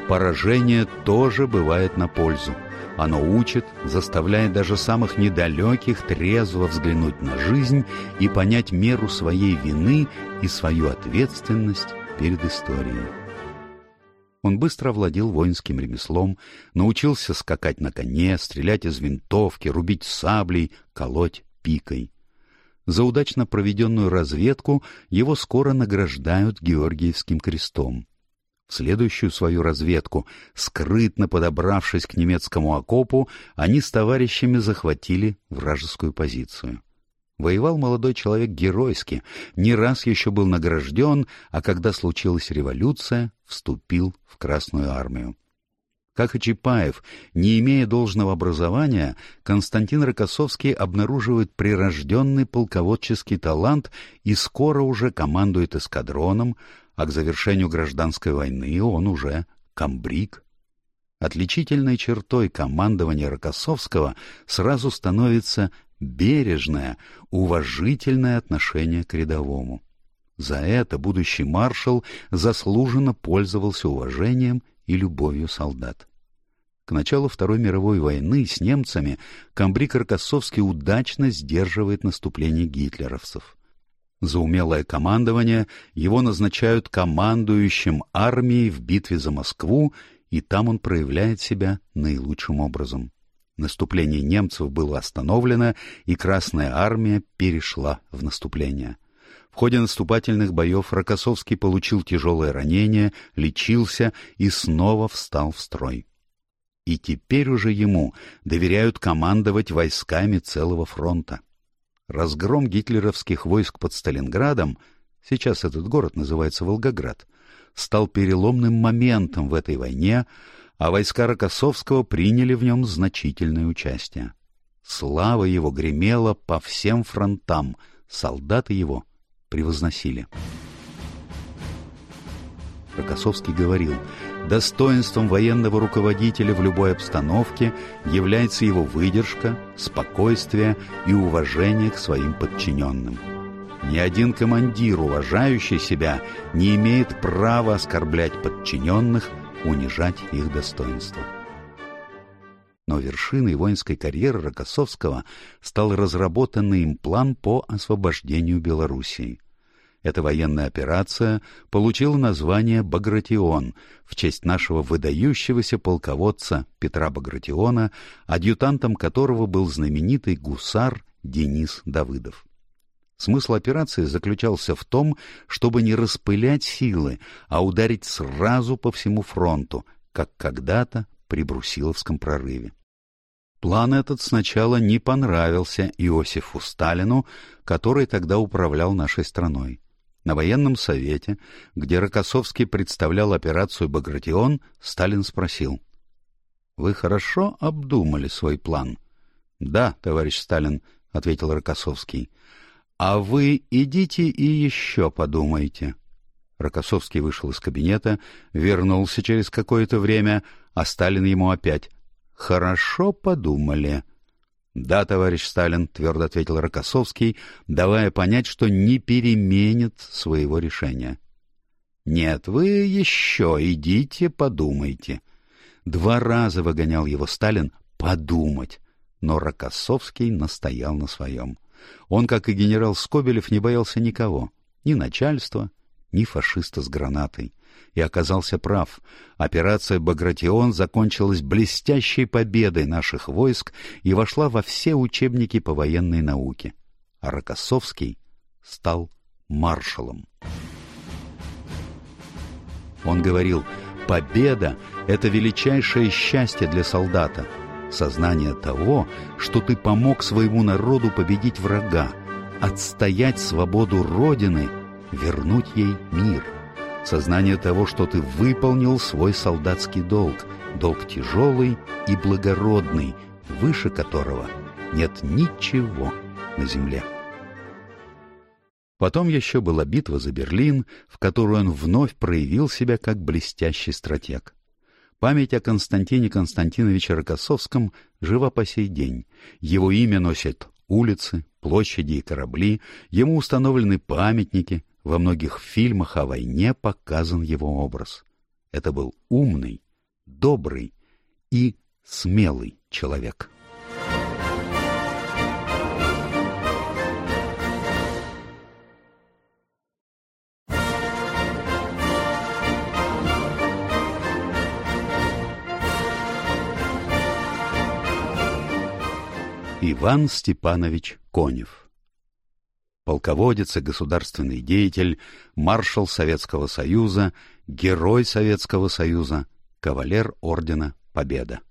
«Поражение тоже бывает на пользу. Оно учит, заставляет даже самых недалеких трезво взглянуть на жизнь и понять меру своей вины и свою ответственность перед историей. Он быстро овладел воинским ремеслом, научился скакать на коне, стрелять из винтовки, рубить саблей, колоть пикой. За удачно проведенную разведку его скоро награждают Георгиевским крестом следующую свою разведку, скрытно подобравшись к немецкому окопу, они с товарищами захватили вражескую позицию. Воевал молодой человек геройски, не раз еще был награжден, а когда случилась революция, вступил в Красную армию. Как и Чапаев, не имея должного образования, Константин Рокоссовский обнаруживает прирожденный полководческий талант и скоро уже командует эскадроном, а к завершению гражданской войны он уже комбриг. Отличительной чертой командования Рокоссовского сразу становится бережное, уважительное отношение к рядовому. За это будущий маршал заслуженно пользовался уважением и любовью солдат. К началу Второй мировой войны с немцами комбриг Рокоссовский удачно сдерживает наступление гитлеровцев. За умелое командование его назначают командующим армией в битве за Москву, и там он проявляет себя наилучшим образом. Наступление немцев было остановлено, и Красная армия перешла в наступление. В ходе наступательных боев Рокоссовский получил тяжелое ранение, лечился и снова встал в строй. И теперь уже ему доверяют командовать войсками целого фронта. Разгром гитлеровских войск под Сталинградом, сейчас этот город называется Волгоград, стал переломным моментом в этой войне, а войска Рокоссовского приняли в нем значительное участие. Слава его гремела по всем фронтам, солдаты его превозносили. Рокоссовский говорил — Достоинством военного руководителя в любой обстановке является его выдержка, спокойствие и уважение к своим подчиненным. Ни один командир, уважающий себя, не имеет права оскорблять подчиненных, унижать их достоинство. Но вершиной воинской карьеры Рокоссовского стал разработанный им план по освобождению Белоруссии – эта военная операция получила название «Багратион» в честь нашего выдающегося полководца Петра Багратиона, адъютантом которого был знаменитый гусар Денис Давыдов. Смысл операции заключался в том, чтобы не распылять силы, а ударить сразу по всему фронту, как когда-то при Брусиловском прорыве. План этот сначала не понравился Иосифу Сталину, который тогда управлял нашей страной. На военном совете, где Рокоссовский представлял операцию «Багратион», Сталин спросил. «Вы хорошо обдумали свой план?» «Да, товарищ Сталин», — ответил Рокоссовский. «А вы идите и еще подумайте». Рокоссовский вышел из кабинета, вернулся через какое-то время, а Сталин ему опять. «Хорошо подумали». «Да, товарищ Сталин», — твердо ответил Рокоссовский, давая понять, что не переменит своего решения. «Нет, вы еще идите, подумайте». Два раза выгонял его Сталин «подумать», но Рокоссовский настоял на своем. Он, как и генерал Скобелев, не боялся никого, ни начальства, ни фашиста с гранатой и оказался прав. Операция «Багратион» закончилась блестящей победой наших войск и вошла во все учебники по военной науке. А Рокоссовский стал маршалом. Он говорил, победа — это величайшее счастье для солдата. Сознание того, что ты помог своему народу победить врага, отстоять свободу Родины, вернуть ей мир — сознание того, что ты выполнил свой солдатский долг, долг тяжелый и благородный, выше которого нет ничего на земле. Потом еще была битва за Берлин, в которой он вновь проявил себя как блестящий стратег. Память о Константине Константиновиче Рокоссовском жива по сей день. Его имя носят улицы, площади и корабли, ему установлены памятники, во многих фильмах о войне показан его образ. Это был умный, добрый и смелый человек. Иван Степанович Конев Полководец и государственный деятель, маршал Советского Союза, герой Советского Союза, кавалер Ордена Победа.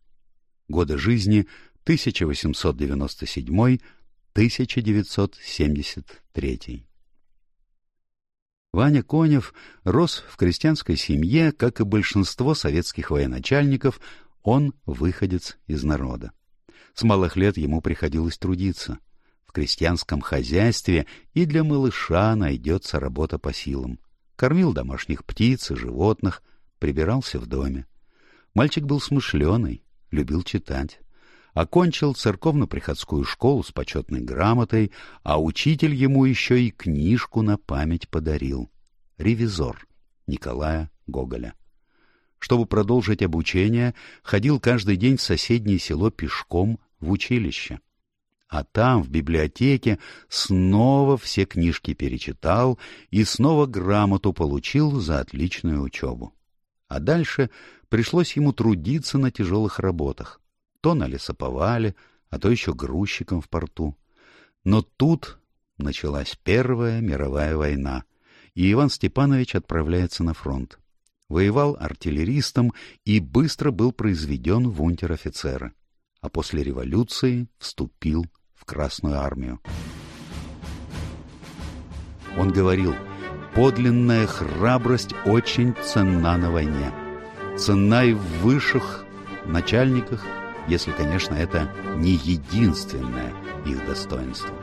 Годы жизни 1897-1973. Ваня Конев рос в крестьянской семье, как и большинство советских военачальников, он выходец из народа. С малых лет ему приходилось трудиться. В крестьянском хозяйстве и для малыша найдется работа по силам. Кормил домашних птиц и животных, прибирался в доме. Мальчик был смышленый, любил читать. Окончил церковно-приходскую школу с почетной грамотой, а учитель ему еще и книжку на память подарил. «Ревизор» Николая Гоголя. Чтобы продолжить обучение, ходил каждый день в соседнее село пешком в училище. А там, в библиотеке, снова все книжки перечитал и снова грамоту получил за отличную учебу. А дальше пришлось ему трудиться на тяжелых работах. То на лесоповале, а то еще грузчиком в порту. Но тут началась Первая мировая война, и Иван Степанович отправляется на фронт воевал артиллеристом и быстро был произведен в унтер-офицера, а после революции вступил в Красную армию. Он говорил, подлинная храбрость очень ценна на войне. Ценна и в высших начальниках, если, конечно, это не единственное их достоинство.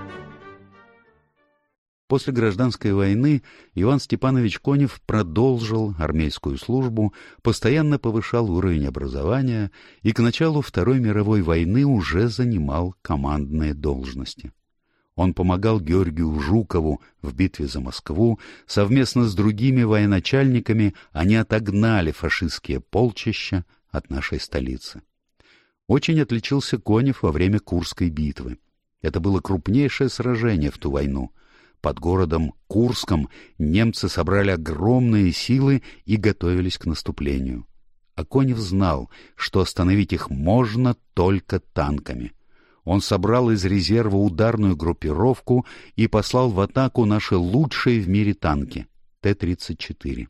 После гражданской войны Иван Степанович Конев продолжил армейскую службу, постоянно повышал уровень образования и к началу Второй мировой войны уже занимал командные должности. Он помогал Георгию Жукову в битве за Москву, совместно с другими военачальниками они отогнали фашистские полчища от нашей столицы. Очень отличился Конев во время Курской битвы. Это было крупнейшее сражение в ту войну — под городом Курском немцы собрали огромные силы и готовились к наступлению. Аконев знал, что остановить их можно только танками. Он собрал из резерва ударную группировку и послал в атаку наши лучшие в мире танки — Т-34.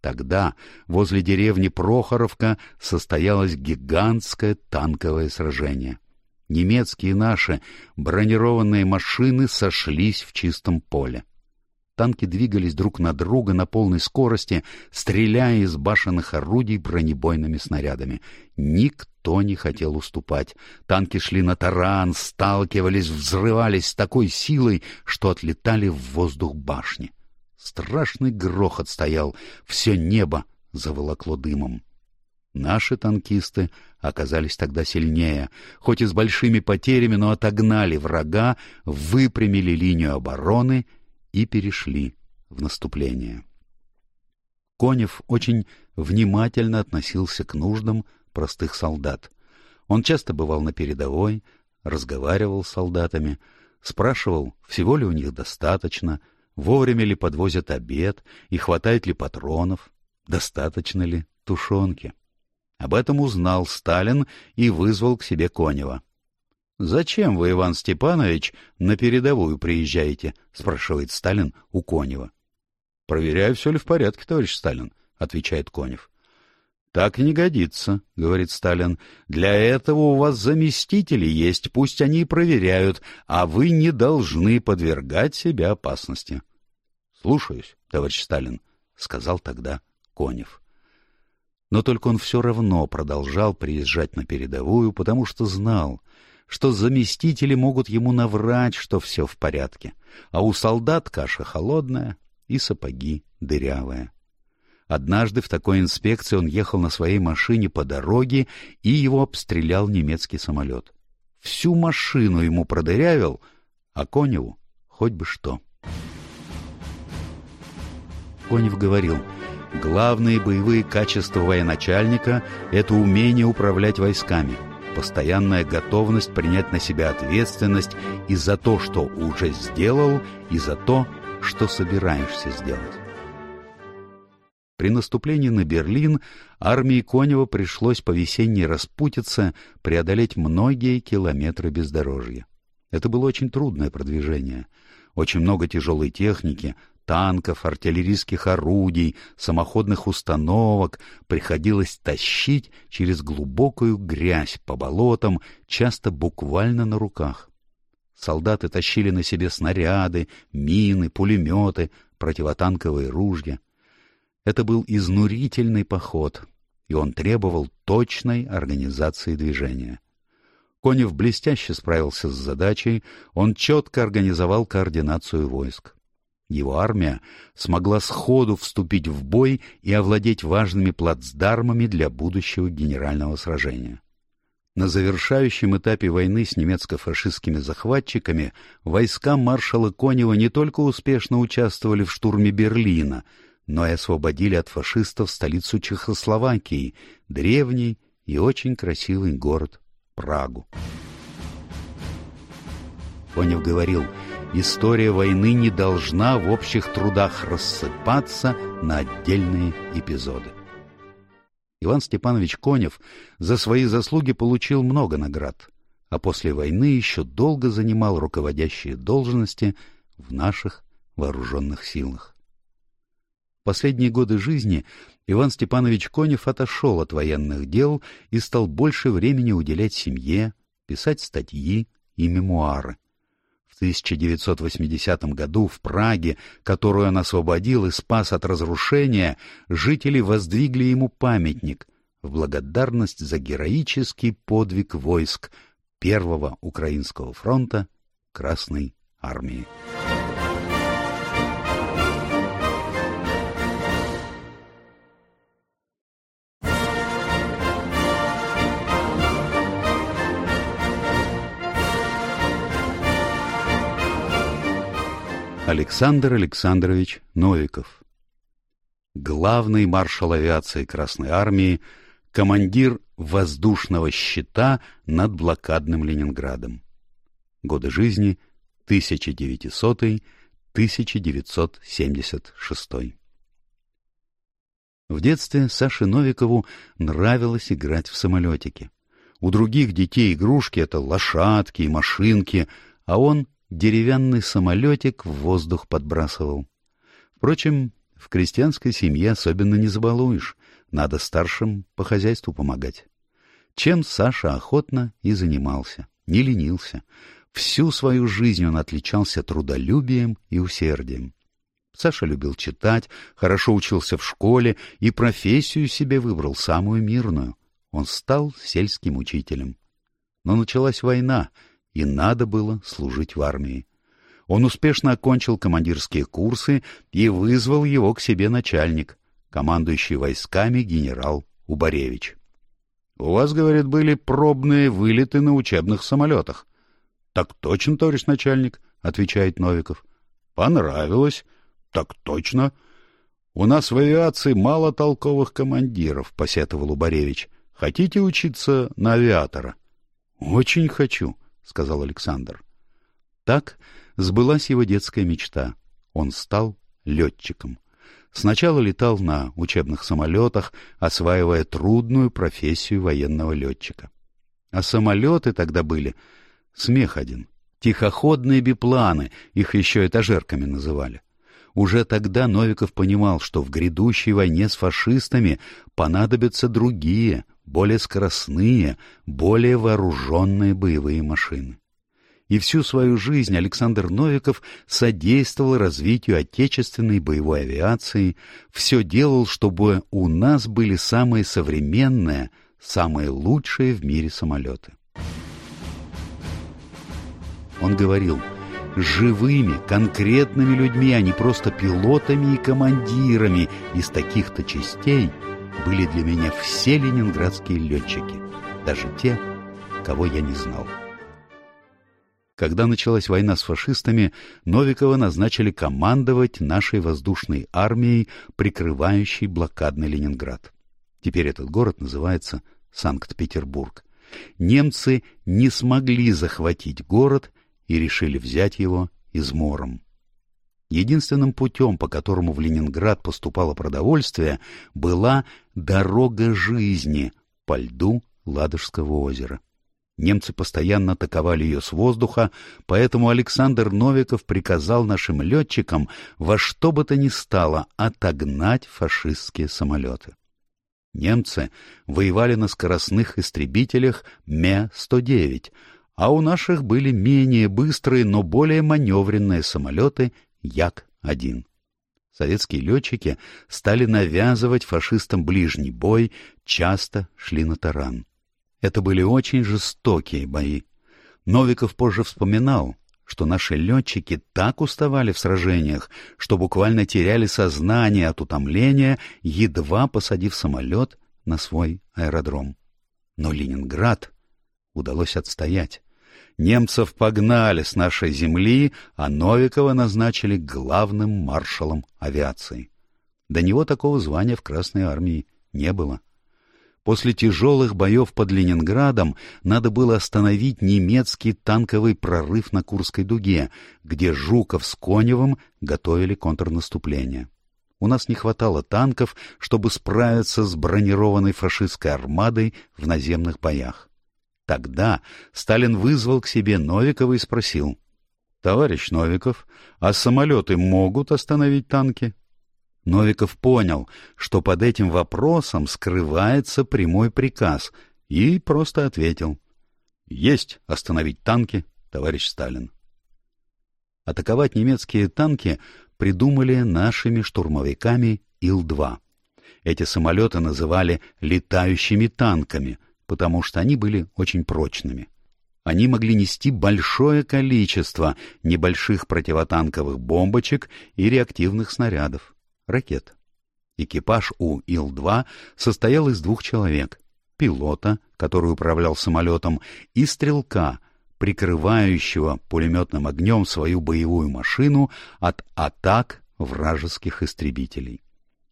Тогда возле деревни Прохоровка состоялось гигантское танковое сражение — немецкие наши бронированные машины сошлись в чистом поле. Танки двигались друг на друга на полной скорости, стреляя из башенных орудий бронебойными снарядами. Никто не хотел уступать. Танки шли на таран, сталкивались, взрывались с такой силой, что отлетали в воздух башни. Страшный грохот стоял, все небо заволокло дымом. Наши танкисты оказались тогда сильнее, хоть и с большими потерями, но отогнали врага, выпрямили линию обороны и перешли в наступление. Конев очень внимательно относился к нуждам простых солдат. Он часто бывал на передовой, разговаривал с солдатами, спрашивал, всего ли у них достаточно, вовремя ли подвозят обед и хватает ли патронов, достаточно ли тушенки. Об этом узнал Сталин и вызвал к себе Конева. — Зачем вы, Иван Степанович, на передовую приезжаете? — спрашивает Сталин у Конева. — Проверяю, все ли в порядке, товарищ Сталин, — отвечает Конев. — Так не годится, — говорит Сталин. — Для этого у вас заместители есть, пусть они и проверяют, а вы не должны подвергать себя опасности. — Слушаюсь, товарищ Сталин, — сказал тогда Конев. — но только он все равно продолжал приезжать на передовую, потому что знал, что заместители могут ему наврать, что все в порядке, а у солдат каша холодная и сапоги дырявые. Однажды в такой инспекции он ехал на своей машине по дороге, и его обстрелял немецкий самолет. Всю машину ему продырявил, а Коневу хоть бы что. Конев говорил — Главные боевые качества военачальника – это умение управлять войсками, постоянная готовность принять на себя ответственность и за то, что уже сделал, и за то, что собираешься сделать. При наступлении на Берлин армии Конева пришлось по весенней распутице преодолеть многие километры бездорожья. Это было очень трудное продвижение. Очень много тяжелой техники, танков, артиллерийских орудий, самоходных установок приходилось тащить через глубокую грязь по болотам, часто буквально на руках. Солдаты тащили на себе снаряды, мины, пулеметы, противотанковые ружья. Это был изнурительный поход, и он требовал точной организации движения. Конев блестяще справился с задачей, он четко организовал координацию войск. Его армия смогла сходу вступить в бой и овладеть важными плацдармами для будущего генерального сражения. На завершающем этапе войны с немецко-фашистскими захватчиками войска маршала Конева не только успешно участвовали в штурме Берлина, но и освободили от фашистов столицу Чехословакии, древний и очень красивый город Прагу. Конев говорил — история войны не должна в общих трудах рассыпаться на отдельные эпизоды. Иван Степанович Конев за свои заслуги получил много наград, а после войны еще долго занимал руководящие должности в наших вооруженных силах. В последние годы жизни Иван Степанович Конев отошел от военных дел и стал больше времени уделять семье, писать статьи и мемуары. 1980 году в Праге, которую он освободил и спас от разрушения, жители воздвигли ему памятник в благодарность за героический подвиг войск Первого Украинского фронта Красной Армии. Александр Александрович Новиков Главный маршал авиации Красной Армии, командир воздушного щита над блокадным Ленинградом. Годы жизни 1900-1976. В детстве Саше Новикову нравилось играть в самолетики. У других детей игрушки — это лошадки и машинки, а он деревянный самолетик в воздух подбрасывал. Впрочем, в крестьянской семье особенно не забалуешь, надо старшим по хозяйству помогать. Чем Саша охотно и занимался, не ленился. Всю свою жизнь он отличался трудолюбием и усердием. Саша любил читать, хорошо учился в школе и профессию себе выбрал самую мирную. Он стал сельским учителем. Но началась война — и надо было служить в армии. Он успешно окончил командирские курсы и вызвал его к себе начальник, командующий войсками генерал Убаревич. — У вас, говорит, были пробные вылеты на учебных самолетах. — Так точно, товарищ начальник, — отвечает Новиков. — Понравилось. — Так точно. — У нас в авиации мало толковых командиров, — посетовал Убаревич. — Хотите учиться на авиатора? — Очень хочу. — сказал Александр. Так сбылась его детская мечта. Он стал летчиком. Сначала летал на учебных самолетах, осваивая трудную профессию военного летчика. А самолеты тогда были смех один. Тихоходные бипланы, их еще этажерками называли. Уже тогда Новиков понимал, что в грядущей войне с фашистами понадобятся другие, более скоростные, более вооруженные боевые машины. И всю свою жизнь Александр Новиков содействовал развитию отечественной боевой авиации, все делал, чтобы у нас были самые современные, самые лучшие в мире самолеты. Он говорил, живыми, конкретными людьми, а не просто пилотами и командирами из таких-то частей – были для меня все ленинградские летчики, даже те, кого я не знал. Когда началась война с фашистами, Новикова назначили командовать нашей воздушной армией, прикрывающей блокадный Ленинград. Теперь этот город называется Санкт-Петербург. Немцы не смогли захватить город и решили взять его измором. Единственным путем, по которому в Ленинград поступало продовольствие, была дорога жизни по льду Ладожского озера. Немцы постоянно атаковали ее с воздуха, поэтому Александр Новиков приказал нашим летчикам во что бы то ни стало отогнать фашистские самолеты. Немцы воевали на скоростных истребителях Ме-109, а у наших были менее быстрые, но более маневренные самолеты Як-1. Советские летчики стали навязывать фашистам ближний бой, часто шли на таран. Это были очень жестокие бои. Новиков позже вспоминал, что наши летчики так уставали в сражениях, что буквально теряли сознание от утомления, едва посадив самолет на свой аэродром. Но Ленинград удалось отстоять. Немцев погнали с нашей земли, а Новикова назначили главным маршалом авиации. До него такого звания в Красной армии не было. После тяжелых боев под Ленинградом надо было остановить немецкий танковый прорыв на Курской дуге, где Жуков с Коневым готовили контрнаступление. У нас не хватало танков, чтобы справиться с бронированной фашистской армадой в наземных боях. Тогда Сталин вызвал к себе Новикова и спросил, «Товарищ Новиков, а самолеты могут остановить танки?» Новиков понял, что под этим вопросом скрывается прямой приказ, и просто ответил «Есть остановить танки, товарищ Сталин». Атаковать немецкие танки придумали нашими штурмовиками Ил-2. Эти самолеты называли «летающими танками», потому что они были очень прочными. Они могли нести большое количество небольших противотанковых бомбочек и реактивных снарядов ракет. Экипаж у Ил-2 состоял из двух человек — пилота, который управлял самолетом, и стрелка, прикрывающего пулеметным огнем свою боевую машину от атак вражеских истребителей.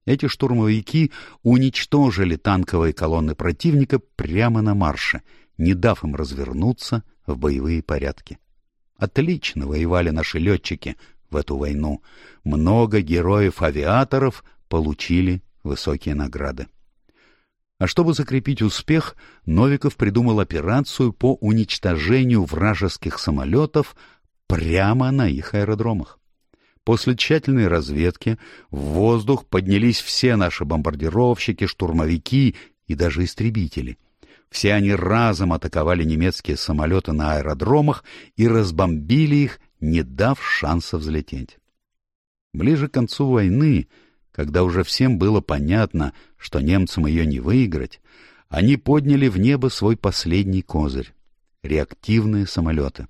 Эти штурмовики уничтожили танковые колонны противника прямо на марше, не дав им развернуться в боевые порядки. Отлично воевали наши летчики в эту войну. Много героев-авиаторов получили высокие награды. А чтобы закрепить успех, Новиков придумал операцию по уничтожению вражеских самолетов прямо на их аэродромах. После тщательной разведки в воздух поднялись все наши бомбардировщики, штурмовики и даже истребители. Все они разом атаковали немецкие самолеты на аэродромах и разбомбили их не дав шанса взлететь. Ближе к концу войны, когда уже всем было понятно, что немцам ее не выиграть, они подняли в небо свой последний козырь — реактивные самолеты.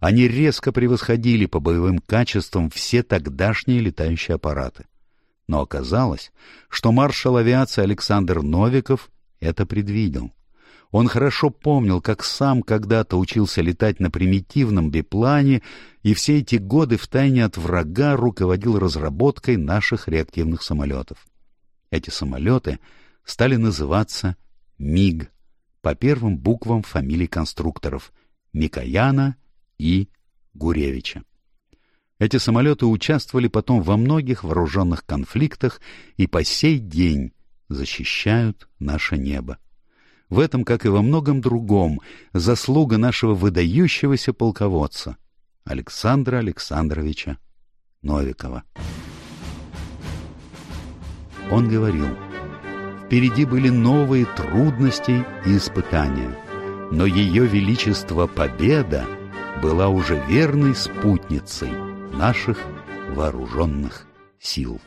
Они резко превосходили по боевым качествам все тогдашние летающие аппараты. Но оказалось, что маршал авиации Александр Новиков это предвидел — он хорошо помнил, как сам когда-то учился летать на примитивном биплане и все эти годы втайне от врага руководил разработкой наших реактивных самолетов. Эти самолеты стали называться МиГ по первым буквам фамилий конструкторов Микояна и Гуревича. Эти самолеты участвовали потом во многих вооруженных конфликтах и по сей день защищают наше небо. В этом, как и во многом другом, заслуга нашего выдающегося полководца Александра Александровича Новикова. Он говорил, впереди были новые трудности и испытания, но ее величество победа была уже верной спутницей наших вооруженных сил.